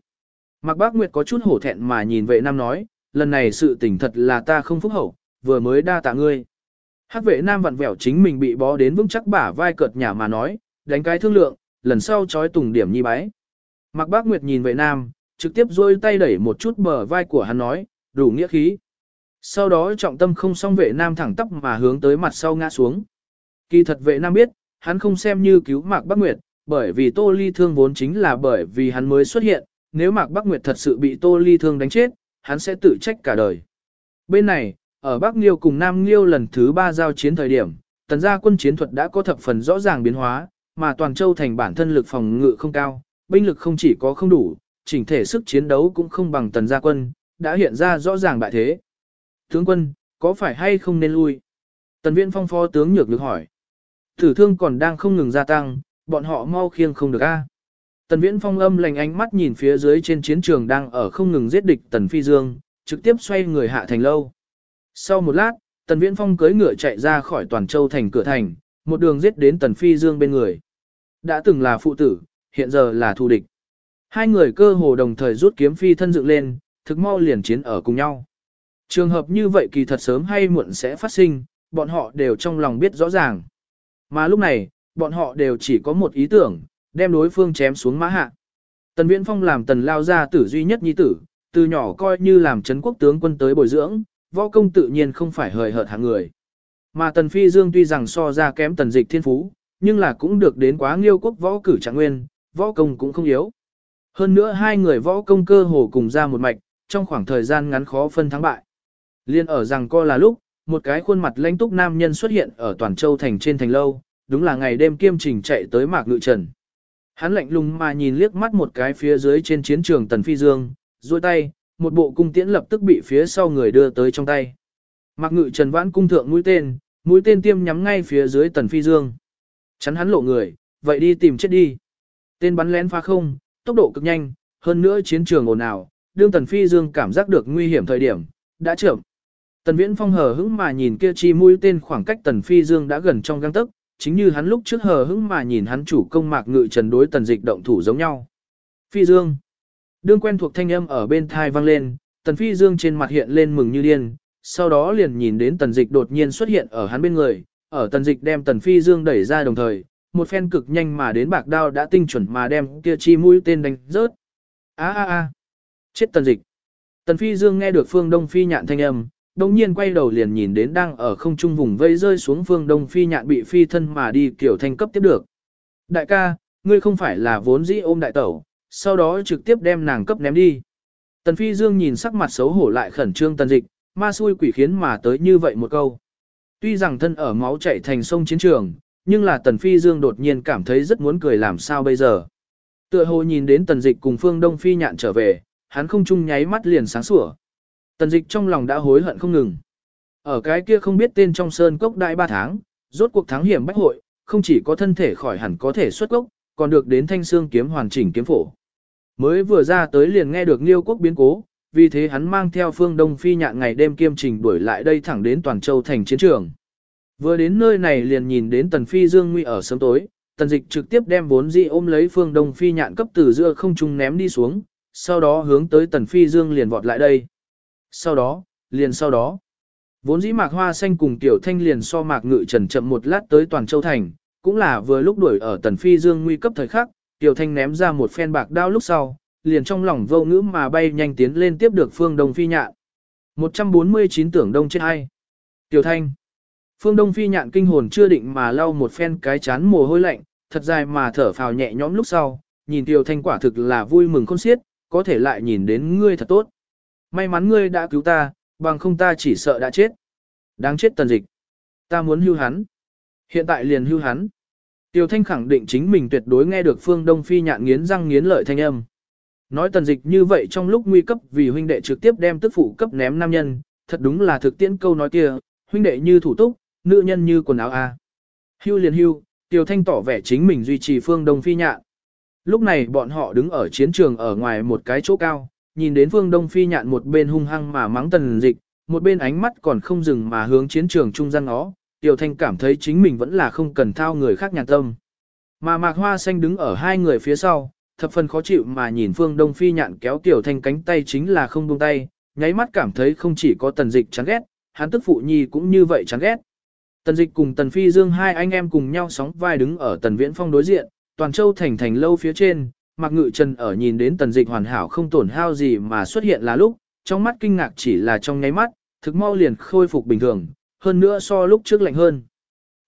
Mạc Bắc Nguyệt có chút hổ thẹn mà nhìn vệ nam nói, lần này sự tình thật là ta không phúc hậu, vừa mới đa tạ ngươi. Hắc vệ nam vặn vẹo chính mình bị bó đến vững chắc bả vai cợt nhả mà nói, đánh cái thương lượng, lần sau chói tùng điểm nhi bái. Mạc Bác Nguyệt nhìn vệ nam, trực tiếp rôi tay đẩy một chút bờ vai của hắn nói, đủ nghĩa khí. Sau đó trọng tâm không xong vệ nam thẳng tắp mà hướng tới mặt sau ngã xuống. Kỳ thật vệ nam biết, hắn không xem như cứu Mạc Bắc Nguyệt, bởi vì Tô Ly thương vốn chính là bởi vì hắn mới xuất hiện, nếu Mạc Bắc Nguyệt thật sự bị Tô Ly thương đánh chết, hắn sẽ tự trách cả đời. Bên này, ở Bắc Liêu cùng Nam Liêu lần thứ ba giao chiến thời điểm, tần gia quân chiến thuật đã có thập phần rõ ràng biến hóa, mà toàn châu thành bản thân lực phòng ngự không cao, binh lực không chỉ có không đủ, chỉnh thể sức chiến đấu cũng không bằng tần gia quân, đã hiện ra rõ ràng bại thế. Tướng quân, có phải hay không nên lui? Tần viện phong phó tướng nhược lực hỏi. Thử thương còn đang không ngừng gia tăng, bọn họ mau khiêng không được a. Tần viễn phong âm lành ánh mắt nhìn phía dưới trên chiến trường đang ở không ngừng giết địch tần phi dương, trực tiếp xoay người hạ thành lâu. Sau một lát, Tần Viễn Phong cưỡi ngựa chạy ra khỏi Toàn Châu thành cửa thành, một đường giết đến Tần Phi Dương bên người. Đã từng là phụ tử, hiện giờ là thù địch. Hai người cơ hồ đồng thời rút kiếm phi thân dựng lên, thực mau liền chiến ở cùng nhau. Trường hợp như vậy kỳ thật sớm hay muộn sẽ phát sinh, bọn họ đều trong lòng biết rõ ràng. Mà lúc này, bọn họ đều chỉ có một ý tưởng, đem đối phương chém xuống mã hạ. Tần Viễn Phong làm tần lao gia tử duy nhất nhi tử, từ nhỏ coi như làm chấn quốc tướng quân tới bồi dưỡng, võ công tự nhiên không phải hời hợt hạng người. Mà Tần Phi Dương tuy rằng so ra kém Tần Dịch thiên phú, nhưng là cũng được đến quá nghiêu quốc võ cử trạng nguyên, võ công cũng không yếu. Hơn nữa hai người võ công cơ hồ cùng ra một mạch, trong khoảng thời gian ngắn khó phân thắng bại. Liên ở rằng co là lúc, một cái khuôn mặt lãnh túc nam nhân xuất hiện ở toàn châu thành trên thành lâu, đúng là ngày đêm kiêm trình chạy tới mạc ngự trần. Hắn lạnh lùng mà nhìn liếc mắt một cái phía dưới trên chiến trường Tần Phi Dương, duỗi tay, một bộ cung tiễn lập tức bị phía sau người đưa tới trong tay. Mạc ngự trần vãn cung thượng mũi tên, mũi tên tiêm nhắm ngay phía dưới Tần Phi Dương. Chắn hắn lộ người, vậy đi tìm chết đi. Tên bắn lén phá không, tốc độ cực nhanh, hơn nữa chiến trường ồn ào, đương Tần Phi Dương cảm giác được nguy hiểm thời điểm, đã chậm. Tần Viễn Phong hờ hững mà nhìn kia chi mũi tên khoảng cách Tần Phi Dương đã gần trong gang tấc, chính như hắn lúc trước hờ hững mà nhìn hắn chủ công mạc ngự trần đối Tần Dịch động thủ giống nhau. Phi Dương. Đương quen thuộc thanh âm ở bên thai vang lên, Tần Phi Dương trên mặt hiện lên mừng như điên, sau đó liền nhìn đến Tần Dịch đột nhiên xuất hiện ở hắn bên người, ở Tần Dịch đem Tần Phi Dương đẩy ra đồng thời, một phen cực nhanh mà đến bạc đao đã tinh chuẩn mà đem kia chi mũi tên đánh rớt. A a a. Chết Tần Dịch. Tần Phi Dương nghe được Phương Đông Phi nhạn thanh âm, đồng nhiên quay đầu liền nhìn đến đang ở không trung vùng vây rơi xuống Phương Đông Phi nhạn bị phi thân mà đi kiểu thanh cấp tiếp được. Đại ca, ngươi không phải là vốn dĩ ôm đại tẩu, sau đó trực tiếp đem nàng cấp ném đi. Tần Phi Dương nhìn sắc mặt xấu hổ lại khẩn trương tần dịch, ma xui quỷ khiến mà tới như vậy một câu. Tuy rằng thân ở máu chảy thành sông chiến trường, nhưng là Tần Phi Dương đột nhiên cảm thấy rất muốn cười làm sao bây giờ. Tựa hồ nhìn đến tần dịch cùng phương Đông Phi nhạn trở về, hắn không chung nháy mắt liền sáng sủa. Tần dịch trong lòng đã hối hận không ngừng. Ở cái kia không biết tên trong sơn cốc đại ba tháng, rốt cuộc thắng hiểm bách hội, không chỉ có thân thể khỏi hẳn có thể xuất cốc, còn được đến thanh xương kiếm hoàn chỉnh kiếm phổ. Mới vừa ra tới liền nghe được Liêu quốc biến cố, vì thế hắn mang theo phương Đông Phi nhạn ngày đêm kiêm trình đuổi lại đây thẳng đến Toàn Châu thành chiến trường. Vừa đến nơi này liền nhìn đến Tần Phi Dương Nguy ở sớm tối, Tần Dịch trực tiếp đem vốn dị ôm lấy phương Đông Phi nhạn cấp từ giữa không trung ném đi xuống, sau đó hướng tới Tần Phi Dương liền vọt lại đây. Sau đó, liền sau đó, vốn dĩ mạc hoa xanh cùng tiểu thanh liền so mạc ngự trần chậm một lát tới Toàn Châu thành, cũng là vừa lúc đuổi ở Tần Phi Dương nguy cấp thời khắc, Tiểu Thanh ném ra một phen bạc đao lúc sau, liền trong lòng vô ngữ mà bay nhanh tiến lên tiếp được Phương Đông Phi nhạn. 149 tưởng đông chết hay. Tiểu Thanh. Phương Đông Phi nhạn kinh hồn chưa định mà lau một phen cái chán mồ hôi lạnh, thật dài mà thở phào nhẹ nhõm lúc sau, nhìn Tiểu Thanh quả thực là vui mừng khôn xiết, có thể lại nhìn đến ngươi thật tốt. May mắn ngươi đã cứu ta, bằng không ta chỉ sợ đã chết. Đáng chết tần dịch. Ta muốn hưu hắn. Hiện tại liền hưu hắn. Tiêu Thanh khẳng định chính mình tuyệt đối nghe được Phương Đông Phi nhạn nghiến răng nghiến lợi thanh âm. Nói tần dịch như vậy trong lúc nguy cấp vì huynh đệ trực tiếp đem tức phụ cấp ném nam nhân, thật đúng là thực tiễn câu nói kia, huynh đệ như thủ túc, nữ nhân như quần áo a. Hưu liền hưu, Tiêu Thanh tỏ vẻ chính mình duy trì Phương Đông Phi nhạn. Lúc này bọn họ đứng ở chiến trường ở ngoài một cái chỗ cao, nhìn đến Phương Đông Phi nhạn một bên hung hăng mà mắng tần dịch, một bên ánh mắt còn không dừng mà hướng chiến trường trung gian ó, Tiểu Thanh cảm thấy chính mình vẫn là không cần thao người khác nhàn tâm. Mà Mạc Hoa Xanh đứng ở hai người phía sau, thập phần khó chịu mà nhìn Phương Đông Phi nhạn kéo Tiểu Thanh cánh tay chính là không buông tay, nháy mắt cảm thấy không chỉ có tần dịch chán ghét, hắn tức phụ nhi cũng như vậy chán ghét. Tần dịch cùng tần phi dương hai anh em cùng nhau sóng vai đứng ở tần viễn phong đối diện, toàn châu thành thành lâu phía trên, Mạc Ngự Trần ở nhìn đến tần dịch hoàn hảo không tổn hao gì mà xuất hiện là lúc, trong mắt kinh ngạc chỉ là trong nháy mắt, thực mau liền khôi phục bình thường, hơn nữa so lúc trước lạnh hơn.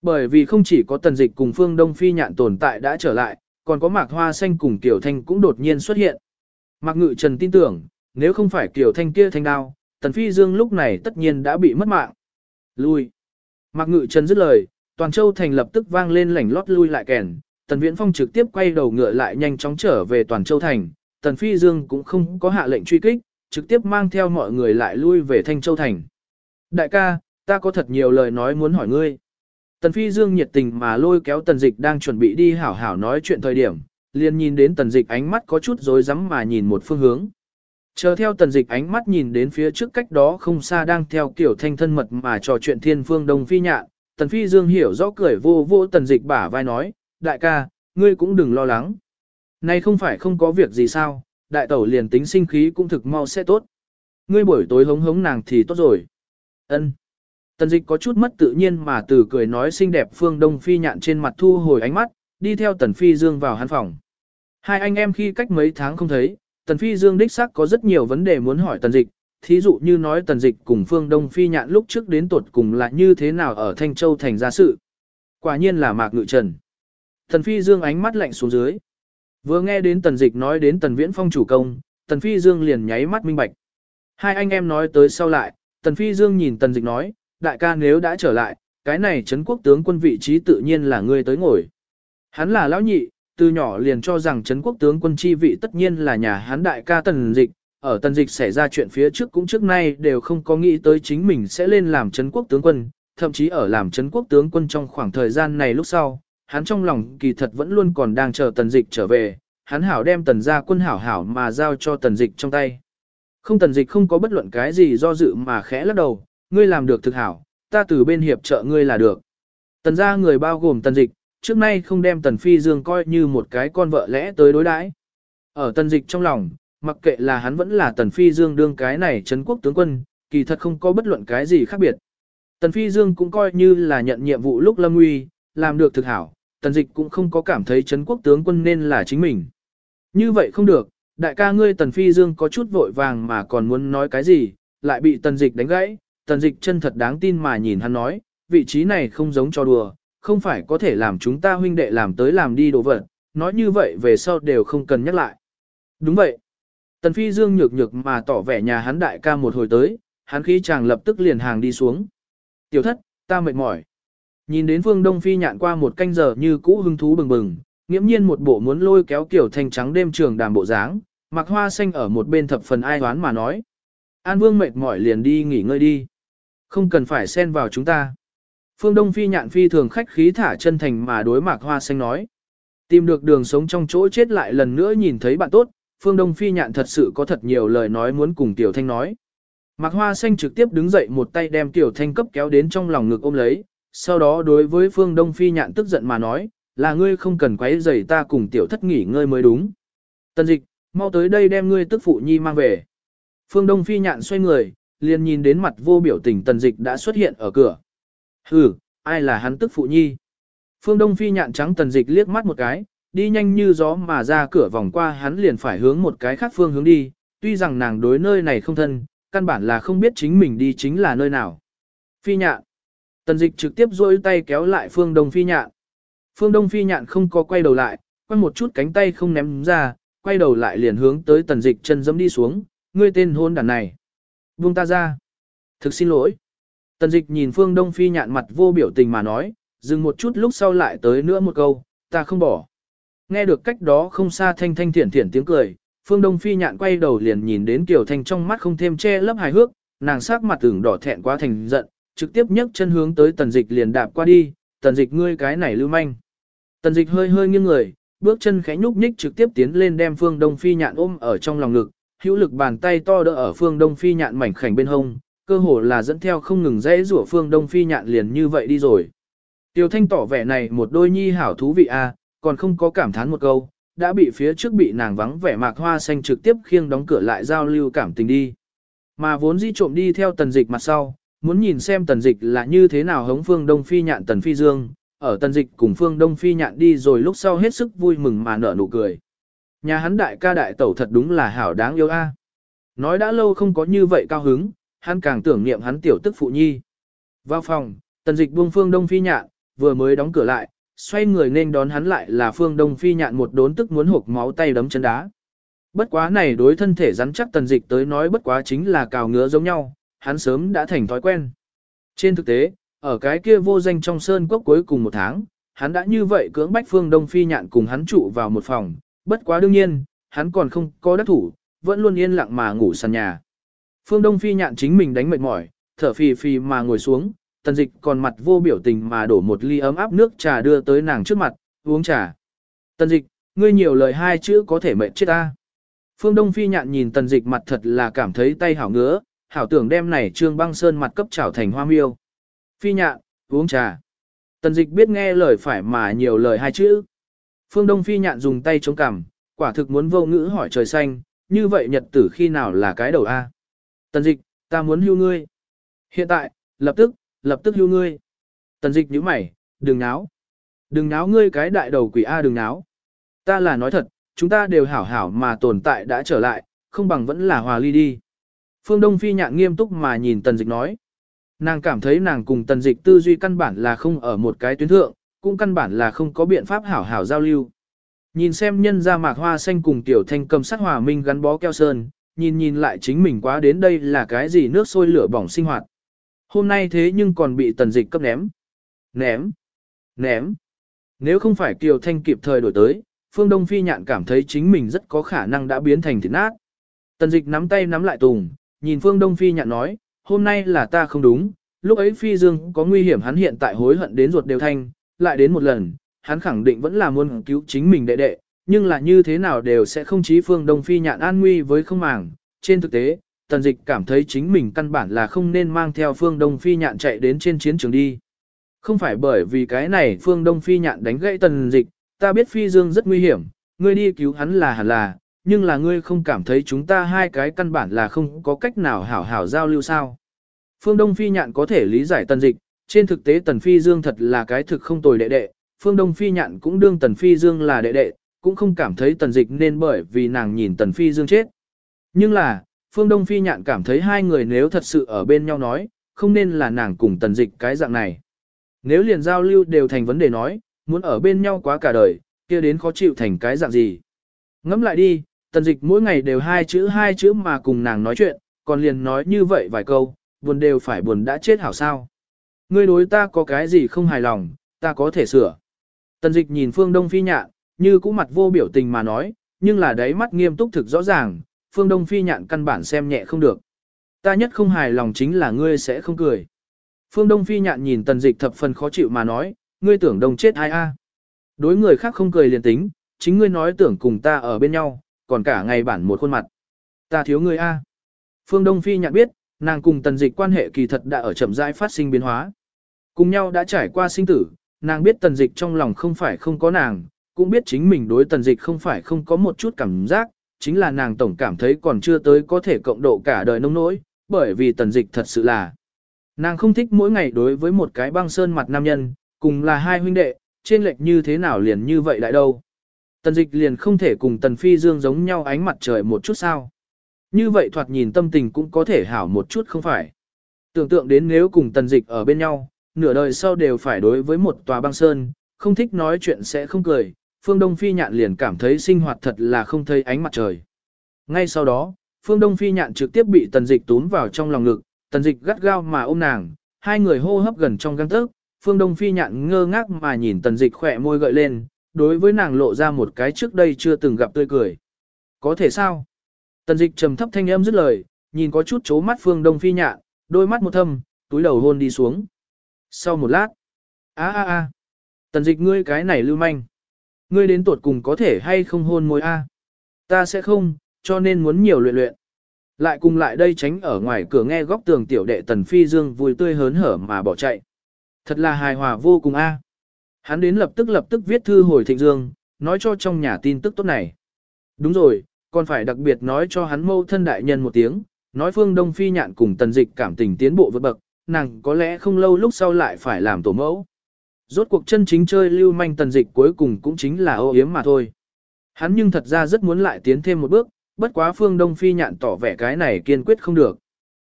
Bởi vì không chỉ có tần dịch cùng phương Đông Phi nhạn tồn tại đã trở lại, còn có mạc hoa xanh cùng Kiều Thanh cũng đột nhiên xuất hiện. Mạc Ngự Trần tin tưởng, nếu không phải Kiều Thanh kia thanh đao, tần phi dương lúc này tất nhiên đã bị mất mạng. Lui. Mạc Ngự Trần dứt lời, toàn châu thành lập tức vang lên lảnh lót lui lại kèn, tần viễn phong trực tiếp quay đầu ngựa lại nhanh chóng trở về toàn châu thành, tần phi dương cũng không có hạ lệnh truy kích, trực tiếp mang theo mọi người lại lui về thanh châu thành. Đại ca, Ta có thật nhiều lời nói muốn hỏi ngươi. Tần Phi Dương nhiệt tình mà lôi kéo Tần Dịch đang chuẩn bị đi hảo hảo nói chuyện thời điểm, liền nhìn đến Tần Dịch ánh mắt có chút rối rắm mà nhìn một phương hướng. Chờ theo Tần Dịch ánh mắt nhìn đến phía trước cách đó không xa đang theo kiểu thanh thân mật mà trò chuyện thiên phương Đông Phi nhạn, Tần Phi Dương hiểu rõ cười vô vô Tần Dịch bả vai nói, đại ca, ngươi cũng đừng lo lắng. Nay không phải không có việc gì sao, đại tẩu liền tính sinh khí cũng thực mau sẽ tốt. Ngươi buổi tối hống hống nàng thì tốt rồi. Ân. Tần dịch có chút mất tự nhiên mà từ cười nói xinh đẹp phương đông phi nhạn trên mặt thu hồi ánh mắt, đi theo tần phi dương vào hắn phòng. Hai anh em khi cách mấy tháng không thấy, tần phi dương đích xác có rất nhiều vấn đề muốn hỏi tần dịch, thí dụ như nói tần dịch cùng phương đông phi nhạn lúc trước đến tuột cùng là như thế nào ở Thanh Châu thành ra sự. Quả nhiên là mạc ngự trần. Tần phi dương ánh mắt lạnh xuống dưới. Vừa nghe đến tần dịch nói đến tần viễn phong chủ công, tần phi dương liền nháy mắt minh bạch. Hai anh em nói tới sau lại, tần phi dương nhìn tần dịch nói, đại ca nếu đã trở lại, cái này Trấn quốc tướng quân vị trí tự nhiên là ngươi tới ngồi. Hắn là lão nhị, từ nhỏ liền cho rằng Trấn quốc tướng quân chi vị tất nhiên là nhà hắn đại ca tần dịch, ở tần dịch xảy ra chuyện phía trước cũng trước nay đều không có nghĩ tới chính mình sẽ lên làm Trấn quốc tướng quân, thậm chí ở làm chấn quốc tướng quân trong khoảng thời gian này lúc sau, hắn trong lòng kỳ thật vẫn luôn còn đang chờ tần dịch trở về, hắn hảo đem tần gia quân hảo hảo mà giao cho tần dịch trong tay. Không tần dịch không có bất luận cái gì do dự mà khẽ lắc đầu, ngươi làm được thực hảo, ta từ bên hiệp trợ ngươi là được. Tần gia người bao gồm tần dịch, trước nay không đem tần phi dương coi như một cái con vợ lẽ tới đối đãi. Ở tần dịch trong lòng, mặc kệ là hắn vẫn là tần phi dương đương cái này chấn quốc tướng quân, kỳ thật không có bất luận cái gì khác biệt. Tần phi dương cũng coi như là nhận nhiệm vụ lúc lâm nguy, làm được thực hảo, tần dịch cũng không có cảm thấy chấn quốc tướng quân nên là chính mình. Như vậy không được, đại ca ngươi tần phi dương có chút vội vàng mà còn muốn nói cái gì, lại bị tần dịch đánh gãy, tần dịch chân thật đáng tin mà nhìn hắn nói, vị trí này không giống cho đùa, không phải có thể làm chúng ta huynh đệ làm tới làm đi đồ vật, nói như vậy về sau đều không cần nhắc lại. Đúng vậy. Tần phi dương nhược nhược mà tỏ vẻ nhà hắn đại ca một hồi tới, hắn khí chàng lập tức liền hàng đi xuống. Tiểu thất, ta mệt mỏi. Nhìn đến Phương Đông Phi nhạn qua một canh giờ như cũ hứng thú bừng bừng, nghiễm nhiên một bộ muốn lôi kéo kiểu thanh trắng đêm trường đàm bộ dáng, mặc hoa xanh ở một bên thập phần ai đoán mà nói. An Vương mệt mỏi liền đi nghỉ ngơi đi. Không cần phải xen vào chúng ta. Phương Đông Phi nhạn phi thường khách khí thả chân thành mà đối mạc hoa xanh nói. Tìm được đường sống trong chỗ chết lại lần nữa nhìn thấy bạn tốt, Phương Đông Phi nhạn thật sự có thật nhiều lời nói muốn cùng Tiểu Thanh nói. Mạc Hoa Xanh trực tiếp đứng dậy một tay đem Tiểu Thanh cấp kéo đến trong lòng ngực ôm lấy, sau đó đối với Phương Đông Phi nhạn tức giận mà nói, là ngươi không cần quấy rầy ta cùng Tiểu Thất nghỉ ngơi mới đúng. Tần dịch, mau tới đây đem ngươi tức phụ nhi mang về. Phương Đông Phi nhạn xoay người, liền nhìn đến mặt vô biểu tình Tần dịch đã xuất hiện ở cửa. Hừ, ai là hắn tức phụ nhi? Phương Đông Phi nhạn trắng Tần dịch liếc mắt một cái, đi nhanh như gió mà ra cửa vòng qua hắn liền phải hướng một cái khác phương hướng đi, tuy rằng nàng đối nơi này không thân, căn bản là không biết chính mình đi chính là nơi nào. Phi nhạn. Tần dịch trực tiếp duỗi tay kéo lại phương đông phi nhạn. Phương đông phi nhạn không có quay đầu lại, quay một chút cánh tay không ném ra, quay đầu lại liền hướng tới tần dịch chân dẫm đi xuống, ngươi tên hôn đàn này. Buông ta ra. Thực xin lỗi. Tần dịch nhìn phương đông phi nhạn mặt vô biểu tình mà nói, dừng một chút lúc sau lại tới nữa một câu, ta không bỏ. Nghe được cách đó không xa thanh thanh thiển thiển tiếng cười, phương đông phi nhạn quay đầu liền nhìn đến kiểu Thanh trong mắt không thêm che lấp hài hước, nàng sắc mặt tưởng đỏ thẹn quá thành giận, trực tiếp nhấc chân hướng tới tần dịch liền đạp qua đi, tần dịch ngươi cái này lưu manh. Tần dịch hơi hơi nghiêng người, bước chân khẽ nhúc nhích trực tiếp tiến lên đem phương đông phi nhạn ôm ở trong lòng ngực, hữu lực bàn tay to đỡ ở phương đông phi nhạn mảnh khảnh bên hông, cơ hồ là dẫn theo không ngừng dãy rủa phương đông phi nhạn liền như vậy đi rồi. Tiêu thanh tỏ vẻ này một đôi nhi hảo thú vị a, à, còn không có cảm thán một câu, đã bị phía trước bị nàng vắng vẻ mạc hoa xanh trực tiếp khiêng đóng cửa lại giao lưu cảm tình đi. Mà vốn di trộm đi theo tần dịch mặt sau, muốn nhìn xem tần dịch là như thế nào hống phương Đông Phi nhạn tần Phi Dương, ở tần dịch cùng phương Đông Phi nhạn đi rồi lúc sau hết sức vui mừng mà nở nụ cười. Nhà hắn đại ca đại tẩu thật đúng là hảo đáng yêu a. Nói đã lâu không có như vậy cao hứng, hắn càng tưởng niệm hắn tiểu tức phụ nhi. Vào phòng, tần dịch buông phương Đông Phi nhạn, vừa mới đóng cửa lại, xoay người nên đón hắn lại là phương Đông Phi nhạn một đốn tức muốn hộp máu tay đấm chân đá. Bất quá này đối thân thể rắn chắc tần dịch tới nói bất quá chính là cào ngứa giống nhau, hắn sớm đã thành thói quen. Trên thực tế, ở cái kia vô danh trong sơn cốc cuối cùng một tháng, hắn đã như vậy cưỡng bách phương Đông Phi nhạn cùng hắn trụ vào một phòng, bất quá đương nhiên, hắn còn không có đắc thủ, vẫn luôn yên lặng mà ngủ sàn nhà. Phương Đông Phi nhạn chính mình đánh mệt mỏi, thở phì phì mà ngồi xuống, tần dịch còn mặt vô biểu tình mà đổ một ly ấm áp nước trà đưa tới nàng trước mặt, uống trà. Tần dịch, ngươi nhiều lời hai chữ có thể mệt chết ta. Phương Đông Phi nhạn nhìn tần dịch mặt thật là cảm thấy tay hảo ngứa, hảo tưởng đem này trương băng sơn mặt cấp trảo thành hoa miêu. Phi nhạn, uống trà. Tần dịch biết nghe lời phải mà nhiều lời hai chữ. Phương Đông Phi nhạn dùng tay chống cằm, quả thực muốn vô ngữ hỏi trời xanh, như vậy nhật tử khi nào là cái đầu A. Tần dịch, ta muốn hưu ngươi. Hiện tại, lập tức, lập tức hưu ngươi. Tần dịch nhíu mày, đừng náo. Đừng náo ngươi cái đại đầu quỷ A đừng náo. Ta là nói thật, chúng ta đều hảo hảo mà tồn tại đã trở lại, không bằng vẫn là hòa ly đi. Phương Đông Phi nhạn nghiêm túc mà nhìn tần dịch nói. Nàng cảm thấy nàng cùng tần dịch tư duy căn bản là không ở một cái tuyến thượng, cũng căn bản là không có biện pháp hảo hảo giao lưu. Nhìn xem nhân ra mạc hoa xanh cùng tiểu thanh cầm sắc hòa minh gắn bó keo sơn, nhìn nhìn lại chính mình quá đến đây là cái gì nước sôi lửa bỏng sinh hoạt. Hôm nay thế nhưng còn bị tần dịch cấp ném. Ném. Ném. Nếu không phải Kiều Thanh kịp thời đổi tới, Phương Đông Phi nhạn cảm thấy chính mình rất có khả năng đã biến thành thịt nát. Tần dịch nắm tay nắm lại tùng, nhìn Phương Đông Phi nhạn nói, hôm nay là ta không đúng, lúc ấy phi dương có nguy hiểm hắn hiện tại hối hận đến ruột đều thanh, lại đến một lần, hắn khẳng định vẫn là muốn cứu chính mình đệ đệ, nhưng là như thế nào đều sẽ không chí phương Đông Phi nhạn an nguy với không màng. Trên thực tế, tần dịch cảm thấy chính mình căn bản là không nên mang theo phương Đông Phi nhạn chạy đến trên chiến trường đi. Không phải bởi vì cái này phương Đông Phi nhạn đánh gãy tần dịch, ta biết Phi Dương rất nguy hiểm, ngươi đi cứu hắn là hẳn là, nhưng là ngươi không cảm thấy chúng ta hai cái căn bản là không có cách nào hảo hảo giao lưu sao. Phương Đông Phi nhạn có thể lý giải tần dịch, trên thực tế tần Phi Dương thật là cái thực không tồi đệ đệ, Phương Đông Phi nhạn cũng đương tần Phi Dương là đệ đệ, cũng không cảm thấy tần dịch nên bởi vì nàng nhìn tần Phi Dương chết. Nhưng là, Phương Đông Phi nhạn cảm thấy hai người nếu thật sự ở bên nhau nói, không nên là nàng cùng tần dịch cái dạng này. Nếu liền giao lưu đều thành vấn đề nói, muốn ở bên nhau quá cả đời, kia đến khó chịu thành cái dạng gì. Ngẫm lại đi, tần dịch mỗi ngày đều hai chữ hai chữ mà cùng nàng nói chuyện, còn liền nói như vậy vài câu, buồn đều phải buồn đã chết hảo sao. Ngươi đối ta có cái gì không hài lòng, ta có thể sửa. Tần dịch nhìn phương đông phi nhạn, như cũ mặt vô biểu tình mà nói, nhưng là đáy mắt nghiêm túc thực rõ ràng, phương đông phi nhạn căn bản xem nhẹ không được. Ta nhất không hài lòng chính là ngươi sẽ không cười. Phương Đông Phi nhạn nhìn tần dịch thập phần khó chịu mà nói, ngươi tưởng đông chết ai a? Đối người khác không cười liền tính, chính ngươi nói tưởng cùng ta ở bên nhau, còn cả ngày bản một khuôn mặt. Ta thiếu ngươi a. Phương Đông Phi nhận biết, nàng cùng tần dịch quan hệ kỳ thật đã ở chậm rãi phát sinh biến hóa. Cùng nhau đã trải qua sinh tử, nàng biết tần dịch trong lòng không phải không có nàng, cũng biết chính mình đối tần dịch không phải không có một chút cảm giác, chính là nàng tổng cảm thấy còn chưa tới có thể cộng độ cả đời nông nỗi, bởi vì tần dịch thật sự là Nàng không thích mỗi ngày đối với một cái băng sơn mặt nam nhân, cùng là hai huynh đệ, trên lệch như thế nào liền như vậy lại đâu. Tần dịch liền không thể cùng tần phi dương giống nhau ánh mặt trời một chút sao. Như vậy thoạt nhìn tâm tình cũng có thể hảo một chút không phải. Tưởng tượng đến nếu cùng tần dịch ở bên nhau, nửa đời sau đều phải đối với một tòa băng sơn, không thích nói chuyện sẽ không cười, phương Đông Phi nhạn liền cảm thấy sinh hoạt thật là không thấy ánh mặt trời. Ngay sau đó, phương Đông Phi nhạn trực tiếp bị tần dịch tún vào trong lòng ngực, tần dịch gắt gao mà ôm nàng, hai người hô hấp gần trong găng tức, phương đông phi nhạn ngơ ngác mà nhìn tần dịch khỏe môi gợi lên, đối với nàng lộ ra một cái trước đây chưa từng gặp tươi cười. Có thể sao? Tần dịch trầm thấp thanh âm dứt lời, nhìn có chút chố mắt phương đông phi nhạ, đôi mắt một thâm, túi đầu hôn đi xuống. Sau một lát, a a a, tần dịch ngươi cái này lưu manh. Ngươi đến tuột cùng có thể hay không hôn môi a? Ta sẽ không, cho nên muốn nhiều luyện luyện. Lại cùng lại đây tránh ở ngoài cửa nghe góc tường tiểu đệ Tần Phi Dương vui tươi hớn hở mà bỏ chạy. Thật là hài hòa vô cùng a. Hắn đến lập tức lập tức viết thư hồi Thịnh Dương, nói cho trong nhà tin tức tốt này. Đúng rồi, còn phải đặc biệt nói cho hắn mâu thân đại nhân một tiếng, nói Phương Đông Phi nhạn cùng Tần Dịch cảm tình tiến bộ vượt bậc, nàng có lẽ không lâu lúc sau lại phải làm tổ mẫu. Rốt cuộc chân chính chơi lưu manh Tần Dịch cuối cùng cũng chính là ô yếm mà thôi. Hắn nhưng thật ra rất muốn lại tiến thêm một bước, bất quá phương Đông Phi nhạn tỏ vẻ cái này kiên quyết không được.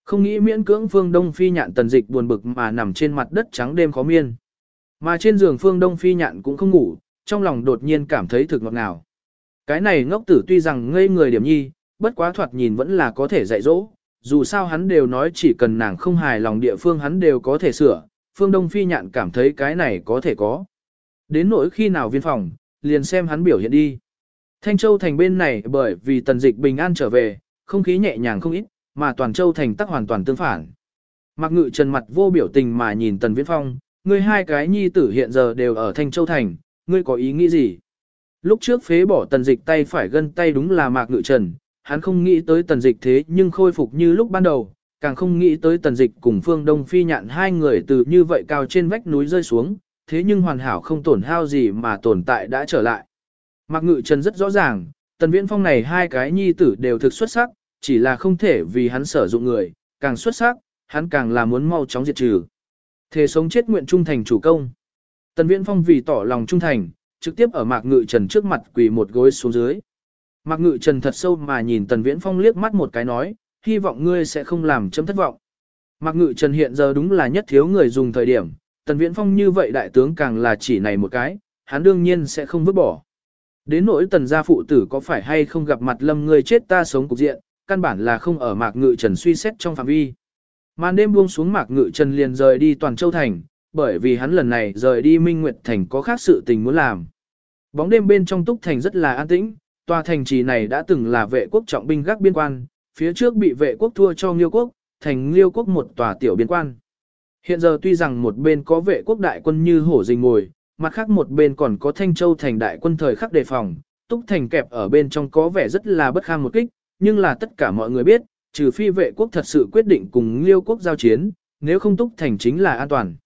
Không nghĩ miễn cưỡng phương Đông Phi nhạn tần dịch buồn bực mà nằm trên mặt đất trắng đêm khó miên. Mà trên giường phương Đông Phi nhạn cũng không ngủ, trong lòng đột nhiên cảm thấy thực ngọt ngào. Cái này ngốc tử tuy rằng ngây người điểm nhi, bất quá thoạt nhìn vẫn là có thể dạy dỗ, dù sao hắn đều nói chỉ cần nàng không hài lòng địa phương hắn đều có thể sửa, phương Đông Phi nhạn cảm thấy cái này có thể có. Đến nỗi khi nào viên phòng, liền xem hắn biểu hiện đi. Thanh Châu thành bên này bởi vì tần dịch bình an trở về, không khí nhẹ nhàng không ít, mà toàn Châu thành tắc hoàn toàn tương phản. Mạc Ngự Trần mặt vô biểu tình mà nhìn Tần Viễn Phong, ngươi hai cái nhi tử hiện giờ đều ở Thanh Châu thành, ngươi có ý nghĩ gì? Lúc trước phế bỏ tần dịch tay phải gân tay đúng là Mạc Ngự Trần, hắn không nghĩ tới tần dịch thế nhưng khôi phục như lúc ban đầu, càng không nghĩ tới tần dịch cùng Phương Đông Phi nhạn hai người từ như vậy cao trên vách núi rơi xuống, thế nhưng hoàn hảo không tổn hao gì mà tồn tại đã trở lại. Mạc Ngự Trần rất rõ ràng, Tần Viễn Phong này hai cái nhi tử đều thực xuất sắc, chỉ là không thể vì hắn sử dụng người, càng xuất sắc, hắn càng là muốn mau chóng diệt trừ. Thế sống chết nguyện trung thành chủ công. Tần Viễn Phong vì tỏ lòng trung thành, trực tiếp ở Mạc Ngự Trần trước mặt quỳ một gối xuống dưới. Mạc Ngự Trần thật sâu mà nhìn Tần Viễn Phong liếc mắt một cái nói, hy vọng ngươi sẽ không làm chấm thất vọng. Mạc Ngự Trần hiện giờ đúng là nhất thiếu người dùng thời điểm, Tần Viễn Phong như vậy đại tướng càng là chỉ này một cái, hắn đương nhiên sẽ không vứt bỏ. Đến nỗi tần gia phụ tử có phải hay không gặp mặt lâm ngươi chết ta sống cục diện, căn bản là không ở mạc ngự trần suy xét trong phạm vi. Màn đêm buông xuống mạc ngự trần liền rời đi toàn châu thành, bởi vì hắn lần này rời đi Minh Nguyệt Thành có khác sự tình muốn làm. Bóng đêm bên trong túc thành rất là an tĩnh, tòa thành trì này đã từng là vệ quốc trọng binh gác biên quan, phía trước bị vệ quốc thua cho Nghiêu quốc, thành Nghiêu quốc một tòa tiểu biên quan. Hiện giờ tuy rằng một bên có vệ quốc đại quân như hổ rình ngồi, mặt khác một bên còn có Thanh Châu thành đại quân thời khắc đề phòng, Túc Thành kẹp ở bên trong có vẻ rất là bất kham một kích, nhưng là tất cả mọi người biết, trừ phi vệ quốc thật sự quyết định cùng Liêu quốc giao chiến, nếu không Túc Thành chính là an toàn.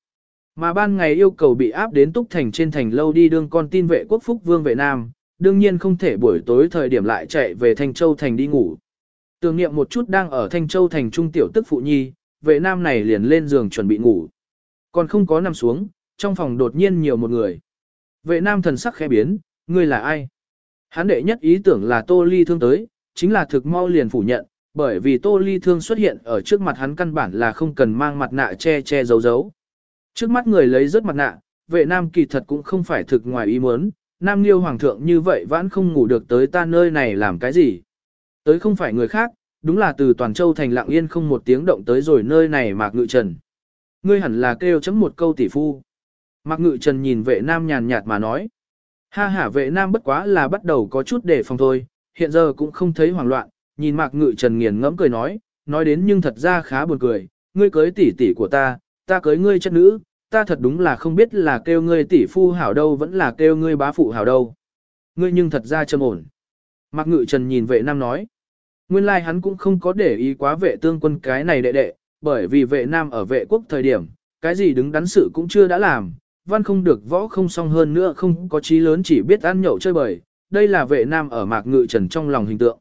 Mà ban ngày yêu cầu bị áp đến Túc Thành trên thành lâu đi đương con tin vệ quốc phúc vương vệ nam, đương nhiên không thể buổi tối thời điểm lại chạy về Thanh Châu thành đi ngủ. Tưởng niệm một chút đang ở Thanh Châu thành trung tiểu tức phụ nhi, vệ nam này liền lên giường chuẩn bị ngủ. Còn không có nằm xuống, trong phòng đột nhiên nhiều một người. Vệ nam thần sắc khẽ biến, ngươi là ai? Hắn đệ nhất ý tưởng là Tô Ly Thương tới, chính là thực mau liền phủ nhận, bởi vì Tô Ly Thương xuất hiện ở trước mặt hắn căn bản là không cần mang mặt nạ che che giấu giấu. Trước mắt người lấy rớt mặt nạ, vệ nam kỳ thật cũng không phải thực ngoài ý muốn, nam liêu hoàng thượng như vậy vẫn không ngủ được tới ta nơi này làm cái gì. Tới không phải người khác, đúng là từ toàn châu thành lặng yên không một tiếng động tới rồi nơi này mạc ngự trần. Ngươi hẳn là kêu chấm một câu tỷ phu. Mạc ngự trần nhìn vệ nam nhàn nhạt mà nói. Ha hả vệ nam bất quá là bắt đầu có chút đề phòng thôi, hiện giờ cũng không thấy hoảng loạn, nhìn mạc ngự trần nghiền ngẫm cười nói, nói đến nhưng thật ra khá buồn cười, ngươi cưới tỷ tỷ của ta, ta cưới ngươi chất nữ, ta thật đúng là không biết là kêu ngươi tỷ phu hảo đâu vẫn là kêu ngươi bá phụ hảo đâu. Ngươi nhưng thật ra trầm ổn. Mạc ngự trần nhìn vệ nam nói, nguyên lai like hắn cũng không có để ý quá vệ tương quân cái này đệ đệ, bởi vì vệ nam ở vệ quốc thời điểm, cái gì đứng đắn sự cũng chưa đã làm, văn không được võ không xong hơn nữa không có trí lớn chỉ biết ăn nhậu chơi bời, đây là vệ nam ở mạc ngự trần trong lòng hình tượng.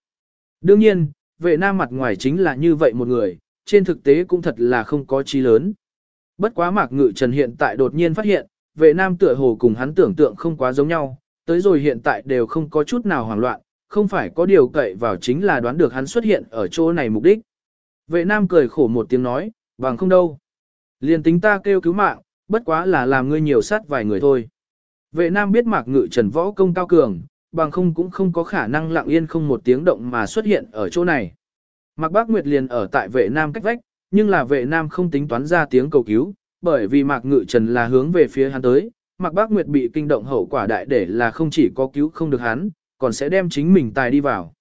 Đương nhiên, vệ nam mặt ngoài chính là như vậy một người, trên thực tế cũng thật là không có trí lớn. Bất quá mạc ngự trần hiện tại đột nhiên phát hiện, vệ nam tựa hồ cùng hắn tưởng tượng không quá giống nhau, tới rồi hiện tại đều không có chút nào hoảng loạn, không phải có điều cậy vào chính là đoán được hắn xuất hiện ở chỗ này mục đích. Vệ nam cười khổ một tiếng nói, bằng không đâu. Liền tính ta kêu cứu mạng, bất quá là làm ngươi nhiều sát vài người thôi. Vệ nam biết mạc ngự trần võ công cao cường, bằng không cũng không có khả năng lặng yên không một tiếng động mà xuất hiện ở chỗ này. Mạc bác Nguyệt liền ở tại vệ nam cách vách, nhưng là vệ nam không tính toán ra tiếng cầu cứu, bởi vì mạc ngự trần là hướng về phía hắn tới. Mạc bác Nguyệt bị kinh động hậu quả đại để là không chỉ có cứu không được hắn, còn sẽ đem chính mình tài đi vào.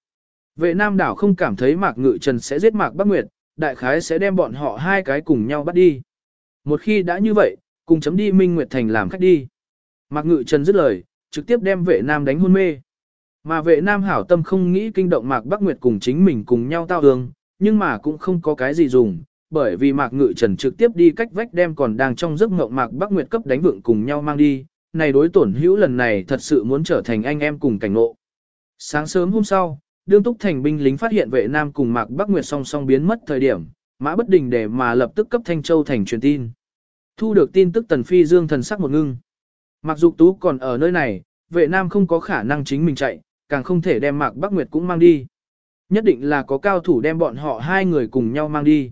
Vệ nam đảo không cảm thấy mạc ngự trần sẽ giết mạc bác Nguyệt, đại khái sẽ đem bọn họ hai cái cùng nhau bắt đi. Một khi đã như vậy, cùng chấm đi Minh Nguyệt Thành làm khách đi. Mạc Ngự Trần dứt lời, trực tiếp đem vệ nam đánh hôn mê. Mà vệ nam hảo tâm không nghĩ kinh động Mạc Bắc Nguyệt cùng chính mình cùng nhau tao hương, nhưng mà cũng không có cái gì dùng, bởi vì Mạc Ngự Trần trực tiếp đi cách vách đem còn đang trong giấc ngộng Mạc Bắc Nguyệt cấp đánh vượng cùng nhau mang đi, này đối tổn hữu lần này thật sự muốn trở thành anh em cùng cảnh ngộ. Sáng sớm hôm sau, đương túc thành binh lính phát hiện vệ nam cùng Mạc Bắc Nguyệt song song biến mất thời điểm, mã bất đình để mà lập tức cấp Thanh Châu thành truyền tin. Thu được tin tức Tần Phi Dương thần sắc một ngưng. Mặc dục tú còn ở nơi này, vệ nam không có khả năng chính mình chạy, càng không thể đem Mạc Bắc Nguyệt cũng mang đi. Nhất định là có cao thủ đem bọn họ hai người cùng nhau mang đi.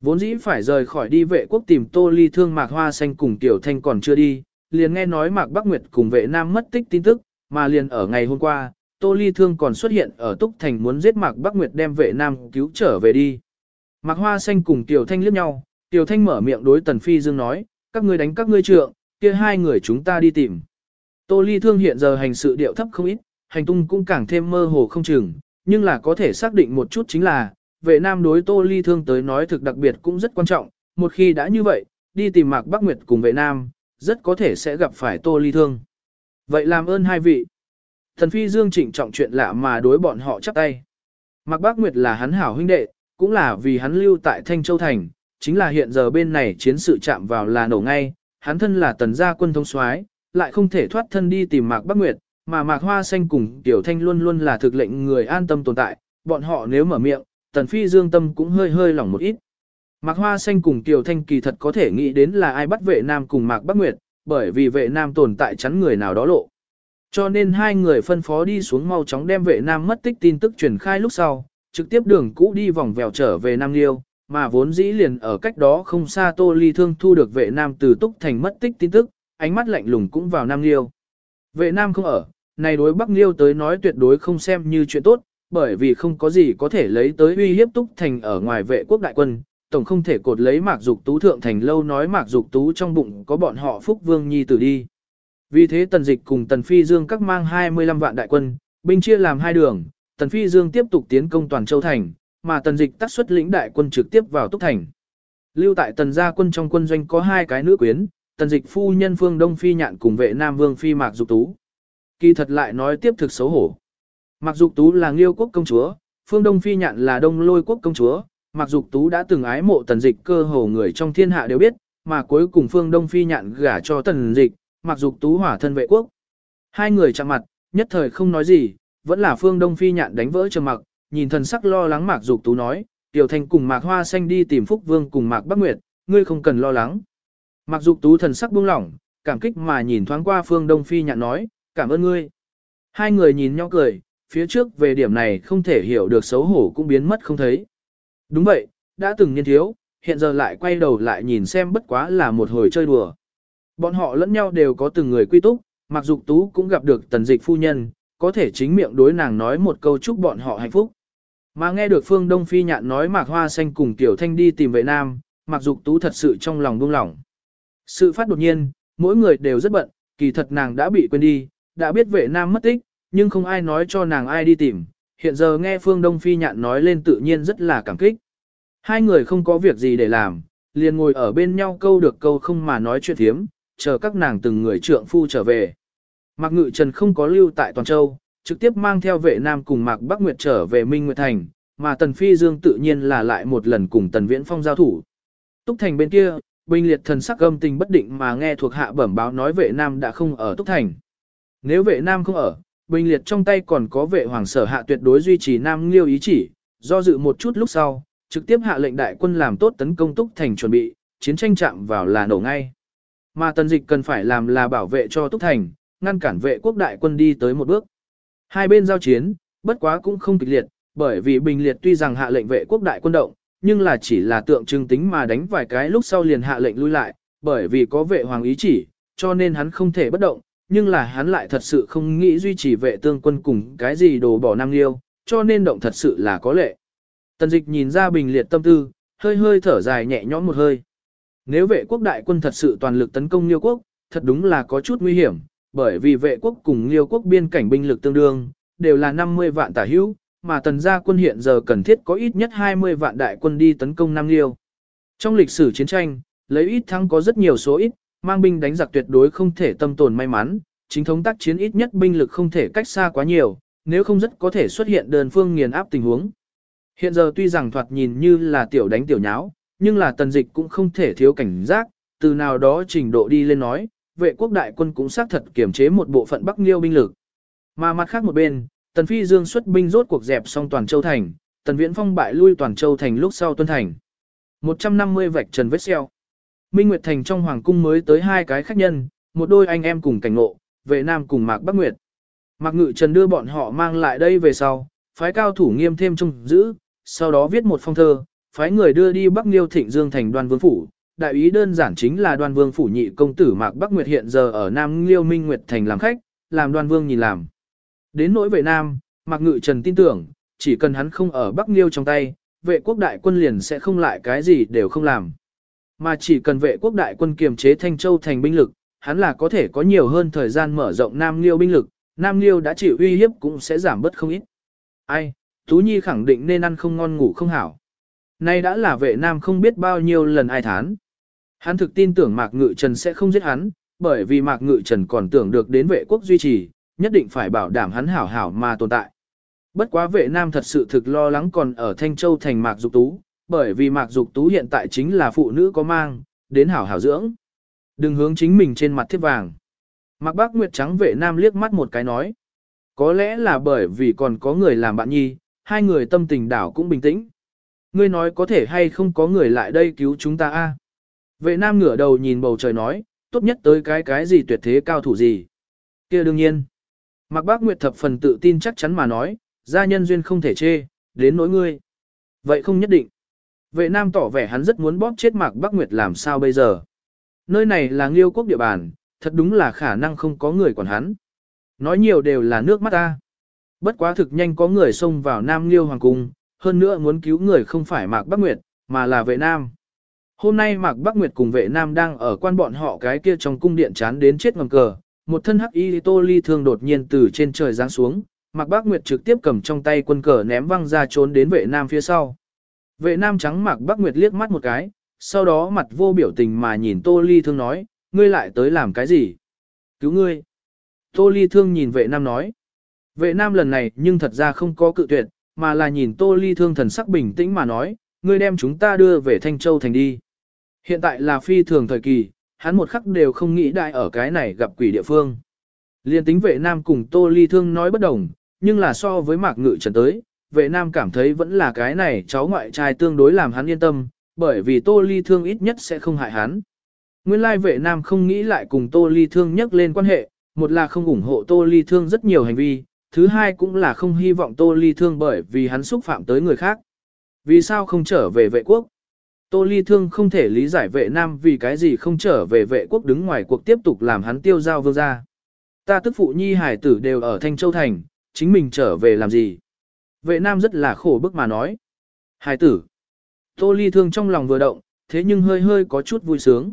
Vốn dĩ phải rời khỏi đi vệ quốc tìm Tô Ly thương Mạc Hoa Xanh cùng Tiểu Thanh còn chưa đi, liền nghe nói Mạc Bắc Nguyệt cùng vệ nam mất tích tin tức, mà liền ở ngày hôm qua, Tô Ly thương còn xuất hiện ở Túc Thành muốn giết Mạc Bắc Nguyệt đem vệ nam cứu trở về đi. Mạc Hoa Xanh cùng Tiểu Thanh liếc nhau, Tiểu Thanh mở miệng đối Tần Phi Dương nói, các ngươi đánh các ngươi trượng, kia hai người chúng ta đi tìm. Tô Ly Thương hiện giờ hành sự điệu thấp không ít, hành tung cũng càng thêm mơ hồ không chừng, nhưng là có thể xác định một chút chính là, vệ nam đối Tô Ly Thương tới nói thực đặc biệt cũng rất quan trọng, một khi đã như vậy, đi tìm Mạc Bắc Nguyệt cùng vệ nam, rất có thể sẽ gặp phải Tô Ly Thương. Vậy làm ơn hai vị. Thần Phi Dương trịnh trọng chuyện lạ mà đối bọn họ chắp tay. Mạc Bắc Nguyệt là hắn hảo huynh đệ, cũng là vì hắn lưu tại Thanh Châu Thành, chính là hiện giờ bên này chiến sự chạm vào là nổ ngay, hắn thân là tần gia quân thống soái, lại không thể thoát thân đi tìm Mạc Bắc Nguyệt, mà Mạc Hoa Xanh cùng Tiểu Thanh luôn luôn là thực lệnh người an tâm tồn tại, bọn họ nếu mở miệng, tần phi dương tâm cũng hơi hơi lỏng một ít. Mạc Hoa Xanh cùng Tiểu Thanh kỳ thật có thể nghĩ đến là ai bắt vệ nam cùng Mạc Bắc Nguyệt, bởi vì vệ nam tồn tại chắn người nào đó lộ. Cho nên hai người phân phó đi xuống mau chóng đem vệ nam mất tích tin tức truyền khai lúc sau, trực tiếp đường cũ đi vòng vèo trở về Nam Liêu, mà vốn dĩ liền ở cách đó không xa Tô Ly Thương thu được vệ nam từ Túc Thành mất tích tin tức, ánh mắt lạnh lùng cũng vào Nam Liêu. Vệ nam không ở, này đối Bắc Liêu tới nói tuyệt đối không xem như chuyện tốt, bởi vì không có gì có thể lấy tới uy hiếp Túc Thành ở ngoài vệ quốc đại quân, tổng không thể cột lấy Mạc Dục Tú thượng thành lâu nói Mạc Dục Tú trong bụng có bọn họ Phúc Vương Nhi tử đi. Vì thế Tần Dịch cùng Tần Phi Dương các mang 25 vạn đại quân, binh chia làm hai đường, Tần Phi Dương tiếp tục tiến công toàn châu thành, mà tần dịch tác xuất lĩnh đại quân trực tiếp vào Túc Thành. lưu tại tần gia quân trong quân doanh có hai cái nữ quyến, tần dịch phu nhân phương Đông Phi nhạn cùng vệ Nam Vương Phi Mạc Dục Tú. Kỳ thật lại nói tiếp thực xấu hổ. Mạc Dục Tú là Liêu quốc công chúa, phương Đông Phi nhạn là Đông Lôi quốc công chúa, Mạc Dục Tú đã từng ái mộ tần dịch cơ hồ người trong thiên hạ đều biết, mà cuối cùng phương Đông Phi nhạn gả cho tần dịch, Mạc Dục Tú hỏa thân vệ quốc. Hai người chạm mặt, nhất thời không nói gì, vẫn là phương Đông Phi nhạn đánh vỡ trầm mặc, nhìn thần sắc lo lắng Mạc Dục Tú nói, Tiểu thanh cùng Mạc Hoa Xanh đi tìm Phúc Vương cùng Mạc Bắc Nguyệt, ngươi không cần lo lắng. Mạc Dục Tú thần sắc buông lỏng, cảm kích mà nhìn thoáng qua phương Đông Phi nhạn nói, cảm ơn ngươi. Hai người nhìn nhau cười, phía trước về điểm này không thể hiểu được xấu hổ cũng biến mất không thấy. Đúng vậy, đã từng niên thiếu, hiện giờ lại quay đầu lại nhìn xem bất quá là một hồi chơi đùa. Bọn họ lẫn nhau đều có từng người quy túc, Mạc Dục Tú cũng gặp được tần dịch phu nhân, có thể chính miệng đối nàng nói một câu chúc bọn họ hạnh phúc. Mà nghe được Phương Đông Phi nhạn nói Mạc Hoa Xanh cùng Tiểu Thanh đi tìm vệ nam, Mạc Dục Tú thật sự trong lòng buông lỏng. Sự phát đột nhiên, mỗi người đều rất bận, kỳ thật nàng đã bị quên đi, đã biết vệ nam mất tích, nhưng không ai nói cho nàng ai đi tìm. Hiện giờ nghe Phương Đông Phi nhạn nói lên tự nhiên rất là cảm kích. Hai người không có việc gì để làm, liền ngồi ở bên nhau câu được câu không mà nói chuyện thiếm, chờ các nàng từng người trượng phu trở về. Mạc Ngự Trần không có lưu tại Toàn Châu, trực tiếp mang theo vệ nam cùng Mạc Bắc Nguyệt trở về Minh Nguyệt Thành, mà Tần Phi Dương tự nhiên là lại một lần cùng Tần Viễn Phong giao thủ. Túc Thành bên kia, Bình Liệt thần sắc âm tình bất định mà nghe thuộc hạ bẩm báo nói vệ nam đã không ở Túc Thành. Nếu vệ nam không ở, Bình Liệt trong tay còn có vệ hoàng sở hạ tuyệt đối duy trì nam liêu ý chỉ, do dự một chút lúc sau, trực tiếp hạ lệnh đại quân làm tốt tấn công Túc Thành chuẩn bị, chiến tranh chạm vào là nổ ngay. Mà tần dịch cần phải làm là bảo vệ cho Túc Thành, ngăn cản vệ quốc đại quân đi tới một bước. Hai bên giao chiến, bất quá cũng không kịch liệt, bởi vì Bình Liệt tuy rằng hạ lệnh vệ quốc đại quân động, nhưng là chỉ là tượng trưng tính mà đánh vài cái lúc sau liền hạ lệnh lui lại, bởi vì có vệ hoàng ý chỉ, cho nên hắn không thể bất động, nhưng là hắn lại thật sự không nghĩ duy trì vệ tương quân cùng cái gì đồ bỏ Nam Liêu, cho nên động thật sự là có lệ. Tần dịch nhìn ra Bình Liệt tâm tư, hơi hơi thở dài nhẹ nhõm một hơi. Nếu vệ quốc đại quân thật sự toàn lực tấn công Liêu quốc, thật đúng là có chút nguy hiểm, bởi vì vệ quốc cùng liêu quốc biên cảnh binh lực tương đương, đều là 50 vạn tả hữu, mà tần gia quân hiện giờ cần thiết có ít nhất 20 vạn đại quân đi tấn công Nam Liêu. Trong lịch sử chiến tranh, lấy ít thắng có rất nhiều số ít, mang binh đánh giặc tuyệt đối không thể tâm tồn may mắn, chính thống tác chiến ít nhất binh lực không thể cách xa quá nhiều, nếu không rất có thể xuất hiện đơn phương nghiền áp tình huống. Hiện giờ tuy rằng thoạt nhìn như là tiểu đánh tiểu nháo, nhưng là tần dịch cũng không thể thiếu cảnh giác, từ nào đó trình độ đi lên nói, vệ quốc đại quân cũng xác thật kiểm chế một bộ phận Bắc Liêu binh lực. Mà mặt khác một bên, Tần Phi Dương xuất binh rốt cuộc dẹp xong toàn châu thành, Tần Viễn Phong bại lui toàn châu thành lúc sau tuân thành. 150 vạch trần vết xeo. Minh Nguyệt thành trong hoàng cung mới tới hai cái khách nhân, một đôi anh em cùng cảnh ngộ, vệ nam cùng Mạc Bắc Nguyệt. Mạc Ngự Trần đưa bọn họ mang lại đây về sau, phái cao thủ nghiêm thêm trông giữ, sau đó viết một phong thơ, phái người đưa đi Bắc Liêu Thịnh Dương thành Đoàn vương phủ, đại ý đơn giản chính là đoan vương phủ nhị công tử Mạc Bắc Nguyệt hiện giờ ở Nam Liêu Minh Nguyệt Thành làm khách, làm đoan vương nhìn làm. Đến nỗi vệ Nam, Mạc Ngự Trần tin tưởng, chỉ cần hắn không ở Bắc Liêu trong tay, vệ quốc đại quân liền sẽ không lại cái gì đều không làm. Mà chỉ cần vệ quốc đại quân kiềm chế Thanh Châu thành binh lực, hắn là có thể có nhiều hơn thời gian mở rộng Nam Liêu binh lực, Nam Liêu đã chịu uy hiếp cũng sẽ giảm bớt không ít. Ai, Tú Nhi khẳng định nên ăn không ngon ngủ không hảo. Nay đã là vệ Nam không biết bao nhiêu lần ai thán. Hắn thực tin tưởng Mạc Ngự Trần sẽ không giết hắn, bởi vì Mạc Ngự Trần còn tưởng được đến vệ quốc duy trì, nhất định phải bảo đảm hắn hảo hảo mà tồn tại. Bất quá vệ nam thật sự thực lo lắng còn ở Thanh Châu thành Mạc Dục Tú, bởi vì Mạc Dục Tú hiện tại chính là phụ nữ có mang, đến hảo hảo dưỡng. Đừng hướng chính mình trên mặt thiết vàng. Mạc Bác Nguyệt Trắng vệ nam liếc mắt một cái nói. Có lẽ là bởi vì còn có người làm bạn nhi, hai người tâm tình đảo cũng bình tĩnh. Ngươi nói có thể hay không có người lại đây cứu chúng ta a? Vệ nam ngửa đầu nhìn bầu trời nói, tốt nhất tới cái cái gì tuyệt thế cao thủ gì. kia đương nhiên. Mạc Bác Nguyệt thập phần tự tin chắc chắn mà nói, gia nhân duyên không thể chê, đến nỗi ngươi. Vậy không nhất định. Vệ nam tỏ vẻ hắn rất muốn bóp chết Mạc Bác Nguyệt làm sao bây giờ. Nơi này là nghiêu quốc địa bàn, thật đúng là khả năng không có người quản hắn. Nói nhiều đều là nước mắt ta. Bất quá thực nhanh có người xông vào Nam Liêu Hoàng Cung, hơn nữa muốn cứu người không phải Mạc Bắc Nguyệt, mà là vệ nam. Hôm nay Mạc Bắc Nguyệt cùng vệ nam đang ở quan bọn họ cái kia trong cung điện chán đến chết ngầm cờ, một thân hắc y tô ly thương đột nhiên từ trên trời giáng xuống, Mạc Bắc Nguyệt trực tiếp cầm trong tay quân cờ ném văng ra trốn đến vệ nam phía sau. Vệ nam trắng Mạc Bắc Nguyệt liếc mắt một cái, sau đó mặt vô biểu tình mà nhìn Tô Ly Thương nói, ngươi lại tới làm cái gì? Cứu ngươi. Tô Ly Thương nhìn vệ nam nói. Vệ nam lần này nhưng thật ra không có cự tuyệt, mà là nhìn Tô Ly Thương thần sắc bình tĩnh mà nói, ngươi đem chúng ta đưa về Thanh Châu Thành đi. Hiện tại là phi thường thời kỳ, hắn một khắc đều không nghĩ đại ở cái này gặp quỷ địa phương. Liên tính vệ nam cùng Tô Ly Thương nói bất đồng, nhưng là so với mạc ngự trần tới, vệ nam cảm thấy vẫn là cái này cháu ngoại trai tương đối làm hắn yên tâm, bởi vì Tô Ly Thương ít nhất sẽ không hại hắn. Nguyên lai vệ nam không nghĩ lại cùng Tô Ly Thương nhắc lên quan hệ, một là không ủng hộ Tô Ly Thương rất nhiều hành vi, thứ hai cũng là không hy vọng Tô Ly Thương bởi vì hắn xúc phạm tới người khác. Vì sao không trở về vệ quốc? Tô Ly Thương không thể lý giải vệ nam vì cái gì không trở về vệ quốc đứng ngoài cuộc tiếp tục làm hắn tiêu giao vương gia. Ta tức phụ nhi hải tử đều ở Thanh Châu Thành, chính mình trở về làm gì? Vệ nam rất là khổ bức mà nói. Hải tử. Tô Ly Thương trong lòng vừa động, thế nhưng hơi hơi có chút vui sướng.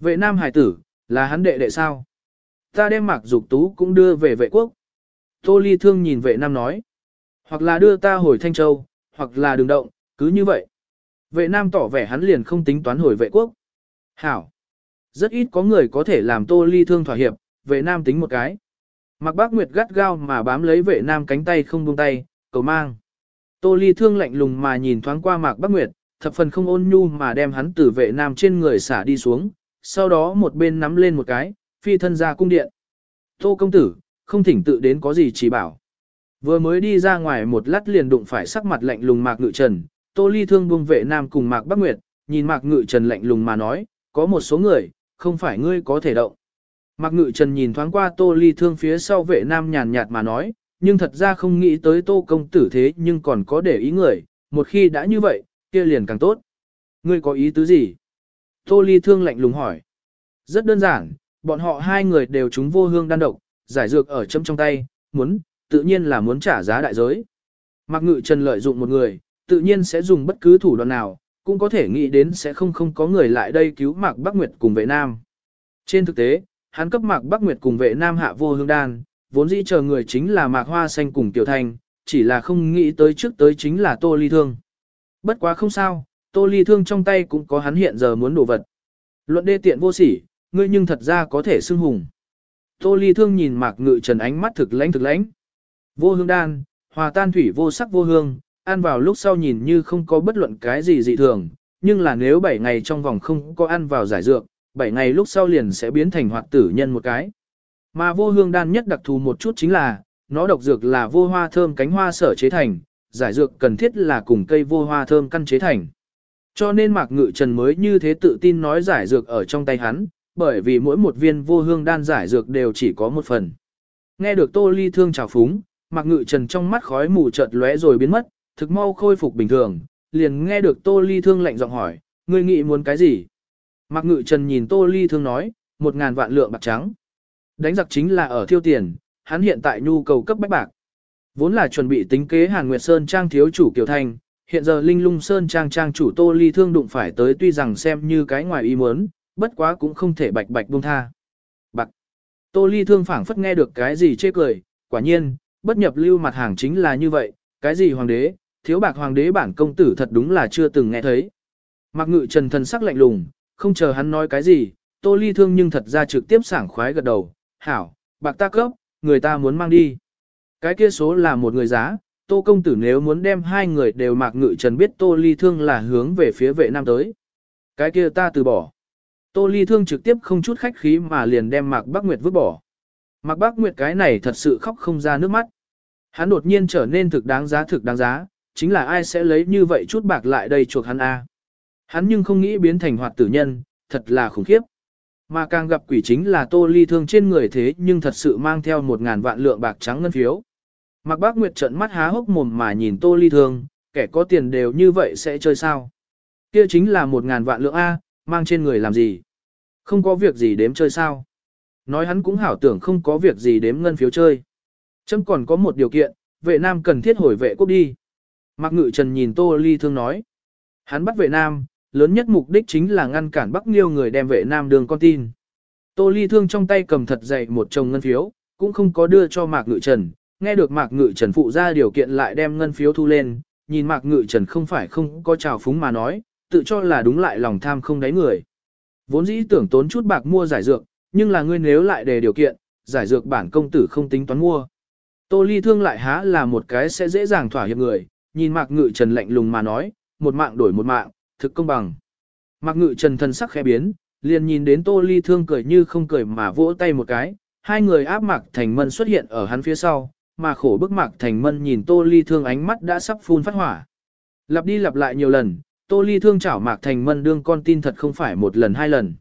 Vệ nam hải tử, là hắn đệ đệ sao? Ta đem mạc dục tú cũng đưa về vệ quốc. Tô Ly Thương nhìn vệ nam nói. Hoặc là đưa ta hồi Thanh Châu, hoặc là đừng động, cứ như vậy. Vệ nam tỏ vẻ hắn liền không tính toán hồi vệ quốc. Hảo. Rất ít có người có thể làm Tô Ly Thương thỏa hiệp, vệ nam tính một cái. Mặc bác Nguyệt gắt gao mà bám lấy vệ nam cánh tay không buông tay, cầu mang. Tô Ly Thương lạnh lùng mà nhìn thoáng qua Mạc Bác Nguyệt, thập phần không ôn nhu mà đem hắn từ vệ nam trên người xả đi xuống, sau đó một bên nắm lên một cái, phi thân ra cung điện. Tô công tử, không thỉnh tự đến có gì chỉ bảo. Vừa mới đi ra ngoài một lát liền đụng phải sắc mặt lạnh lùng Mạc Ngự Trần, Tô Ly thương buông vệ nam cùng Mạc Bắc Nguyệt, nhìn Mạc Ngự Trần lạnh lùng mà nói, có một số người, không phải ngươi có thể động. Mạc Ngự Trần nhìn thoáng qua Tô Ly thương phía sau vệ nam nhàn nhạt mà nói, nhưng thật ra không nghĩ tới Tô công tử thế nhưng còn có để ý người, một khi đã như vậy, kia liền càng tốt. Ngươi có ý tứ gì? Tô Ly thương lạnh lùng hỏi. Rất đơn giản, bọn họ hai người đều chúng vô hương đan độc, giải dược ở châm trong tay, muốn, tự nhiên là muốn trả giá đại giới. Mạc Ngự Trần lợi dụng một người, tự nhiên sẽ dùng bất cứ thủ đoạn nào, cũng có thể nghĩ đến sẽ không không có người lại đây cứu Mạc Bắc Nguyệt cùng vệ nam. Trên thực tế, hắn cấp Mạc Bắc Nguyệt cùng vệ nam hạ vô hương đan, vốn dĩ chờ người chính là Mạc Hoa Xanh cùng Tiểu Thanh, chỉ là không nghĩ tới trước tới chính là Tô Ly Thương. Bất quá không sao, Tô Ly Thương trong tay cũng có hắn hiện giờ muốn đổ vật. Luận đê tiện vô sỉ, ngươi nhưng thật ra có thể xưng hùng. Tô Ly Thương nhìn Mạc Ngự Trần ánh mắt thực lãnh thực lãnh. Vô hương đan, hòa tan thủy vô sắc vô hương, ăn vào lúc sau nhìn như không có bất luận cái gì dị thường, nhưng là nếu 7 ngày trong vòng không có ăn vào giải dược, 7 ngày lúc sau liền sẽ biến thành hoạt tử nhân một cái. Mà vô hương đan nhất đặc thù một chút chính là, nó độc dược là vô hoa thơm cánh hoa sở chế thành, giải dược cần thiết là cùng cây vô hoa thơm căn chế thành. Cho nên Mạc Ngự Trần mới như thế tự tin nói giải dược ở trong tay hắn, bởi vì mỗi một viên vô hương đan giải dược đều chỉ có một phần. Nghe được Tô Ly thương chào phúng, Mạc Ngự Trần trong mắt khói mù chợt lóe rồi biến mất, thực mau khôi phục bình thường, liền nghe được Tô Ly thương lạnh giọng hỏi, ngươi nghĩ muốn cái gì? Mạc Ngự Trần nhìn Tô Ly thương nói, một ngàn vạn lượng bạc trắng. Đánh giặc chính là ở thiêu tiền, hắn hiện tại nhu cầu cấp bách bạc. Vốn là chuẩn bị tính kế Hàn Nguyệt Sơn Trang thiếu chủ Kiều Thanh, hiện giờ Linh Lung Sơn Trang Trang chủ Tô Ly thương đụng phải tới tuy rằng xem như cái ngoài ý muốn, bất quá cũng không thể bạch bạch buông tha. Bạc. Tô Ly thương phảng phất nghe được cái gì chê cười, quả nhiên, bất nhập lưu mặt hàng chính là như vậy, cái gì hoàng đế, thiếu bạc hoàng đế bản công tử thật đúng là chưa từng nghe thấy. Mạc Ngự Trần thần sắc lạnh lùng, không chờ hắn nói cái gì, Tô Ly thương nhưng thật ra trực tiếp sảng khoái gật đầu, hảo, bạc ta cấp, người ta muốn mang đi. Cái kia số là một người giá, Tô công tử nếu muốn đem hai người đều Mạc Ngự Trần biết Tô Ly thương là hướng về phía vệ nam tới. Cái kia ta từ bỏ. Tô Ly Thương trực tiếp không chút khách khí mà liền đem Mạc Bắc Nguyệt vứt bỏ. Mạc Bắc Nguyệt cái này thật sự khóc không ra nước mắt. Hắn đột nhiên trở nên thực đáng giá thực đáng giá, chính là ai sẽ lấy như vậy chút bạc lại đây chuộc hắn a? Hắn nhưng không nghĩ biến thành hoạt tử nhân, thật là khủng khiếp. Mà càng gặp quỷ chính là Tô Ly Thương trên người thế nhưng thật sự mang theo một ngàn vạn lượng bạc trắng ngân phiếu. Mạc Bác Nguyệt trợn mắt há hốc mồm mà nhìn Tô Ly Thương, kẻ có tiền đều như vậy sẽ chơi sao? Kia chính là một ngàn vạn lượng A, mang trên người làm gì? Không có việc gì đếm chơi sao? Nói hắn cũng hảo tưởng không có việc gì đếm ngân phiếu chơi. Châm còn có một điều kiện, vệ nam cần thiết hồi vệ quốc đi. Mạc Ngự Trần nhìn Tô Ly Thương nói. Hắn bắt vệ nam, lớn nhất mục đích chính là ngăn cản Bắc Liêu người đem vệ nam đường con tin. Tô Ly Thương trong tay cầm thật dày một chồng ngân phiếu, cũng không có đưa cho Mạc Ngự Trần. Nghe được Mạc Ngự Trần phụ ra điều kiện lại đem ngân phiếu thu lên, nhìn Mạc Ngự Trần không phải không có trào phúng mà nói, tự cho là đúng lại lòng tham không đáy người. Vốn dĩ tưởng tốn chút bạc mua giải dược, nhưng là ngươi nếu lại đề điều kiện, giải dược bản công tử không tính toán mua. Tô Ly Thương lại há là một cái sẽ dễ dàng thỏa hiệp người, nhìn Mạc Ngự Trần lạnh lùng mà nói, một mạng đổi một mạng, thực công bằng. Mạc Ngự Trần thân sắc khẽ biến, liền nhìn đến Tô Ly Thương cười như không cười mà vỗ tay một cái, hai người áp Mạc Thành Mân xuất hiện ở hắn phía sau, mà khổ bức Mạc Thành Mân nhìn Tô Ly Thương ánh mắt đã sắp phun phát hỏa. Lặp đi lặp lại nhiều lần, Tô Ly Thương chảo Mạc Thành Mân đương con tin thật không phải một lần hai lần.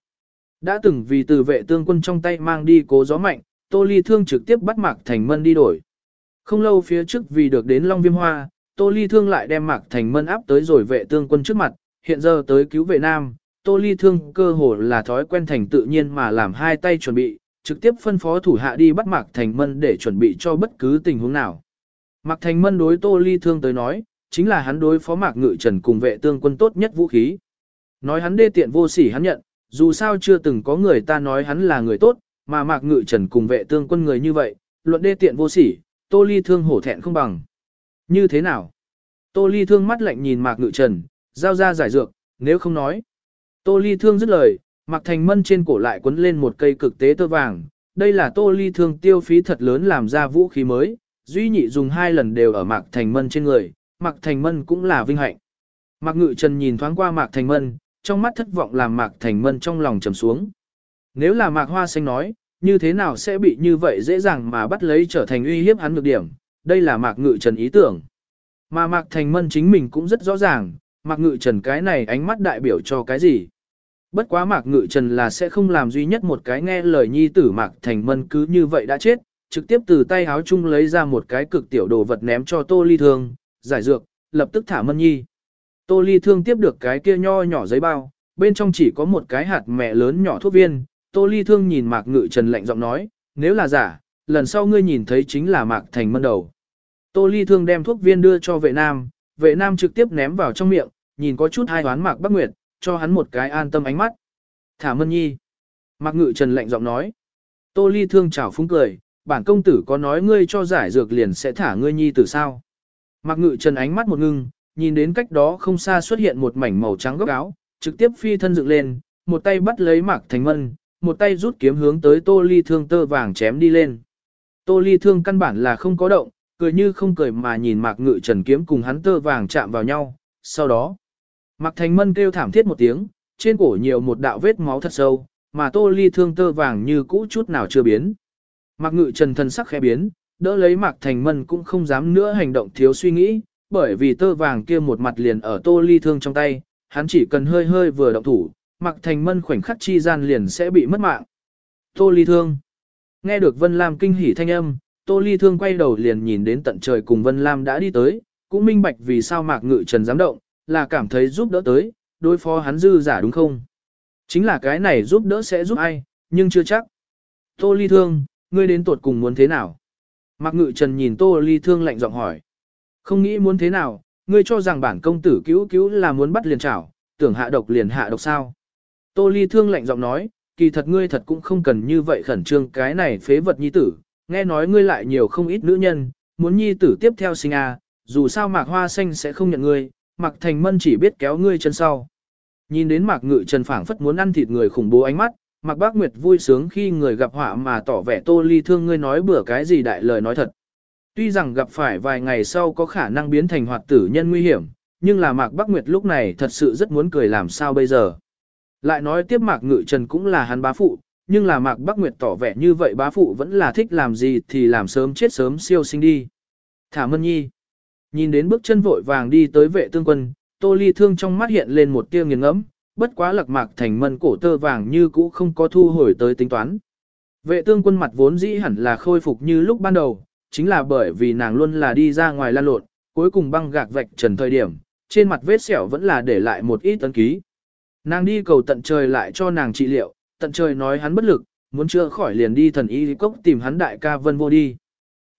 Đã từng vì từ vệ tương quân trong tay mang đi cố gió mạnh, Tô Ly Thương trực tiếp bắt Mạc Thành Mân đi đổi. Không lâu phía trước vì được đến Long Viêm Hoa, Tô Ly Thương lại đem Mạc Thành Mân áp tới rồi vệ tương quân trước mặt, hiện giờ tới cứu vệ Nam, Tô Ly Thương cơ hồ là thói quen thành tự nhiên mà làm hai tay chuẩn bị, trực tiếp phân phó thủ hạ đi bắt Mạc Thành Mân để chuẩn bị cho bất cứ tình huống nào. Mạc Thành Mân đối Tô Ly Thương tới nói, chính là hắn đối phó Mạc Ngự Trần cùng vệ tương quân tốt nhất vũ khí. Nói hắn đê tiện vô sỉ hắn nhận, dù sao chưa từng có người ta nói hắn là người tốt, mà Mạc Ngự Trần cùng vệ tương quân người như vậy, luận đê tiện vô sỉ, Tô Ly Thương hổ thẹn không bằng. Như thế nào? Tô Ly Thương mắt lạnh nhìn Mạc Ngự Trần, giao ra giải dược, nếu không nói. Tô Ly Thương dứt lời, Mạc Thành Mân trên cổ lại quấn lên một cây cực tế tơ vàng. Đây là Tô Ly Thương tiêu phí thật lớn làm ra vũ khí mới, duy nhị dùng hai lần đều ở Mạc Thành Mân trên người, Mạc Thành Mân cũng là vinh hạnh. Mạc Ngự Trần nhìn thoáng qua Mạc Thành Mân, trong mắt thất vọng làm Mạc Thành Mân trong lòng trầm xuống. Nếu là Mạc Hoa Xanh nói, như thế nào sẽ bị như vậy dễ dàng mà bắt lấy trở thành uy hiếp hắn được điểm, đây là Mạc Ngự Trần ý tưởng. Mà Mạc Thành Mân chính mình cũng rất rõ ràng, Mạc Ngự Trần cái này ánh mắt đại biểu cho cái gì. Bất quá Mạc Ngự Trần là sẽ không làm duy nhất một cái nghe lời nhi tử Mạc Thành Mân cứ như vậy đã chết, trực tiếp từ tay háo chung lấy ra một cái cực tiểu đồ vật ném cho Tô Ly Thương, giải dược, lập tức thả Mân Nhi. Tô Ly Thương tiếp được cái kia nho nhỏ giấy bao, bên trong chỉ có một cái hạt mẹ lớn nhỏ thuốc viên, Tô Ly Thương nhìn Mạc Ngự Trần lạnh giọng nói, nếu là giả, lần sau ngươi nhìn thấy chính là Mạc Thành Mân đầu. Tô Ly Thương đem thuốc viên đưa cho vệ nam, vệ nam trực tiếp ném vào trong miệng, nhìn có chút hai hoán Mạc Bắc Nguyệt, cho hắn một cái an tâm ánh mắt. Thả Mân Nhi. Mạc Ngự Trần lạnh giọng nói. Tô Ly Thương chào phúng cười, bản công tử có nói ngươi cho giải dược liền sẽ thả ngươi nhi tử sao. Mạc Ngự Trần ánh mắt một ngưng, nhìn đến cách đó không xa xuất hiện một mảnh màu trắng góc áo, trực tiếp phi thân dựng lên, một tay bắt lấy Mạc Thành Mân, một tay rút kiếm hướng tới Tô Ly Thương tơ vàng chém đi lên. Tô Ly Thương căn bản là không có động, cười như không cười mà nhìn Mạc Ngự Trần kiếm cùng hắn tơ vàng chạm vào nhau, sau đó, Mạc Thành Mân kêu thảm thiết một tiếng, trên cổ nhiều một đạo vết máu thật sâu, mà Tô Ly Thương tơ vàng như cũ chút nào chưa biến. Mạc Ngự Trần thân sắc khẽ biến, đỡ lấy Mạc Thành Mân cũng không dám nữa hành động thiếu suy nghĩ, bởi vì tơ vàng kia một mặt liền ở Tô Ly Thương trong tay, hắn chỉ cần hơi hơi vừa động thủ, Mạc Thành Mân khoảnh khắc chi gian liền sẽ bị mất mạng. Tô Ly Thương. Nghe được Vân Lam kinh hỉ thanh âm, Tô Ly Thương quay đầu liền nhìn đến tận trời cùng Vân Lam đã đi tới, cũng minh bạch vì sao Mạc Ngự Trần dám động, là cảm thấy giúp đỡ tới, đối phó hắn dư giả đúng không? Chính là cái này giúp đỡ sẽ giúp ai, nhưng chưa chắc. Tô Ly Thương, ngươi đến tuột cùng muốn thế nào? Mạc Ngự Trần nhìn Tô Ly Thương lạnh giọng hỏi. Không nghĩ muốn thế nào, ngươi cho rằng bản công tử cứu cứu là muốn bắt liền chảo, tưởng hạ độc liền hạ độc sao? Tô Ly Thương lạnh giọng nói, kỳ thật ngươi thật cũng không cần như vậy khẩn trương cái này phế vật nhi tử, nghe nói ngươi lại nhiều không ít nữ nhân, muốn nhi tử tiếp theo sinh à, dù sao mạc hoa xanh sẽ không nhận ngươi, mạc thành mân chỉ biết kéo ngươi chân sau. Nhìn đến mạc ngự trần phảng phất muốn ăn thịt người khủng bố ánh mắt, mạc bác nguyệt vui sướng khi người gặp họa mà tỏ vẻ tô ly thương ngươi nói bữa cái gì đại lời nói thật. Tuy rằng gặp phải vài ngày sau có khả năng biến thành hoạt tử nhân nguy hiểm, nhưng là mạc bác nguyệt lúc này thật sự rất muốn cười làm sao bây giờ. Lại nói tiếp Mạc Ngự Trần cũng là hắn bá phụ, nhưng là Mạc Bắc Nguyệt tỏ vẻ như vậy bá phụ vẫn là thích làm gì thì làm sớm chết sớm siêu sinh đi. Thả Mân Nhi. Nhìn đến bước chân vội vàng đi tới vệ tương quân, Tô Ly Thương trong mắt hiện lên một tia nghiền ngẫm, bất quá lặc mạc thành mân cổ tơ vàng như cũ không có thu hồi tới tính toán. Vệ tương quân mặt vốn dĩ hẳn là khôi phục như lúc ban đầu, chính là bởi vì nàng luôn là đi ra ngoài lan lộn, cuối cùng băng gạc vạch trần thời điểm, trên mặt vết sẹo vẫn là để lại một ít tấn ký. Nàng đi cầu tận trời lại cho nàng trị liệu, tận trời nói hắn bất lực, muốn chữa khỏi liền đi thần y cốc tìm hắn đại ca vân vô đi.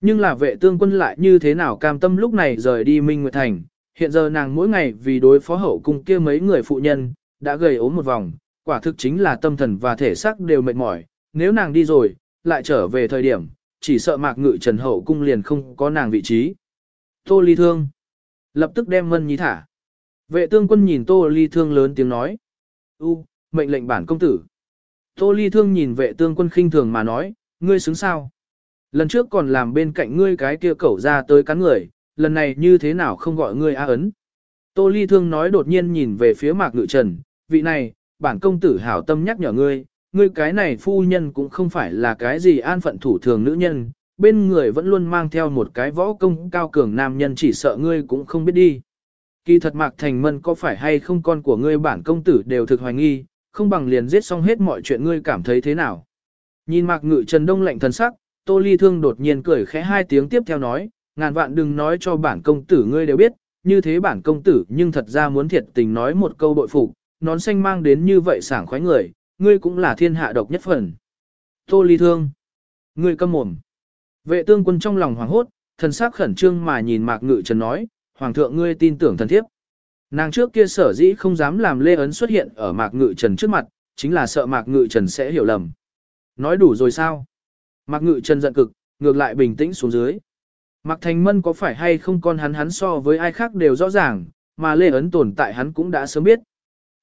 Nhưng là vệ tương quân lại như thế nào cam tâm lúc này rời đi Minh Nguyệt Thành, hiện giờ nàng mỗi ngày vì đối phó hậu cung kia mấy người phụ nhân, đã gầy ốm một vòng, quả thực chính là tâm thần và thể xác đều mệt mỏi, nếu nàng đi rồi, lại trở về thời điểm, chỉ sợ mạc ngự trần hậu cung liền không có nàng vị trí. Tô ly thương, lập tức đem Vân Nhi thả. Vệ tương quân nhìn Tô Ly Thương lớn tiếng nói. U, mệnh lệnh bản công tử. Tô Ly Thương nhìn vệ tương quân khinh thường mà nói, ngươi xứng sao? Lần trước còn làm bên cạnh ngươi cái kia cẩu ra tới cắn người, lần này như thế nào không gọi ngươi A ấn? Tô Ly Thương nói đột nhiên nhìn về phía Mạc Ngự Trần, vị này, bản công tử hảo tâm nhắc nhở ngươi, ngươi cái này phu nhân cũng không phải là cái gì an phận thủ thường nữ nhân, bên người vẫn luôn mang theo một cái võ công cao cường nam nhân chỉ sợ ngươi cũng không biết đi. Kỳ thật Mạc Thành Mân có phải hay không con của ngươi bản công tử đều thực hoài nghi, không bằng liền giết xong hết mọi chuyện ngươi cảm thấy thế nào. Nhìn Mạc Ngự Trần Đông lạnh thần sắc, Tô Ly Thương đột nhiên cười khẽ hai tiếng tiếp theo nói, ngàn vạn đừng nói cho bản công tử ngươi đều biết, như thế bản công tử nhưng thật ra muốn thiệt tình nói một câu bội phục, nón xanh mang đến như vậy sảng khoái người, ngươi cũng là thiên hạ độc nhất phần. Tô Ly Thương, ngươi câm mồm. Vệ tương quân trong lòng hoảng hốt, thần sắc khẩn trương mà nhìn Mạc Ngự Trần nói, Hoàng thượng ngươi tin tưởng thần thiếp. Nàng trước kia sở dĩ không dám làm Lê Ấn xuất hiện ở Mạc Ngự Trần trước mặt, chính là sợ Mạc Ngự Trần sẽ hiểu lầm. Nói đủ rồi sao? Mạc Ngự Trần giận cực, ngược lại bình tĩnh xuống dưới. Mạc Thành Mân có phải hay không con hắn hắn so với ai khác đều rõ ràng, mà Lê Ấn tồn tại hắn cũng đã sớm biết.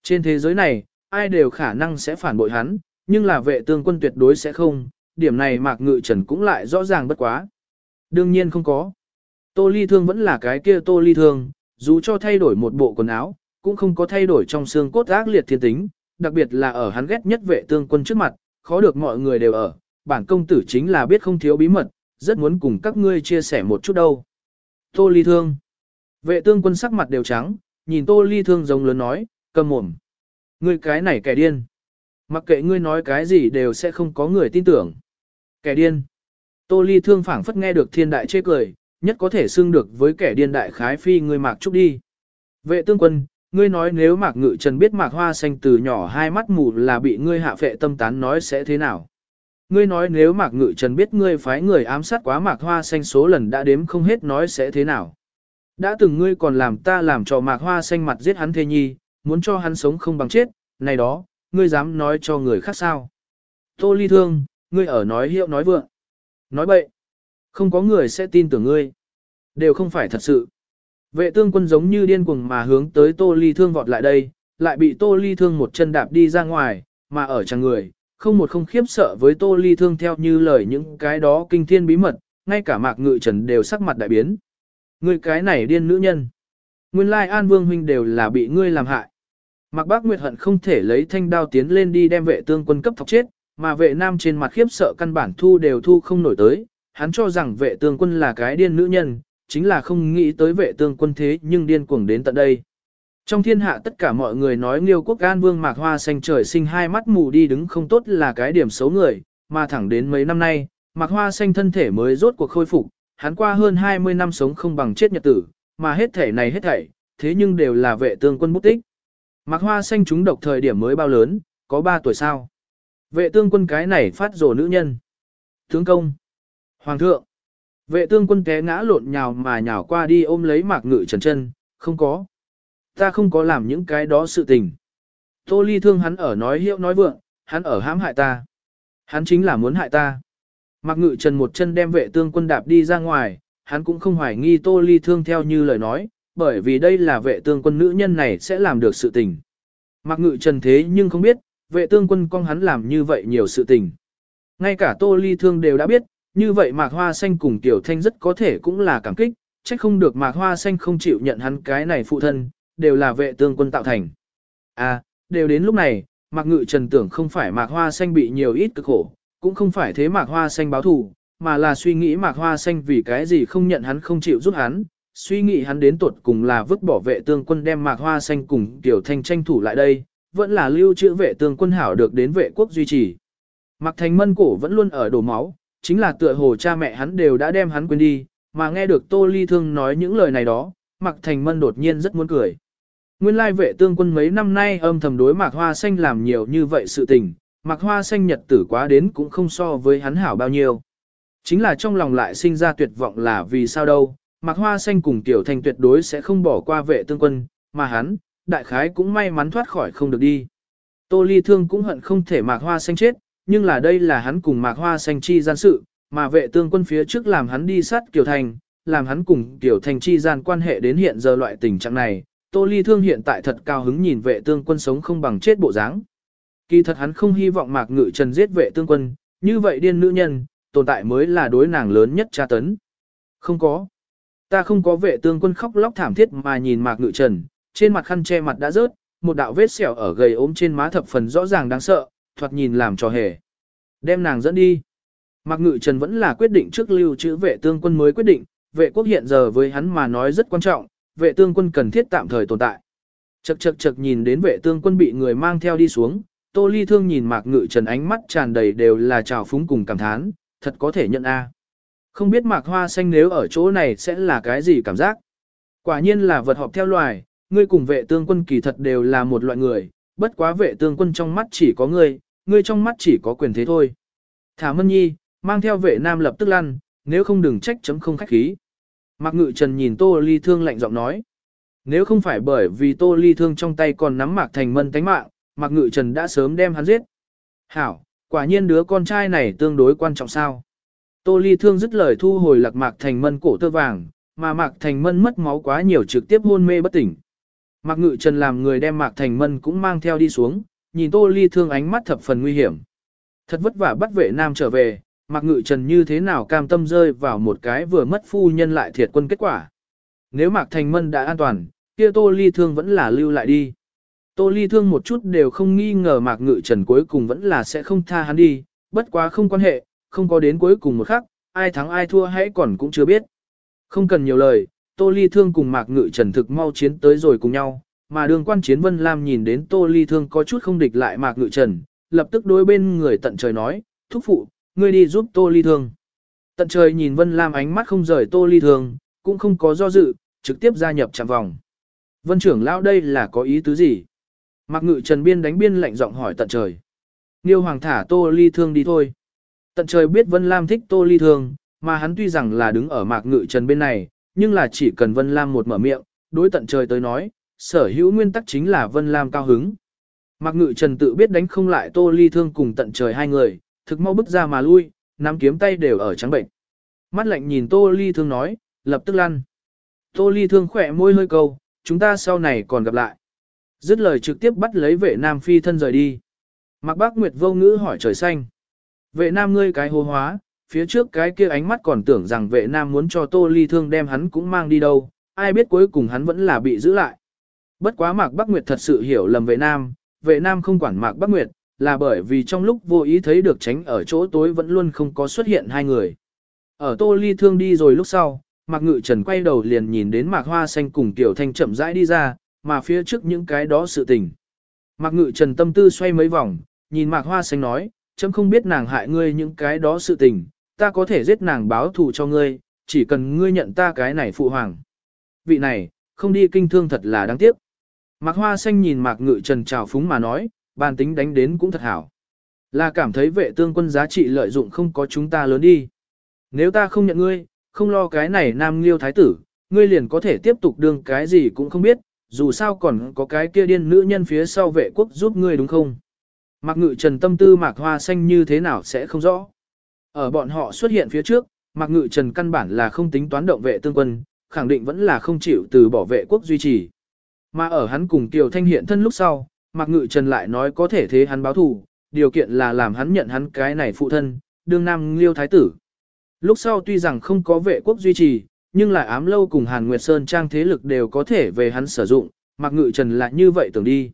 Trên thế giới này, ai đều khả năng sẽ phản bội hắn, nhưng là vệ tương quân tuyệt đối sẽ không, điểm này Mạc Ngự Trần cũng lại rõ ràng bất quá. Đương nhiên không có. Tô Ly Thương vẫn là cái kia Tô Ly Thương, dù cho thay đổi một bộ quần áo, cũng không có thay đổi trong xương cốt ác liệt thiên tính, đặc biệt là ở hắn ghét nhất vệ tương quân trước mặt, khó được mọi người đều ở, bản công tử chính là biết không thiếu bí mật, rất muốn cùng các ngươi chia sẻ một chút đâu. Tô Ly Thương Vệ tương quân sắc mặt đều trắng, nhìn Tô Ly Thương giống lớn nói, cầm mồm. Ngươi cái này kẻ điên. Mặc kệ ngươi nói cái gì đều sẽ không có người tin tưởng. Kẻ điên. Tô Ly Thương phảng phất nghe được thiên đại chê cười, nhất có thể xưng được với kẻ điên đại khái phi ngươi mạc trúc đi. Vệ tương quân, ngươi nói nếu mạc ngự trần biết mạc hoa xanh từ nhỏ hai mắt mù là bị ngươi hạ phệ tâm tán nói sẽ thế nào? Ngươi nói nếu mạc ngự trần biết ngươi phái người ám sát quá mạc hoa xanh số lần đã đếm không hết nói sẽ thế nào? Đã từng ngươi còn làm ta làm cho mạc hoa xanh mặt giết hắn thê nhi, muốn cho hắn sống không bằng chết, này đó, ngươi dám nói cho người khác sao? Tô ly thương, ngươi ở nói hiệu nói vượng. Nói bậy. Không có người sẽ tin tưởng ngươi. Đều không phải thật sự. Vệ tương quân giống như điên cuồng mà hướng tới tô ly thương vọt lại đây, lại bị tô ly thương một chân đạp đi ra ngoài, mà ở chẳng người, không một không khiếp sợ với tô ly thương theo như lời những cái đó kinh thiên bí mật, ngay cả mạc ngự trần đều sắc mặt đại biến. Ngươi cái này điên nữ nhân. Nguyên lai an vương huynh đều là bị ngươi làm hại. Mạc bác Nguyệt hận không thể lấy thanh đao tiến lên đi đem vệ tương quân cấp thọc chết, mà vệ nam trên mặt khiếp sợ căn bản thu đều thu không nổi tới, hắn cho rằng vệ tương quân là cái điên nữ nhân, chính là không nghĩ tới vệ tương quân thế nhưng điên cuồng đến tận đây. Trong thiên hạ tất cả mọi người nói Nghiêu quốc an vương mạc hoa xanh trời sinh hai mắt mù đi đứng không tốt là cái điểm xấu người, mà thẳng đến mấy năm nay, mạc hoa xanh thân thể mới rốt cuộc khôi phục, hắn qua hơn 20 năm sống không bằng chết nhật tử, mà hết thể này hết thảy, thế nhưng đều là vệ tương quân bút tích. Mạc hoa xanh chúng độc thời điểm mới bao lớn, có 3 tuổi sao. Vệ tương quân cái này phát rồ nữ nhân. Tướng công. Hoàng thượng. Vệ tương quân té ngã lộn nhào mà nhào qua đi ôm lấy mạc ngự trần chân, không có. Ta không có làm những cái đó sự tình. Tô ly thương hắn ở nói hiệu nói vượng, hắn ở hãm hại ta. Hắn chính là muốn hại ta. Mạc ngự trần một chân đem vệ tương quân đạp đi ra ngoài, hắn cũng không hoài nghi tô ly thương theo như lời nói, bởi vì đây là vệ tương quân nữ nhân này sẽ làm được sự tình. Mạc ngự trần thế nhưng không biết, vệ tương quân con hắn làm như vậy nhiều sự tình. Ngay cả tô ly thương đều đã biết, như vậy mạc hoa xanh cùng tiểu thanh rất có thể cũng là cảm kích, trách không được mạc hoa xanh không chịu nhận hắn cái này phụ thân, đều là vệ tương quân tạo thành. À, đều đến lúc này, mạc ngự trần tưởng không phải mạc hoa xanh bị nhiều ít cực khổ, cũng không phải thế mạc hoa xanh báo thù, mà là suy nghĩ mạc hoa xanh vì cái gì không nhận hắn không chịu giúp hắn, suy nghĩ hắn đến tuột cùng là vứt bỏ vệ tương quân đem mạc hoa xanh cùng tiểu thanh tranh thủ lại đây, vẫn là lưu trữ vệ tương quân hảo được đến vệ quốc duy trì. Mạc thành mân cổ vẫn luôn ở đổ máu, chính là tựa hồ cha mẹ hắn đều đã đem hắn quên đi, mà nghe được Tô Ly Thương nói những lời này đó, Mạc Thành Mân đột nhiên rất muốn cười. Nguyên lai vệ tương quân mấy năm nay âm thầm đối Mạc Hoa Xanh làm nhiều như vậy sự tình, Mạc Hoa Xanh nhật tử quá đến cũng không so với hắn hảo bao nhiêu. Chính là trong lòng lại sinh ra tuyệt vọng là vì sao đâu, Mạc Hoa Xanh cùng Tiểu Thành tuyệt đối sẽ không bỏ qua vệ tương quân, mà hắn, đại khái cũng may mắn thoát khỏi không được đi. Tô Ly Thương cũng hận không thể Mạc Hoa Xanh chết, nhưng là đây là hắn cùng mạc hoa xanh chi gian sự, mà vệ tương quân phía trước làm hắn đi sát Kiều Thành, làm hắn cùng Kiều Thành chi gian quan hệ đến hiện giờ loại tình trạng này, Tô Ly Thương hiện tại thật cao hứng nhìn vệ tương quân sống không bằng chết bộ dáng. Kỳ thật hắn không hy vọng Mạc Ngự Trần giết vệ tương quân, như vậy điên nữ nhân, tồn tại mới là đối nàng lớn nhất tra tấn. Không có. Ta không có vệ tương quân khóc lóc thảm thiết mà nhìn Mạc Ngự Trần, trên mặt khăn che mặt đã rớt, một đạo vết sẹo ở gầy ốm trên má thập phần rõ ràng đáng sợ, thoạt nhìn làm cho hề. Đem nàng dẫn đi. Mạc Ngự Trần vẫn là quyết định trước lưu trữ vệ tương quân mới quyết định, vệ quốc hiện giờ với hắn mà nói rất quan trọng, vệ tương quân cần thiết tạm thời tồn tại. Chậc chậc chậc nhìn đến vệ tương quân bị người mang theo đi xuống, Tô Ly Thương nhìn Mạc Ngự Trần ánh mắt tràn đầy đều là trào phúng cùng cảm thán, thật có thể nhận a. Không biết Mạc Hoa Xanh nếu ở chỗ này sẽ là cái gì cảm giác. Quả nhiên là vật họp theo loài, ngươi cùng vệ tương quân kỳ thật đều là một loại người, bất quá vệ tương quân trong mắt chỉ có ngươi, ngươi trong mắt chỉ có quyền thế thôi. Thả Mân Nhi, mang theo vệ nam lập tức lăn, nếu không đừng trách chấm không khách khí. Mạc Ngự Trần nhìn Tô Ly Thương lạnh giọng nói. Nếu không phải bởi vì Tô Ly Thương trong tay còn nắm Mạc Thành Mân tánh mạng, Mạc Ngự Trần đã sớm đem hắn giết. Hảo, quả nhiên đứa con trai này tương đối quan trọng sao. Tô Ly Thương dứt lời thu hồi lạc Mạc Thành Mân cổ tơ vàng, mà Mạc Thành Mân mất máu quá nhiều trực tiếp hôn mê bất tỉnh. Mạc Ngự Trần làm người đem Mạc Thành Mân cũng mang theo đi xuống, nhìn Tô Ly Thương ánh mắt thập phần nguy hiểm. Thật vất vả bắt vệ nam trở về, Mạc Ngự Trần như thế nào cam tâm rơi vào một cái vừa mất phu nhân lại thiệt quân kết quả. Nếu Mạc Thành Mân đã an toàn, kia Tô Ly Thương vẫn là lưu lại đi. Tô Ly Thương một chút đều không nghi ngờ Mạc Ngự Trần cuối cùng vẫn là sẽ không tha hắn đi, bất quá không quan hệ, không có đến cuối cùng một khắc, ai thắng ai thua hãy còn cũng chưa biết. Không cần nhiều lời, Tô Ly Thương cùng Mạc Ngự Trần thực mau chiến tới rồi cùng nhau, mà đường quan chiến Vân Lam nhìn đến Tô Ly Thương có chút không địch lại Mạc Ngự Trần, lập tức đối bên người tận trời nói, thúc phụ, ngươi đi giúp Tô Ly Thương. Tận trời nhìn Vân Lam ánh mắt không rời Tô Ly Thương, cũng không có do dự, trực tiếp gia nhập chạm vòng. Vân trưởng lão đây là có ý tứ gì? Mạc Ngự Trần biên đánh biên lạnh giọng hỏi tận trời. Niêu Hoàng thả Tô Ly Thương đi thôi. Tận trời biết Vân Lam thích Tô Ly Thương, mà hắn tuy rằng là đứng ở Mạc Ngự Trần bên này, nhưng là chỉ cần Vân Lam một mở miệng, đối tận trời tới nói, sở hữu nguyên tắc chính là Vân Lam cao hứng. Mạc Ngự Trần tự biết đánh không lại Tô Ly Thương cùng tận trời hai người, thực mau bước ra mà lui, nắm kiếm tay đều ở trắng bệnh. Mắt lạnh nhìn Tô Ly Thương nói, lập tức lăn. Tô Ly Thương khỏe môi hơi câu, chúng ta sau này còn gặp lại. Dứt lời trực tiếp bắt lấy vệ nam phi thân rời đi. Mạc Bác Nguyệt vô ngữ hỏi trời xanh. Vệ nam ngươi cái hồ hóa, phía trước cái kia ánh mắt còn tưởng rằng vệ nam muốn cho Tô Ly Thương đem hắn cũng mang đi đâu, ai biết cuối cùng hắn vẫn là bị giữ lại. Bất quá Mạc Bắc Nguyệt thật sự hiểu lầm vệ nam, vệ nam không quản Mạc Bắc Nguyệt, là bởi vì trong lúc vô ý thấy được tránh ở chỗ tối vẫn luôn không có xuất hiện hai người. Ở Tô Ly Thương đi rồi lúc sau, Mạc Ngự Trần quay đầu liền nhìn đến Mạc Hoa Xanh cùng Tiểu Thanh chậm rãi đi ra, mà phía trước những cái đó sự tình. Mạc Ngự Trần tâm tư xoay mấy vòng, nhìn Mạc Hoa Xanh nói, chấm không biết nàng hại ngươi những cái đó sự tình, ta có thể giết nàng báo thù cho ngươi, chỉ cần ngươi nhận ta cái này phụ hoàng. Vị này, không đi kinh thương thật là đáng tiếc. Mạc Hoa Xanh nhìn Mạc Ngự Trần trào phúng mà nói, bàn tính đánh đến cũng thật hảo. Là cảm thấy vệ tương quân giá trị lợi dụng không có chúng ta lớn đi. Nếu ta không nhận ngươi, không lo cái này nam liêu thái tử, ngươi liền có thể tiếp tục đương cái gì cũng không biết, dù sao còn có cái kia điên nữ nhân phía sau vệ quốc giúp ngươi đúng không? Mạc Ngự Trần tâm tư Mạc Hoa Xanh như thế nào sẽ không rõ. Ở bọn họ xuất hiện phía trước, Mạc Ngự Trần căn bản là không tính toán động vệ tương quân, khẳng định vẫn là không chịu từ bỏ vệ quốc duy trì. Mà ở hắn cùng Kiều Thanh hiện thân lúc sau, Mạc Ngự Trần lại nói có thể thế hắn báo thù, điều kiện là làm hắn nhận hắn cái này phụ thân, đương nam liêu thái tử. Lúc sau tuy rằng không có vệ quốc duy trì, nhưng lại ám lâu cùng Hàn Nguyệt Sơn trang thế lực đều có thể về hắn sử dụng, Mạc Ngự Trần lại như vậy tưởng đi.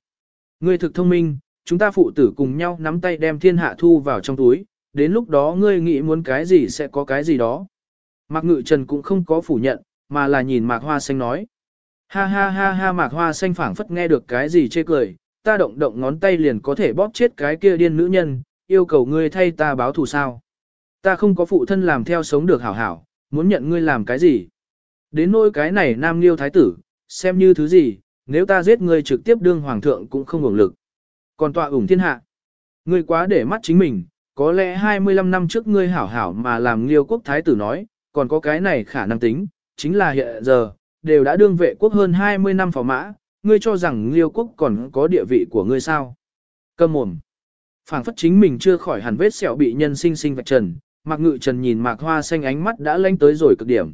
Ngươi thực thông minh, chúng ta phụ tử cùng nhau nắm tay đem thiên hạ thu vào trong túi, đến lúc đó ngươi nghĩ muốn cái gì sẽ có cái gì đó. Mạc Ngự Trần cũng không có phủ nhận, mà là nhìn Mạc Hoa Xanh nói. Ha ha ha ha Mạc Hoa Xanh phảng phất nghe được cái gì chê cười, ta động động ngón tay liền có thể bóp chết cái kia điên nữ nhân, yêu cầu ngươi thay ta báo thù sao. Ta không có phụ thân làm theo sống được hảo hảo, muốn nhận ngươi làm cái gì. Đến nỗi cái này nam liêu thái tử, xem như thứ gì, nếu ta giết ngươi trực tiếp đương hoàng thượng cũng không hưởng lực. Còn tọa ủng thiên hạ. Ngươi quá để mắt chính mình, có lẽ 25 năm trước ngươi hảo hảo mà làm liêu quốc thái tử nói, còn có cái này khả năng tính, chính là hiện giờ, đều đã đương vệ quốc hơn 20 năm phò mã, ngươi cho rằng liêu quốc còn có địa vị của ngươi sao? Cầm mồm. phảng phất chính mình chưa khỏi hẳn vết sẹo bị nhân sinh sinh vạch trần, Mạc Ngự Trần nhìn Mạc Hoa xanh ánh mắt đã lanh tới rồi cực điểm.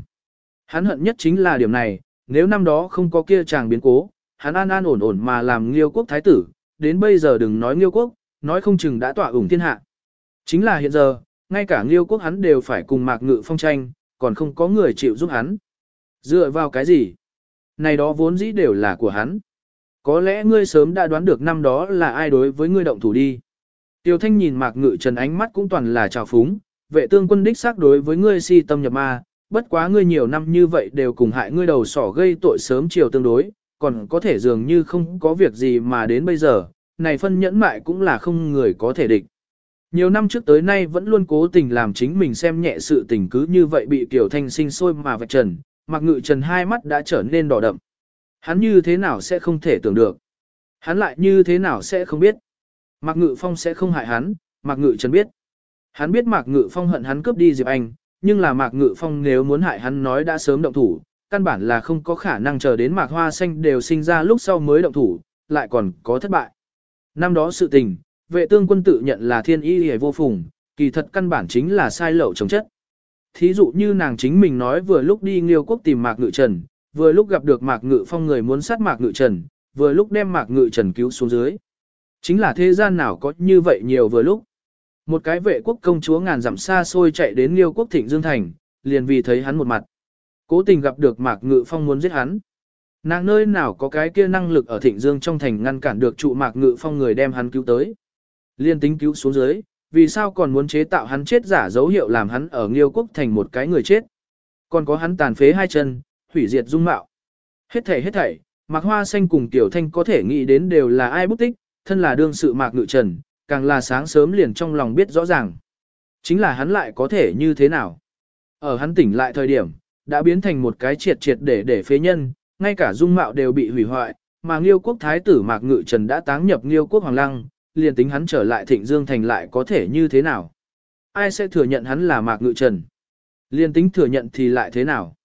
Hắn hận nhất chính là điểm này, nếu năm đó không có kia chàng biến cố, hắn an an ổn ổn mà làm Liêu quốc thái tử, đến bây giờ đừng nói Liêu quốc, nói không chừng đã tỏa ủng thiên hạ. Chính là hiện giờ, ngay cả Liêu quốc hắn đều phải cùng Mạc Ngự Phong tranh, còn không có người chịu giúp hắn. Dựa vào cái gì? Này đó vốn dĩ đều là của hắn. Có lẽ ngươi sớm đã đoán được năm đó là ai đối với ngươi động thủ đi. Tiêu Thanh nhìn Mạc Ngự Trần ánh mắt cũng toàn là trào phúng, vệ tương quân đích xác đối với ngươi si tâm nhập ma, bất quá ngươi nhiều năm như vậy đều cùng hại ngươi đầu sỏ gây tội sớm chiều tương đối, còn có thể dường như không có việc gì mà đến bây giờ, này phân nhẫn mại cũng là không người có thể địch. Nhiều năm trước tới nay vẫn luôn cố tình làm chính mình xem nhẹ sự tình cứ như vậy bị Tiểu Thanh sinh sôi mà vạch trần, mặc ngự trần hai mắt đã trở nên đỏ đậm. Hắn như thế nào sẽ không thể tưởng được. Hắn lại như thế nào sẽ không biết. Mạc Ngự Phong sẽ không hại hắn, Mạc Ngự Trần biết. Hắn biết Mạc Ngự Phong hận hắn cướp đi Diệp Anh, nhưng là Mạc Ngự Phong nếu muốn hại hắn nói đã sớm động thủ, căn bản là không có khả năng chờ đến Mạc Hoa Xanh đều sinh ra lúc sau mới động thủ, lại còn có thất bại. Năm đó sự tình, vệ tương quân tự nhận là thiên y hề vô phùng, kỳ thật căn bản chính là sai lậu chống chất. Thí dụ như nàng chính mình nói vừa lúc đi Nghiêu quốc tìm Mạc Ngự Trần, vừa lúc gặp được Mạc Ngự Phong người muốn sát Mạc Ngự Trần, vừa lúc đem Mạc Ngự Trần cứu xuống dưới. Chính là thế gian nào có như vậy nhiều vừa lúc. Một cái vệ quốc công chúa ngàn dặm xa xôi chạy đến Liêu quốc Thịnh Dương Thành, liền vì thấy hắn một mặt. Cố tình gặp được Mạc Ngự Phong muốn giết hắn. Nàng nơi nào có cái kia năng lực ở Thịnh Dương trong thành ngăn cản được trụ Mạc Ngự Phong người đem hắn cứu tới. Liên tính cứu xuống dưới, vì sao còn muốn chế tạo hắn chết giả dấu hiệu làm hắn ở Liêu quốc thành một cái người chết. Còn có hắn tàn phế hai chân, hủy diệt dung mạo. Hết thảy hết thảy, Mạc Hoa Xanh cùng Tiểu Thanh có thể nghĩ đến đều là ai bút tích, thân là đương sự Mạc Ngự Trần, càng là sáng sớm liền trong lòng biết rõ ràng. Chính là hắn lại có thể như thế nào? Ở hắn tỉnh lại thời điểm, đã biến thành một cái triệt triệt để để phế nhân, ngay cả dung mạo đều bị hủy hoại, mà Nghiêu quốc thái tử Mạc Ngự Trần đã táng nhập Nghiêu quốc hoàng lăng, liền tính hắn trở lại Thịnh Dương thành lại có thể như thế nào? Ai sẽ thừa nhận hắn là Mạc Ngự Trần? Liên tính thừa nhận thì lại thế nào?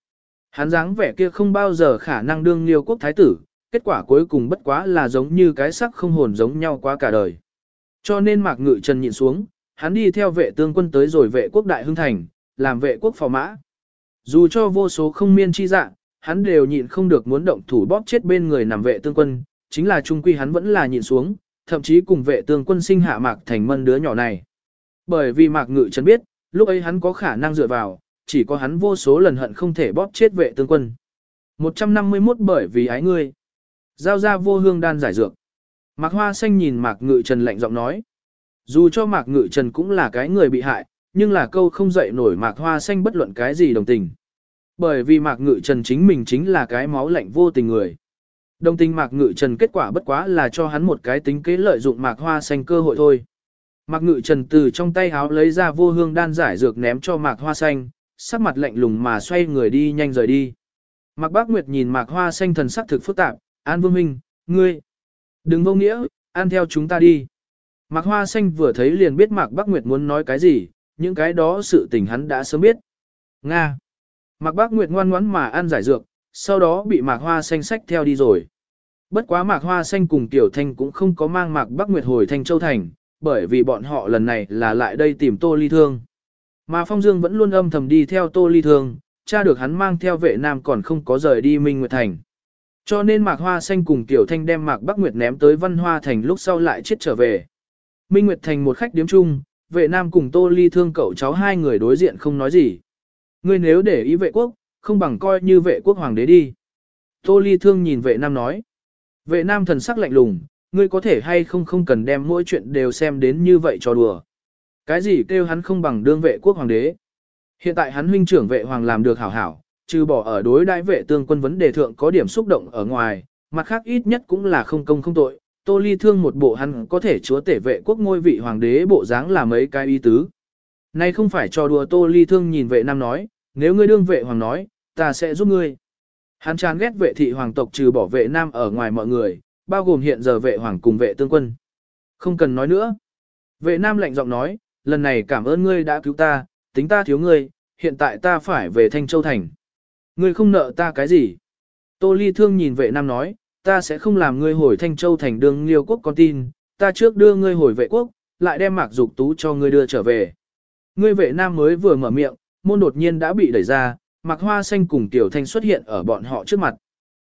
Hắn dáng vẻ kia không bao giờ khả năng đương liêu quốc thái tử, kết quả cuối cùng bất quá là giống như cái sắc không hồn giống nhau quá cả đời. Cho nên Mạc Ngự Trần nhịn xuống, hắn đi theo vệ tương quân tới rồi vệ quốc đại hưng thành, làm vệ quốc phò mã. Dù cho vô số không miên chi dạng, hắn đều nhịn không được muốn động thủ bóp chết bên người nằm vệ tương quân, chính là trung quy hắn vẫn là nhịn xuống, thậm chí cùng vệ tương quân sinh hạ Mạc Thành Mân đứa nhỏ này. Bởi vì Mạc Ngự Trần biết, lúc ấy hắn có khả năng dựa vào, chỉ có hắn vô số lần hận không thể bóp chết vệ tương quân. 151 bởi vì ái ngươi. Giao ra vô hương đan giải dược. Mạc Hoa Xanh nhìn Mạc Ngự Trần lạnh giọng nói. Dù cho Mạc Ngự Trần cũng là cái người bị hại, nhưng là câu không dậy nổi Mạc Hoa Xanh bất luận cái gì đồng tình. Bởi vì Mạc Ngự Trần chính mình chính là cái máu lạnh vô tình người. Đồng tình Mạc Ngự Trần kết quả bất quá là cho hắn một cái tính kế lợi dụng Mạc Hoa Xanh cơ hội thôi. Mạc Ngự Trần từ trong tay háo lấy ra vô hương đan giải dược ném cho Mạc Hoa Xanh, sắc mặt lạnh lùng mà xoay người đi nhanh rời đi. Mạc Bác Nguyệt nhìn Mạc Hoa Xanh thần sắc thực phức tạp, An Vương Minh, ngươi, đừng vô nghĩa, ăn theo chúng ta đi. Mạc Hoa Xanh vừa thấy liền biết Mạc Bắc Nguyệt muốn nói cái gì, những cái đó sự tình hắn đã sớm biết. Nga. Mạc Bắc Nguyệt ngoan ngoãn mà ăn giải dược, sau đó bị Mạc Hoa Xanh sách theo đi rồi. Bất quá Mạc Hoa Xanh cùng Tiểu Thanh cũng không có mang Mạc Bắc Nguyệt hồi Thanh Châu Thành, bởi vì bọn họ lần này là lại đây tìm Tô Ly Thương. Mà Phong Dương vẫn luôn âm thầm đi theo Tô Ly Thương, cha được hắn mang theo vệ nam còn không có rời đi Minh Nguyệt Thành. Cho nên Mạc Hoa Xanh cùng Tiểu Thanh đem Mạc Bắc Nguyệt ném tới Văn Hoa Thành lúc sau lại chết trở về. Minh Nguyệt Thành một khách điếm chung, vệ nam cùng Tô Ly thương cậu cháu hai người đối diện không nói gì. Ngươi nếu để ý vệ quốc, không bằng coi như vệ quốc hoàng đế đi. Tô Ly thương nhìn vệ nam nói. Vệ nam thần sắc lạnh lùng, ngươi có thể hay không không cần đem mỗi chuyện đều xem đến như vậy cho đùa. Cái gì kêu hắn không bằng đương vệ quốc hoàng đế. Hiện tại hắn huynh trưởng vệ hoàng làm được hảo hảo, trừ bỏ ở đối đại vệ tương quân vấn đề thượng có điểm xúc động ở ngoài, mặt khác ít nhất cũng là không công không tội. Tô Ly thương một bộ hắn có thể chúa tể vệ quốc ngôi vị hoàng đế bộ dáng là mấy cái y tứ. Nay không phải cho đùa Tô Ly thương nhìn vệ nam nói, nếu ngươi đương vệ hoàng nói, ta sẽ giúp ngươi. Hắn chán ghét vệ thị hoàng tộc trừ bỏ vệ nam ở ngoài mọi người, bao gồm hiện giờ vệ hoàng cùng vệ tương quân. Không cần nói nữa. Vệ nam lạnh giọng nói, lần này cảm ơn ngươi đã cứu ta, tính ta thiếu ngươi, hiện tại ta phải về Thanh Châu Thành. Ngươi không nợ ta cái gì? Tô Ly Thương nhìn vệ nam nói, ta sẽ không làm ngươi hồi Thanh Châu thành đường liêu quốc con tin, ta trước đưa ngươi hồi vệ quốc, lại đem mạc dục tú cho ngươi đưa trở về. Ngươi vệ nam mới vừa mở miệng, môn đột nhiên đã bị đẩy ra, mạc hoa xanh cùng tiểu thanh xuất hiện ở bọn họ trước mặt.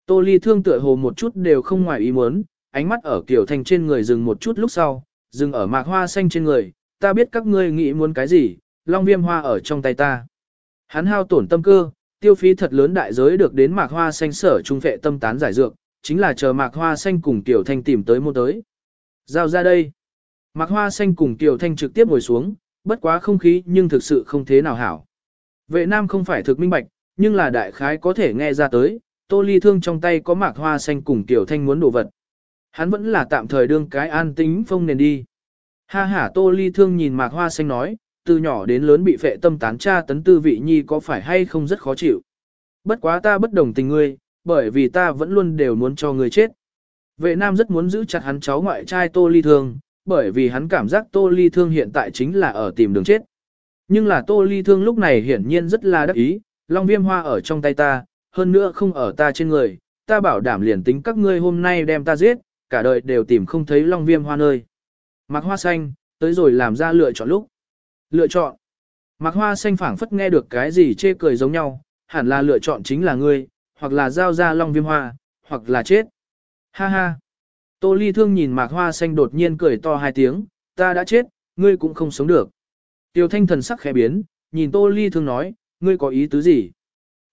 Tô ly thương tựa hồ một chút đều không ngoài ý muốn, ánh mắt ở tiểu thanh trên người dừng một chút lúc sau, dừng ở mạc hoa xanh trên người, ta biết các ngươi nghĩ muốn cái gì, long viêm hoa ở trong tay ta. Hắn hao tổn tâm cơ, tiêu phí thật lớn đại giới được đến mạc hoa xanh sở trung vệ tâm tán giải dược, chính là chờ mạc hoa xanh cùng tiểu thanh tìm tới mua tới. Giao ra đây. Mạc hoa xanh cùng tiểu thanh trực tiếp ngồi xuống, bất quá không khí nhưng thực sự không thế nào hảo. Vệ nam không phải thực minh bạch, nhưng là đại khái có thể nghe ra tới, tô ly thương trong tay có mạc hoa xanh cùng tiểu thanh muốn đồ vật. Hắn vẫn là tạm thời đương cái an tính phong nền đi. Ha ha tô ly thương nhìn mạc hoa xanh nói, từ nhỏ đến lớn bị phệ tâm tán tra tấn tư vị nhi có phải hay không rất khó chịu. Bất quá ta bất đồng tình ngươi, bởi vì ta vẫn luôn đều muốn cho ngươi chết. Vệ nam rất muốn giữ chặt hắn cháu ngoại trai tô ly thương, bởi vì hắn cảm giác tô ly thương hiện tại chính là ở tìm đường chết. Nhưng là tô ly thương lúc này hiển nhiên rất là đắc ý, long viêm hoa ở trong tay ta, hơn nữa không ở ta trên người, ta bảo đảm liền tính các ngươi hôm nay đem ta giết, cả đời đều tìm không thấy long viêm hoa nơi. Mạc hoa xanh, tới rồi làm ra lựa chọn lúc. Lựa chọn. Mạc hoa xanh phảng phất nghe được cái gì chê cười giống nhau, hẳn là lựa chọn chính là ngươi, hoặc là giao ra long viêm hoa, hoặc là chết. Ha ha. Tô ly thương nhìn mạc hoa xanh đột nhiên cười to hai tiếng, ta đã chết, ngươi cũng không sống được. Tiêu thanh thần sắc khẽ biến, nhìn tô ly thương nói, ngươi có ý tứ gì?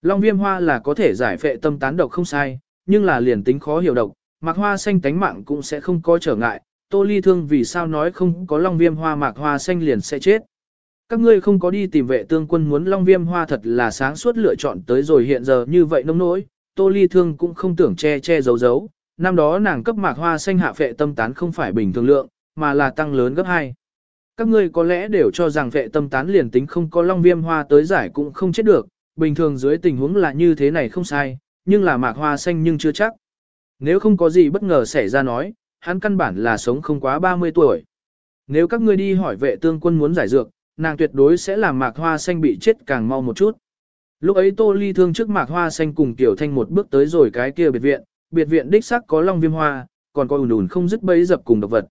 Long viêm hoa là có thể giải phệ tâm tán độc không sai, nhưng là liền tính khó hiểu độc, mạc hoa xanh tánh mạng cũng sẽ không có trở ngại, tô ly thương vì sao nói không có long viêm hoa mạc hoa xanh liền sẽ chết. Các ngươi không có đi tìm vệ tương quân muốn long viêm hoa thật là sáng suốt lựa chọn tới rồi hiện giờ như vậy nông nỗi, tô ly thương cũng không tưởng che che giấu giấu, năm đó nàng cấp mạc hoa xanh hạ phệ tâm tán không phải bình thường lượng, mà là tăng lớn gấp 2. Các ngươi có lẽ đều cho rằng vệ tâm tán liền tính không có long viêm hoa tới giải cũng không chết được, bình thường dưới tình huống là như thế này không sai, nhưng là mạc hoa xanh nhưng chưa chắc. Nếu không có gì bất ngờ xảy ra nói, hắn căn bản là sống không quá 30 tuổi. Nếu các ngươi đi hỏi vệ tương quân muốn giải dược, nàng tuyệt đối sẽ làm mạc hoa xanh bị chết càng mau một chút. Lúc ấy tô ly thương trước mạc hoa xanh cùng tiểu thanh một bước tới rồi cái kia biệt viện, biệt viện đích sắc có long viêm hoa, còn có ùn ùn không dứt bấy dập cùng độc vật.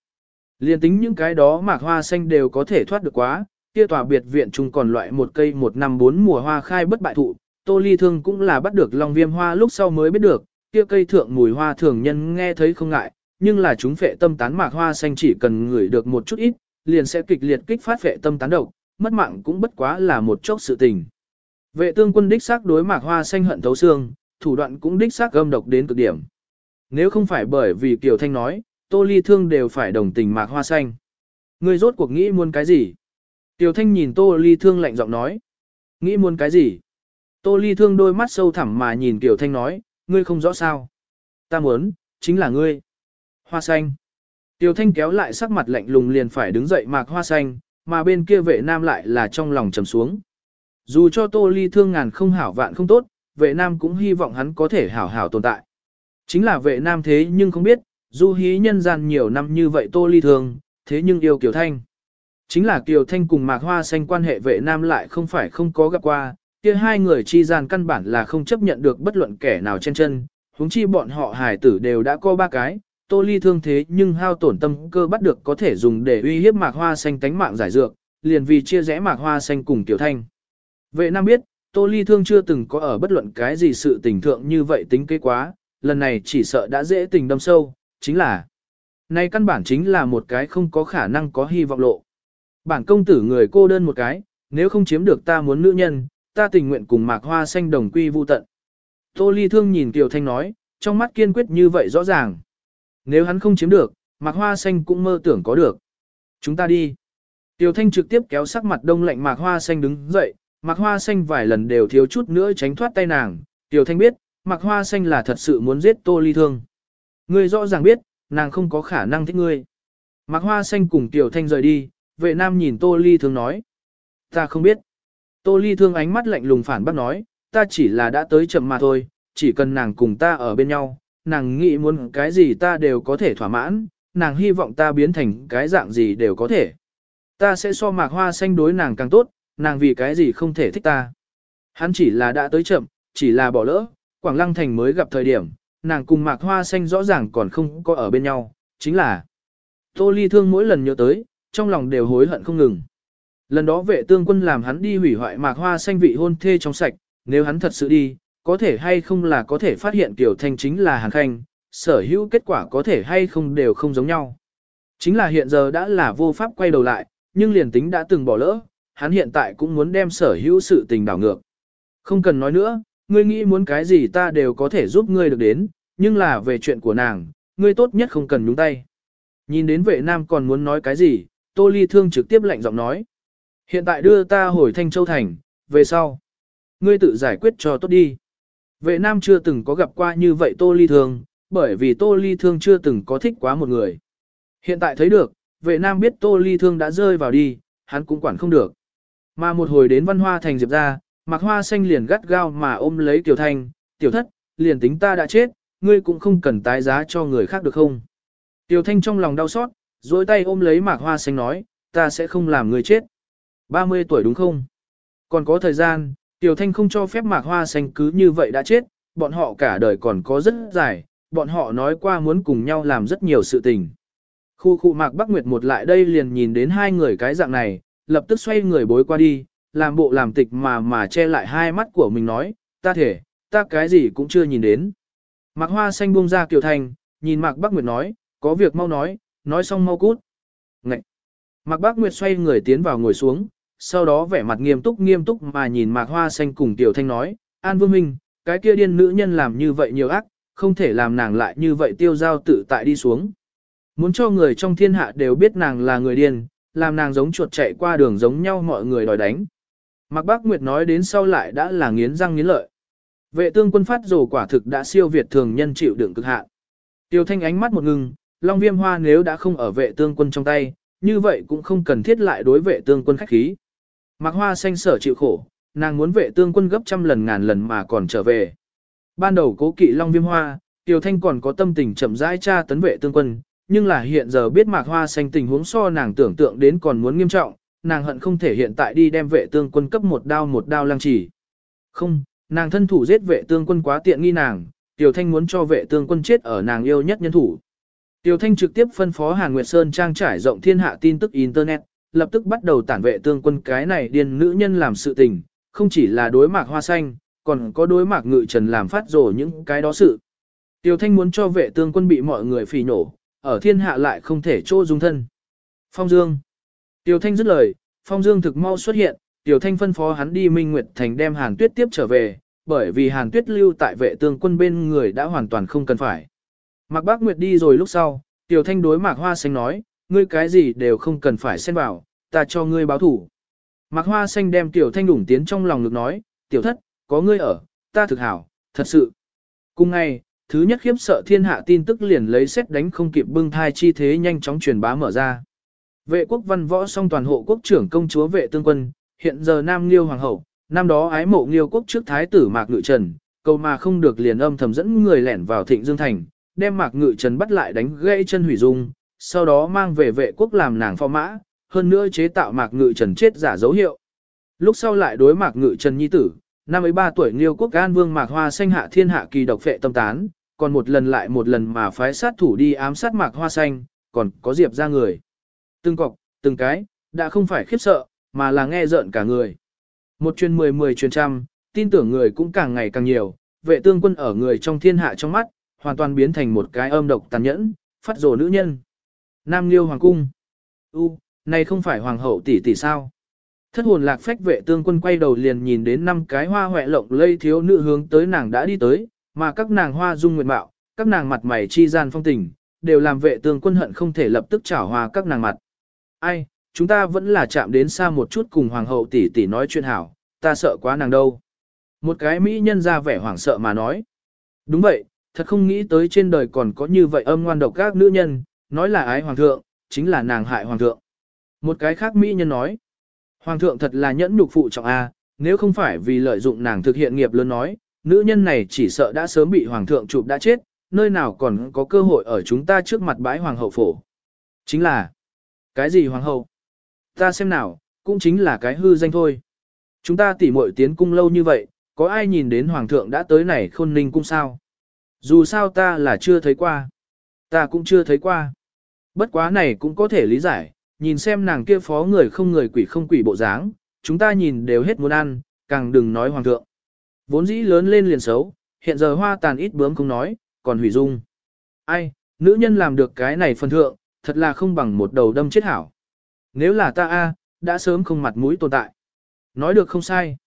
Liên tính những cái đó mạc hoa xanh đều có thể thoát được quá, kia tòa biệt viện chung còn loại một cây một năm bốn mùa hoa khai bất bại thụ, tô ly thương cũng là bắt được long viêm hoa lúc sau mới biết được, kia cây thượng mùi hoa thường nhân nghe thấy không ngại, nhưng là chúng phệ tâm tán mạc hoa xanh chỉ cần ngửi được một chút ít, liền sẽ kịch liệt kích phát phệ tâm tán độc, mất mạng cũng bất quá là một chốc sự tình. Vệ tương quân đích xác đối mạc hoa xanh hận thấu xương, thủ đoạn cũng đích xác gâm độc đến cực điểm. Nếu không phải bởi vì Kiều Thanh nói, Tô Ly Thương đều phải đồng tình mạc hoa xanh. Ngươi rốt cuộc nghĩ muốn cái gì? Tiểu Thanh nhìn Tô Ly Thương lạnh giọng nói. Nghĩ muốn cái gì? Tô Ly Thương đôi mắt sâu thẳm mà nhìn tiểu Thanh nói, ngươi không rõ sao. Ta muốn, chính là ngươi. Hoa xanh. Tiêu Thanh kéo lại sắc mặt lạnh lùng liền phải đứng dậy mạc hoa xanh, mà bên kia vệ nam lại là trong lòng trầm xuống. Dù cho Tô Ly thương ngàn không hảo vạn không tốt, vệ nam cũng hy vọng hắn có thể hảo hảo tồn tại. Chính là vệ nam thế nhưng không biết, du hí nhân gian nhiều năm như vậy Tô Ly thương, thế nhưng yêu Kiều Thanh. Chính là Kiều Thanh cùng Mạc Hoa Xanh quan hệ vệ nam lại không phải không có gặp qua, kia hai người chi gian căn bản là không chấp nhận được bất luận kẻ nào trên chân, huống chi bọn họ hài tử đều đã có ba cái, Tô Ly thương thế nhưng hao tổn tâm cơ bắt được có thể dùng để uy hiếp mạc hoa xanh tánh mạng giải dược, liền vì chia rẽ mạc hoa xanh cùng kiều Thanh. Vệ Nam biết, Tô Ly thương chưa từng có ở bất luận cái gì sự tình thượng như vậy tính kế quá, lần này chỉ sợ đã dễ tình đâm sâu, chính là nay căn bản chính là một cái không có khả năng có hy vọng lộ. Bản công tử người cô đơn một cái, nếu không chiếm được ta muốn nữ nhân, ta tình nguyện cùng mạc hoa xanh đồng quy vu tận. Tô Ly thương nhìn Kiều Thanh nói, trong mắt kiên quyết như vậy rõ ràng. Nếu hắn không chiếm được, Mạc Hoa Xanh cũng mơ tưởng có được. Chúng ta đi. Tiểu Thanh trực tiếp kéo sắc mặt đông lạnh Mạc Hoa Xanh đứng dậy, Mạc Hoa Xanh vài lần đều thiếu chút nữa tránh thoát tay nàng. Tiểu Thanh biết, Mạc Hoa Xanh là thật sự muốn giết Tô Ly Thương. Ngươi rõ ràng biết, nàng không có khả năng thích ngươi. Mạc Hoa Xanh cùng Tiểu Thanh rời đi, vệ nam nhìn Tô Ly Thương nói. Ta không biết. Tô Ly Thương ánh mắt lạnh lùng phản bác nói, ta chỉ là đã tới chậm mà thôi, chỉ cần nàng cùng ta ở bên nhau, nàng nghĩ muốn cái gì ta đều có thể thỏa mãn, nàng hy vọng ta biến thành cái dạng gì đều có thể. Ta sẽ so mạc hoa xanh đối nàng càng tốt, nàng vì cái gì không thể thích ta. Hắn chỉ là đã tới chậm, chỉ là bỏ lỡ, Quảng Lăng Thành mới gặp thời điểm, nàng cùng mạc hoa xanh rõ ràng còn không có ở bên nhau, chính là Tô Ly Thương mỗi lần nhớ tới, trong lòng đều hối hận không ngừng. Lần đó vệ tương quân làm hắn đi hủy hoại mạc hoa xanh vị hôn thê trong sạch, nếu hắn thật sự đi, có thể hay không là có thể phát hiện Tiểu Thanh chính là Hàn Khanh, sở hữu kết quả có thể hay không đều không giống nhau. Chính là hiện giờ đã là vô pháp quay đầu lại, nhưng liền tính đã từng bỏ lỡ, hắn hiện tại cũng muốn đem sở hữu sự tình đảo ngược. Không cần nói nữa, ngươi nghĩ muốn cái gì ta đều có thể giúp ngươi được đến, nhưng là về chuyện của nàng, ngươi tốt nhất không cần nhúng tay. Nhìn đến vệ nam còn muốn nói cái gì, Tô Ly Thương trực tiếp lạnh giọng nói. Hiện tại đưa ta hồi Thanh Châu Thành, về sau. Ngươi tự giải quyết cho tốt đi. Vệ nam chưa từng có gặp qua như vậy Tô Ly Thương, bởi vì Tô Ly Thương chưa từng có thích quá một người. Hiện tại thấy được, vệ nam biết Tô Ly Thương đã rơi vào đi, hắn cũng quản không được. Mà một hồi đến văn hoa thành diệp ra, Mạc hoa xanh liền gắt gao mà ôm lấy tiểu thanh, tiểu thất, liền tính ta đã chết, ngươi cũng không cần tái giá cho người khác được không. Tiểu thanh trong lòng đau xót, duỗi tay ôm lấy mạc hoa xanh nói, ta sẽ không làm người chết. 30 tuổi đúng không? Còn có thời gian, tiểu thanh không cho phép mạc hoa xanh cứ như vậy đã chết, bọn họ cả đời còn có rất dài, bọn họ nói qua muốn cùng nhau làm rất nhiều sự tình. Khu khu mạc Bắc Nguyệt một lại đây liền nhìn đến hai người cái dạng này, lập tức xoay người bối qua đi, làm bộ làm tịch mà mà che lại hai mắt của mình nói, ta thể, ta cái gì cũng chưa nhìn đến. Mạc Hoa Xanh buông ra Kiều Thành, nhìn Mạc Bắc Nguyệt nói, có việc mau nói, nói xong mau cút. Ngậy! Mạc Bắc Nguyệt xoay người tiến vào ngồi xuống, sau đó vẻ mặt nghiêm túc nghiêm túc mà nhìn Mạc Hoa Xanh cùng Tiểu Thanh nói, An Vương Minh, cái kia điên nữ nhân làm như vậy nhiều ác, không thể làm nàng lại như vậy tiêu giao tự tại đi xuống. Muốn cho người trong thiên hạ đều biết nàng là người điên, làm nàng giống chuột chạy qua đường giống nhau mọi người đòi đánh. Mạc Bác Nguyệt nói đến sau lại đã là nghiến răng nghiến lợi. Vệ tương quân phát rồ quả thực đã siêu việt thường nhân chịu đựng cực hạn. Tiêu thanh ánh mắt một ngừng, Long Viêm Hoa nếu đã không ở vệ tương quân trong tay, như vậy cũng không cần thiết lại đối vệ tương quân khách khí. Mạc Hoa xanh sở chịu khổ, nàng muốn vệ tương quân gấp trăm lần ngàn lần mà còn trở về. Ban đầu cố kỵ Long Viêm Hoa, Tiêu Thanh còn có tâm tình chậm rãi tra tấn vệ tương quân, nhưng là hiện giờ biết Mạc Hoa xanh tình huống so nàng tưởng tượng đến còn muốn nghiêm trọng, nàng hận không thể hiện tại đi đem vệ tương quân cấp một đao một đao lăng chỉ. Không, nàng thân thủ giết vệ tương quân quá tiện nghi nàng, Tiểu Thanh muốn cho vệ tương quân chết ở nàng yêu nhất nhân thủ. Tiểu Thanh trực tiếp phân phó Hàn Nguyệt Sơn trang trải rộng thiên hạ tin tức Internet, lập tức bắt đầu tản vệ tương quân cái này điên nữ nhân làm sự tình, không chỉ là đối mạc hoa xanh, còn có đối mạc ngự trần làm phát rồ những cái đó sự. Tiểu Thanh muốn cho vệ tương quân bị mọi người phỉ nổ, ở thiên hạ lại không thể chỗ dung thân. Phong Dương Tiểu Thanh dứt lời, Phong Dương thực mau xuất hiện, Tiểu Thanh phân phó hắn đi Minh Nguyệt Thành đem Hàn Tuyết tiếp trở về, bởi vì Hàn Tuyết lưu tại vệ tương quân bên người đã hoàn toàn không cần phải. Mạc Bác Nguyệt đi rồi lúc sau, Tiểu Thanh đối Mạc Hoa Xanh nói, ngươi cái gì đều không cần phải xen vào, ta cho ngươi báo thủ. Mạc Hoa Xanh đem Tiểu Thanh đủng tiến trong lòng ngực nói, Tiểu Thất, có ngươi ở, ta thực hảo, thật sự. Cùng ngày, thứ nhất khiếp sợ thiên hạ tin tức liền lấy xét đánh không kịp bưng thai chi thế nhanh chóng truyền bá mở ra. Vệ quốc văn võ song toàn hộ quốc trưởng công chúa vệ tương quân, hiện giờ Nam Liêu Hoàng hậu, năm đó ái mộ Liêu quốc trước thái tử Mạc Ngự Trần, cầu mà không được liền âm thầm dẫn người lẻn vào Thịnh Dương Thành, đem Mạc Ngự Trần bắt lại đánh gãy chân hủy dung, sau đó mang về vệ quốc làm nàng phò mã, hơn nữa chế tạo Mạc Ngự Trần chết giả dấu hiệu. Lúc sau lại đối Mạc Ngự Trần nhi tử, năm ấy ba tuổi Liêu quốc an vương Mạc Hoa xanh hạ thiên hạ kỳ độc phệ tâm tán, còn một lần lại một lần mà phái sát thủ đi ám sát Mạc Hoa xanh, còn có diệp ra người. Từng cọc, từng cái, đã không phải khiếp sợ, mà là nghe rợn cả người. Một truyền mười mười truyền trăm, tin tưởng người cũng càng ngày càng nhiều, vệ tương quân ở người trong thiên hạ trong mắt, hoàn toàn biến thành một cái âm độc tàn nhẫn, phát rồ nữ nhân. Nam Liêu Hoàng Cung. U, này không phải Hoàng hậu tỷ tỷ sao? Thất hồn lạc phách vệ tương quân quay đầu liền nhìn đến năm cái hoa hoẹ lộng lây thiếu nữ hướng tới nàng đã đi tới, mà các nàng hoa dung nguyện mạo, các nàng mặt mày chi gian phong tình, đều làm vệ tương quân hận không thể lập tức trả hòa các nàng mặt. Ai, chúng ta vẫn là chạm đến xa một chút cùng hoàng hậu tỷ tỷ nói chuyện hảo, ta sợ quá nàng đâu. Một cái mỹ nhân ra vẻ hoảng sợ mà nói. Đúng vậy, thật không nghĩ tới trên đời còn có như vậy âm ngoan độc các nữ nhân, nói là ái hoàng thượng, chính là nàng hại hoàng thượng. Một cái khác mỹ nhân nói. Hoàng thượng thật là nhẫn nhục phụ trọng A, nếu không phải vì lợi dụng nàng thực hiện nghiệp lớn nói, nữ nhân này chỉ sợ đã sớm bị hoàng thượng chụp đã chết, nơi nào còn có cơ hội ở chúng ta trước mặt bãi hoàng hậu phổ. Chính là, cái gì hoàng hậu? Ta xem nào, cũng chính là cái hư danh thôi. Chúng ta tỉ muội tiến cung lâu như vậy, có ai nhìn đến hoàng thượng đã tới này khôn ninh cung sao? Dù sao ta là chưa thấy qua. Ta cũng chưa thấy qua. Bất quá này cũng có thể lý giải, nhìn xem nàng kia phó người không người quỷ không quỷ bộ dáng, chúng ta nhìn đều hết muốn ăn, càng đừng nói hoàng thượng. Vốn dĩ lớn lên liền xấu, hiện giờ hoa tàn ít bướm không nói, còn hủy dung. Ai, nữ nhân làm được cái này phần thượng, thật là không bằng một đầu đâm chết hảo. Nếu là ta a, đã sớm không mặt mũi tồn tại. Nói được không sai.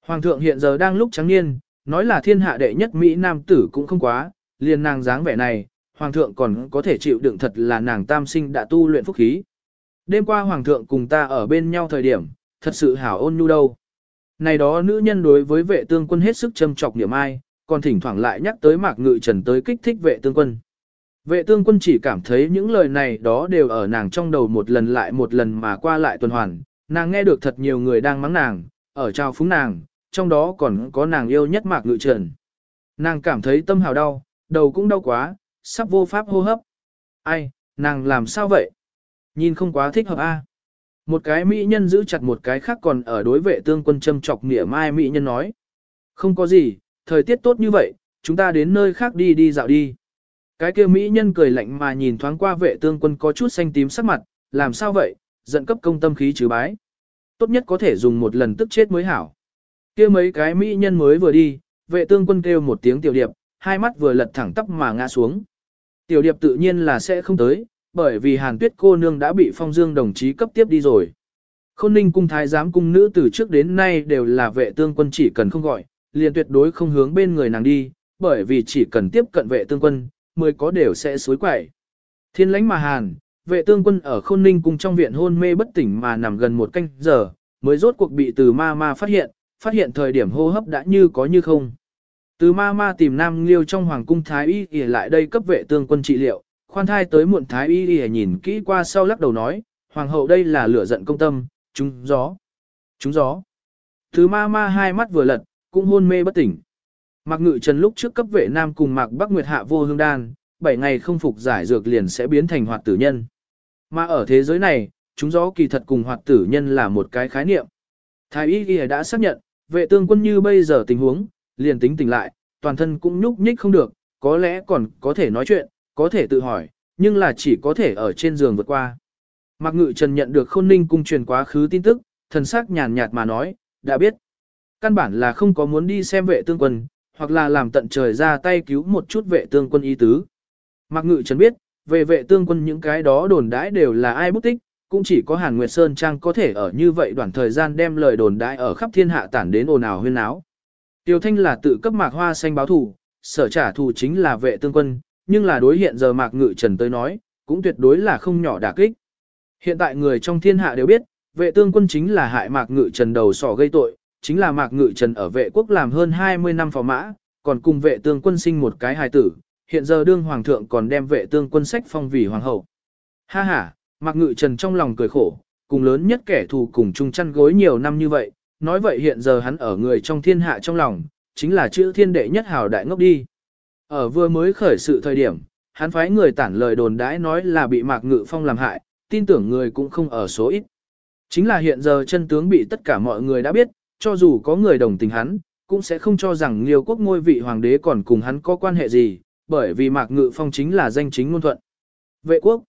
Hoàng thượng hiện giờ đang lúc trắng niên, nói là thiên hạ đệ nhất Mỹ Nam tử cũng không quá, liền nàng dáng vẻ này, Hoàng thượng còn có thể chịu đựng thật là nàng tam sinh đã tu luyện phúc khí. Đêm qua Hoàng thượng cùng ta ở bên nhau thời điểm, thật sự hảo ôn nhu đâu. Này đó nữ nhân đối với vệ tương quân hết sức châm trọc niệm ai, còn thỉnh thoảng lại nhắc tới mạc ngự trần tới kích thích vệ tương quân. Vệ tương quân chỉ cảm thấy những lời này đó đều ở nàng trong đầu một lần lại một lần mà qua lại tuần hoàn, nàng nghe được thật nhiều người đang mắng nàng, ở trao phúng nàng, trong đó còn có nàng yêu nhất mạc ngự trần. Nàng cảm thấy tâm hào đau, đầu cũng đau quá, sắp vô pháp hô hấp. Ai, nàng làm sao vậy? Nhìn không quá thích hợp a. Một cái mỹ nhân giữ chặt một cái khác còn ở đối vệ tương quân châm chọc nghĩa mai mỹ nhân nói. Không có gì, thời tiết tốt như vậy, chúng ta đến nơi khác đi đi dạo đi. Cái kia mỹ nhân cười lạnh mà nhìn thoáng qua vệ tương quân có chút xanh tím sắc mặt, làm sao vậy, giận cấp công tâm khí chứ bái. Tốt nhất có thể dùng một lần tức chết mới hảo. kia mấy cái mỹ nhân mới vừa đi, vệ tương quân kêu một tiếng tiểu điệp, hai mắt vừa lật thẳng tắp mà ngã xuống. Tiểu điệp tự nhiên là sẽ không tới, bởi vì hàn tuyết cô nương đã bị phong dương đồng chí cấp tiếp đi rồi. Khôn ninh cung thái giám cung nữ từ trước đến nay đều là vệ tương quân chỉ cần không gọi, liền tuyệt đối không hướng bên người nàng đi, bởi vì chỉ cần tiếp cận vệ tương quân, mới có đều sẽ suối quẩy. Thiên lãnh mà hàn, vệ tương quân ở khôn ninh cùng trong viện hôn mê bất tỉnh mà nằm gần một canh giờ, mới rốt cuộc bị từ ma ma phát hiện, phát hiện thời điểm hô hấp đã như có như không. Từ ma ma tìm nam liêu trong hoàng cung thái y ỉa lại đây cấp vệ tương quân trị liệu, khoan thai tới muộn thái y ỉa nhìn kỹ qua sau lắc đầu nói, hoàng hậu đây là lửa giận công tâm, trúng gió. Trúng gió. Từ ma ma hai mắt vừa lật, cũng hôn mê bất tỉnh. Mạc Ngự Trần lúc trước cấp vệ nam cùng Mạc Bắc Nguyệt hạ vô hương đan, 7 ngày không phục giải dược liền sẽ biến thành hoạt tử nhân. Mà ở thế giới này, chúng gió kỳ thật cùng hoạt tử nhân là một cái khái niệm. Thái y ghi đã xác nhận, vệ tương quân như bây giờ tình huống, liền tính tỉnh lại, toàn thân cũng nhúc nhích không được, có lẽ còn có thể nói chuyện, có thể tự hỏi, nhưng là chỉ có thể ở trên giường vượt qua. Mạc Ngự Trần nhận được khôn ninh cung truyền quá khứ tin tức, thần sắc nhàn nhạt mà nói, đã biết. Căn bản là không có muốn đi xem vệ tương quân, hoặc là làm tận trời ra tay cứu một chút vệ tương quân y tứ. Mạc Ngự Trần biết, về vệ tương quân những cái đó đồn đãi đều là ai bút tích, cũng chỉ có Hàn Nguyệt Sơn Trang có thể ở như vậy đoạn thời gian đem lời đồn đãi ở khắp thiên hạ tản đến ồn ào huyên áo. Tiêu Thanh là tự cấp Mạc Hoa Xanh báo thù, sở trả thù chính là vệ tương quân, nhưng là đối hiện giờ Mạc Ngự Trần tới nói, cũng tuyệt đối là không nhỏ đả kích. Hiện tại người trong thiên hạ đều biết, vệ tương quân chính là hại Mạc Ngự Trần đầu sỏ gây tội, chính là Mạc Ngự Trần ở vệ quốc làm hơn 20 năm phò mã, còn cùng vệ tương quân sinh một cái hài tử, hiện giờ đương hoàng thượng còn đem vệ tương quân sách phong vì hoàng hậu. Ha ha, Mạc Ngự Trần trong lòng cười khổ, cùng lớn nhất kẻ thù cùng chung chăn gối nhiều năm như vậy, nói vậy hiện giờ hắn ở người trong thiên hạ trong lòng, chính là chữ thiên đệ nhất hào đại ngốc đi. Ở vừa mới khởi sự thời điểm, hắn phái người tản lời đồn đãi nói là bị Mạc Ngự Phong làm hại, tin tưởng người cũng không ở số ít. Chính là hiện giờ chân tướng bị tất cả mọi người đã biết, cho dù có người đồng tình hắn, cũng sẽ không cho rằng Liêu quốc ngôi vị hoàng đế còn cùng hắn có quan hệ gì, bởi vì Mạc Ngự Phong chính là danh chính ngôn thuận. Vệ quốc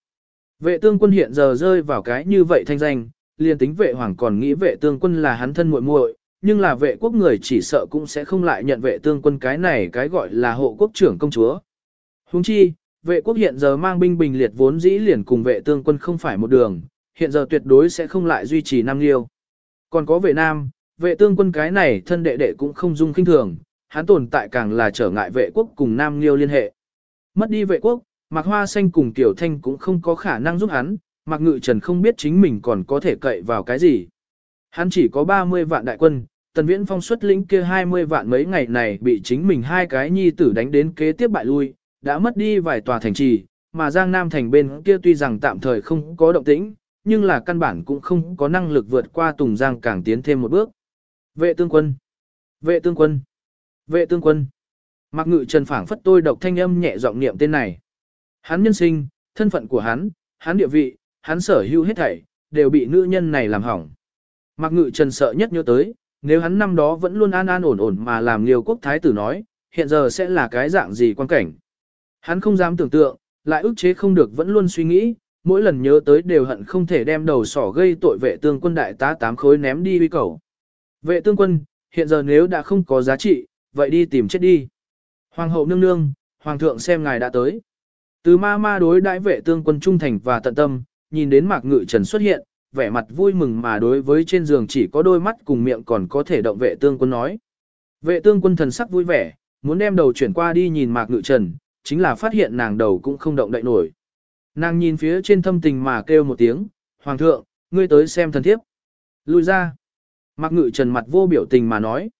Vệ tương quân hiện giờ rơi vào cái như vậy thanh danh, liền tính vệ hoàng còn nghĩ vệ tương quân là hắn thân muội muội, nhưng là vệ quốc người chỉ sợ cũng sẽ không lại nhận vệ tương quân cái này cái gọi là hộ quốc trưởng công chúa. Huống chi, vệ quốc hiện giờ mang binh bình liệt vốn dĩ liền cùng vệ tương quân không phải một đường, hiện giờ tuyệt đối sẽ không lại duy trì Nam Liêu. Còn có vệ Nam, vệ tương quân cái này thân đệ đệ cũng không dung kinh thường, hắn tồn tại càng là trở ngại vệ quốc cùng Nam Liêu liên hệ. Mất đi vệ quốc, Mạc Hoa Xanh cùng Tiểu Thanh cũng không có khả năng giúp hắn, Mạc Ngự Trần không biết chính mình còn có thể cậy vào cái gì. Hắn chỉ có 30 vạn đại quân, Tần Viễn Phong xuất lĩnh kia 20 vạn mấy ngày này bị chính mình hai cái nhi tử đánh đến kế tiếp bại lui, đã mất đi vài tòa thành trì, mà Giang Nam thành bên kia tuy rằng tạm thời không có động tĩnh, nhưng là căn bản cũng không có năng lực vượt qua Tùng Giang càng tiến thêm một bước. Vệ tương quân, vệ tương quân, vệ tương quân. Mạc Ngự Trần phảng phất tôi độc thanh âm nhẹ giọng niệm tên này. Hắn nhân sinh, thân phận của hắn, hắn địa vị, hắn sở hữu hết thảy, đều bị nữ nhân này làm hỏng. Mạc Ngự Trần sợ nhất nhớ tới, nếu hắn năm đó vẫn luôn an an ổn ổn mà làm liều quốc thái tử nói, hiện giờ sẽ là cái dạng gì quan cảnh. Hắn không dám tưởng tượng, lại ức chế không được vẫn luôn suy nghĩ, mỗi lần nhớ tới đều hận không thể đem đầu sỏ gây tội vệ tương quân đại tá tám khối ném đi uy cầu. Vệ tương quân, hiện giờ nếu đã không có giá trị, vậy đi tìm chết đi. Hoàng hậu nương nương, hoàng thượng xem ngài đã tới. Từ ma ma đối đãi vệ tương quân trung thành và tận tâm, nhìn đến mạc ngự trần xuất hiện, vẻ mặt vui mừng mà đối với trên giường chỉ có đôi mắt cùng miệng còn có thể động vệ tương quân nói. Vệ tương quân thần sắc vui vẻ, muốn đem đầu chuyển qua đi nhìn mạc ngự trần, chính là phát hiện nàng đầu cũng không động đậy nổi. Nàng nhìn phía trên thâm tình mà kêu một tiếng, Hoàng thượng, ngươi tới xem thần thiếp. Lùi ra. Mạc ngự trần mặt vô biểu tình mà nói.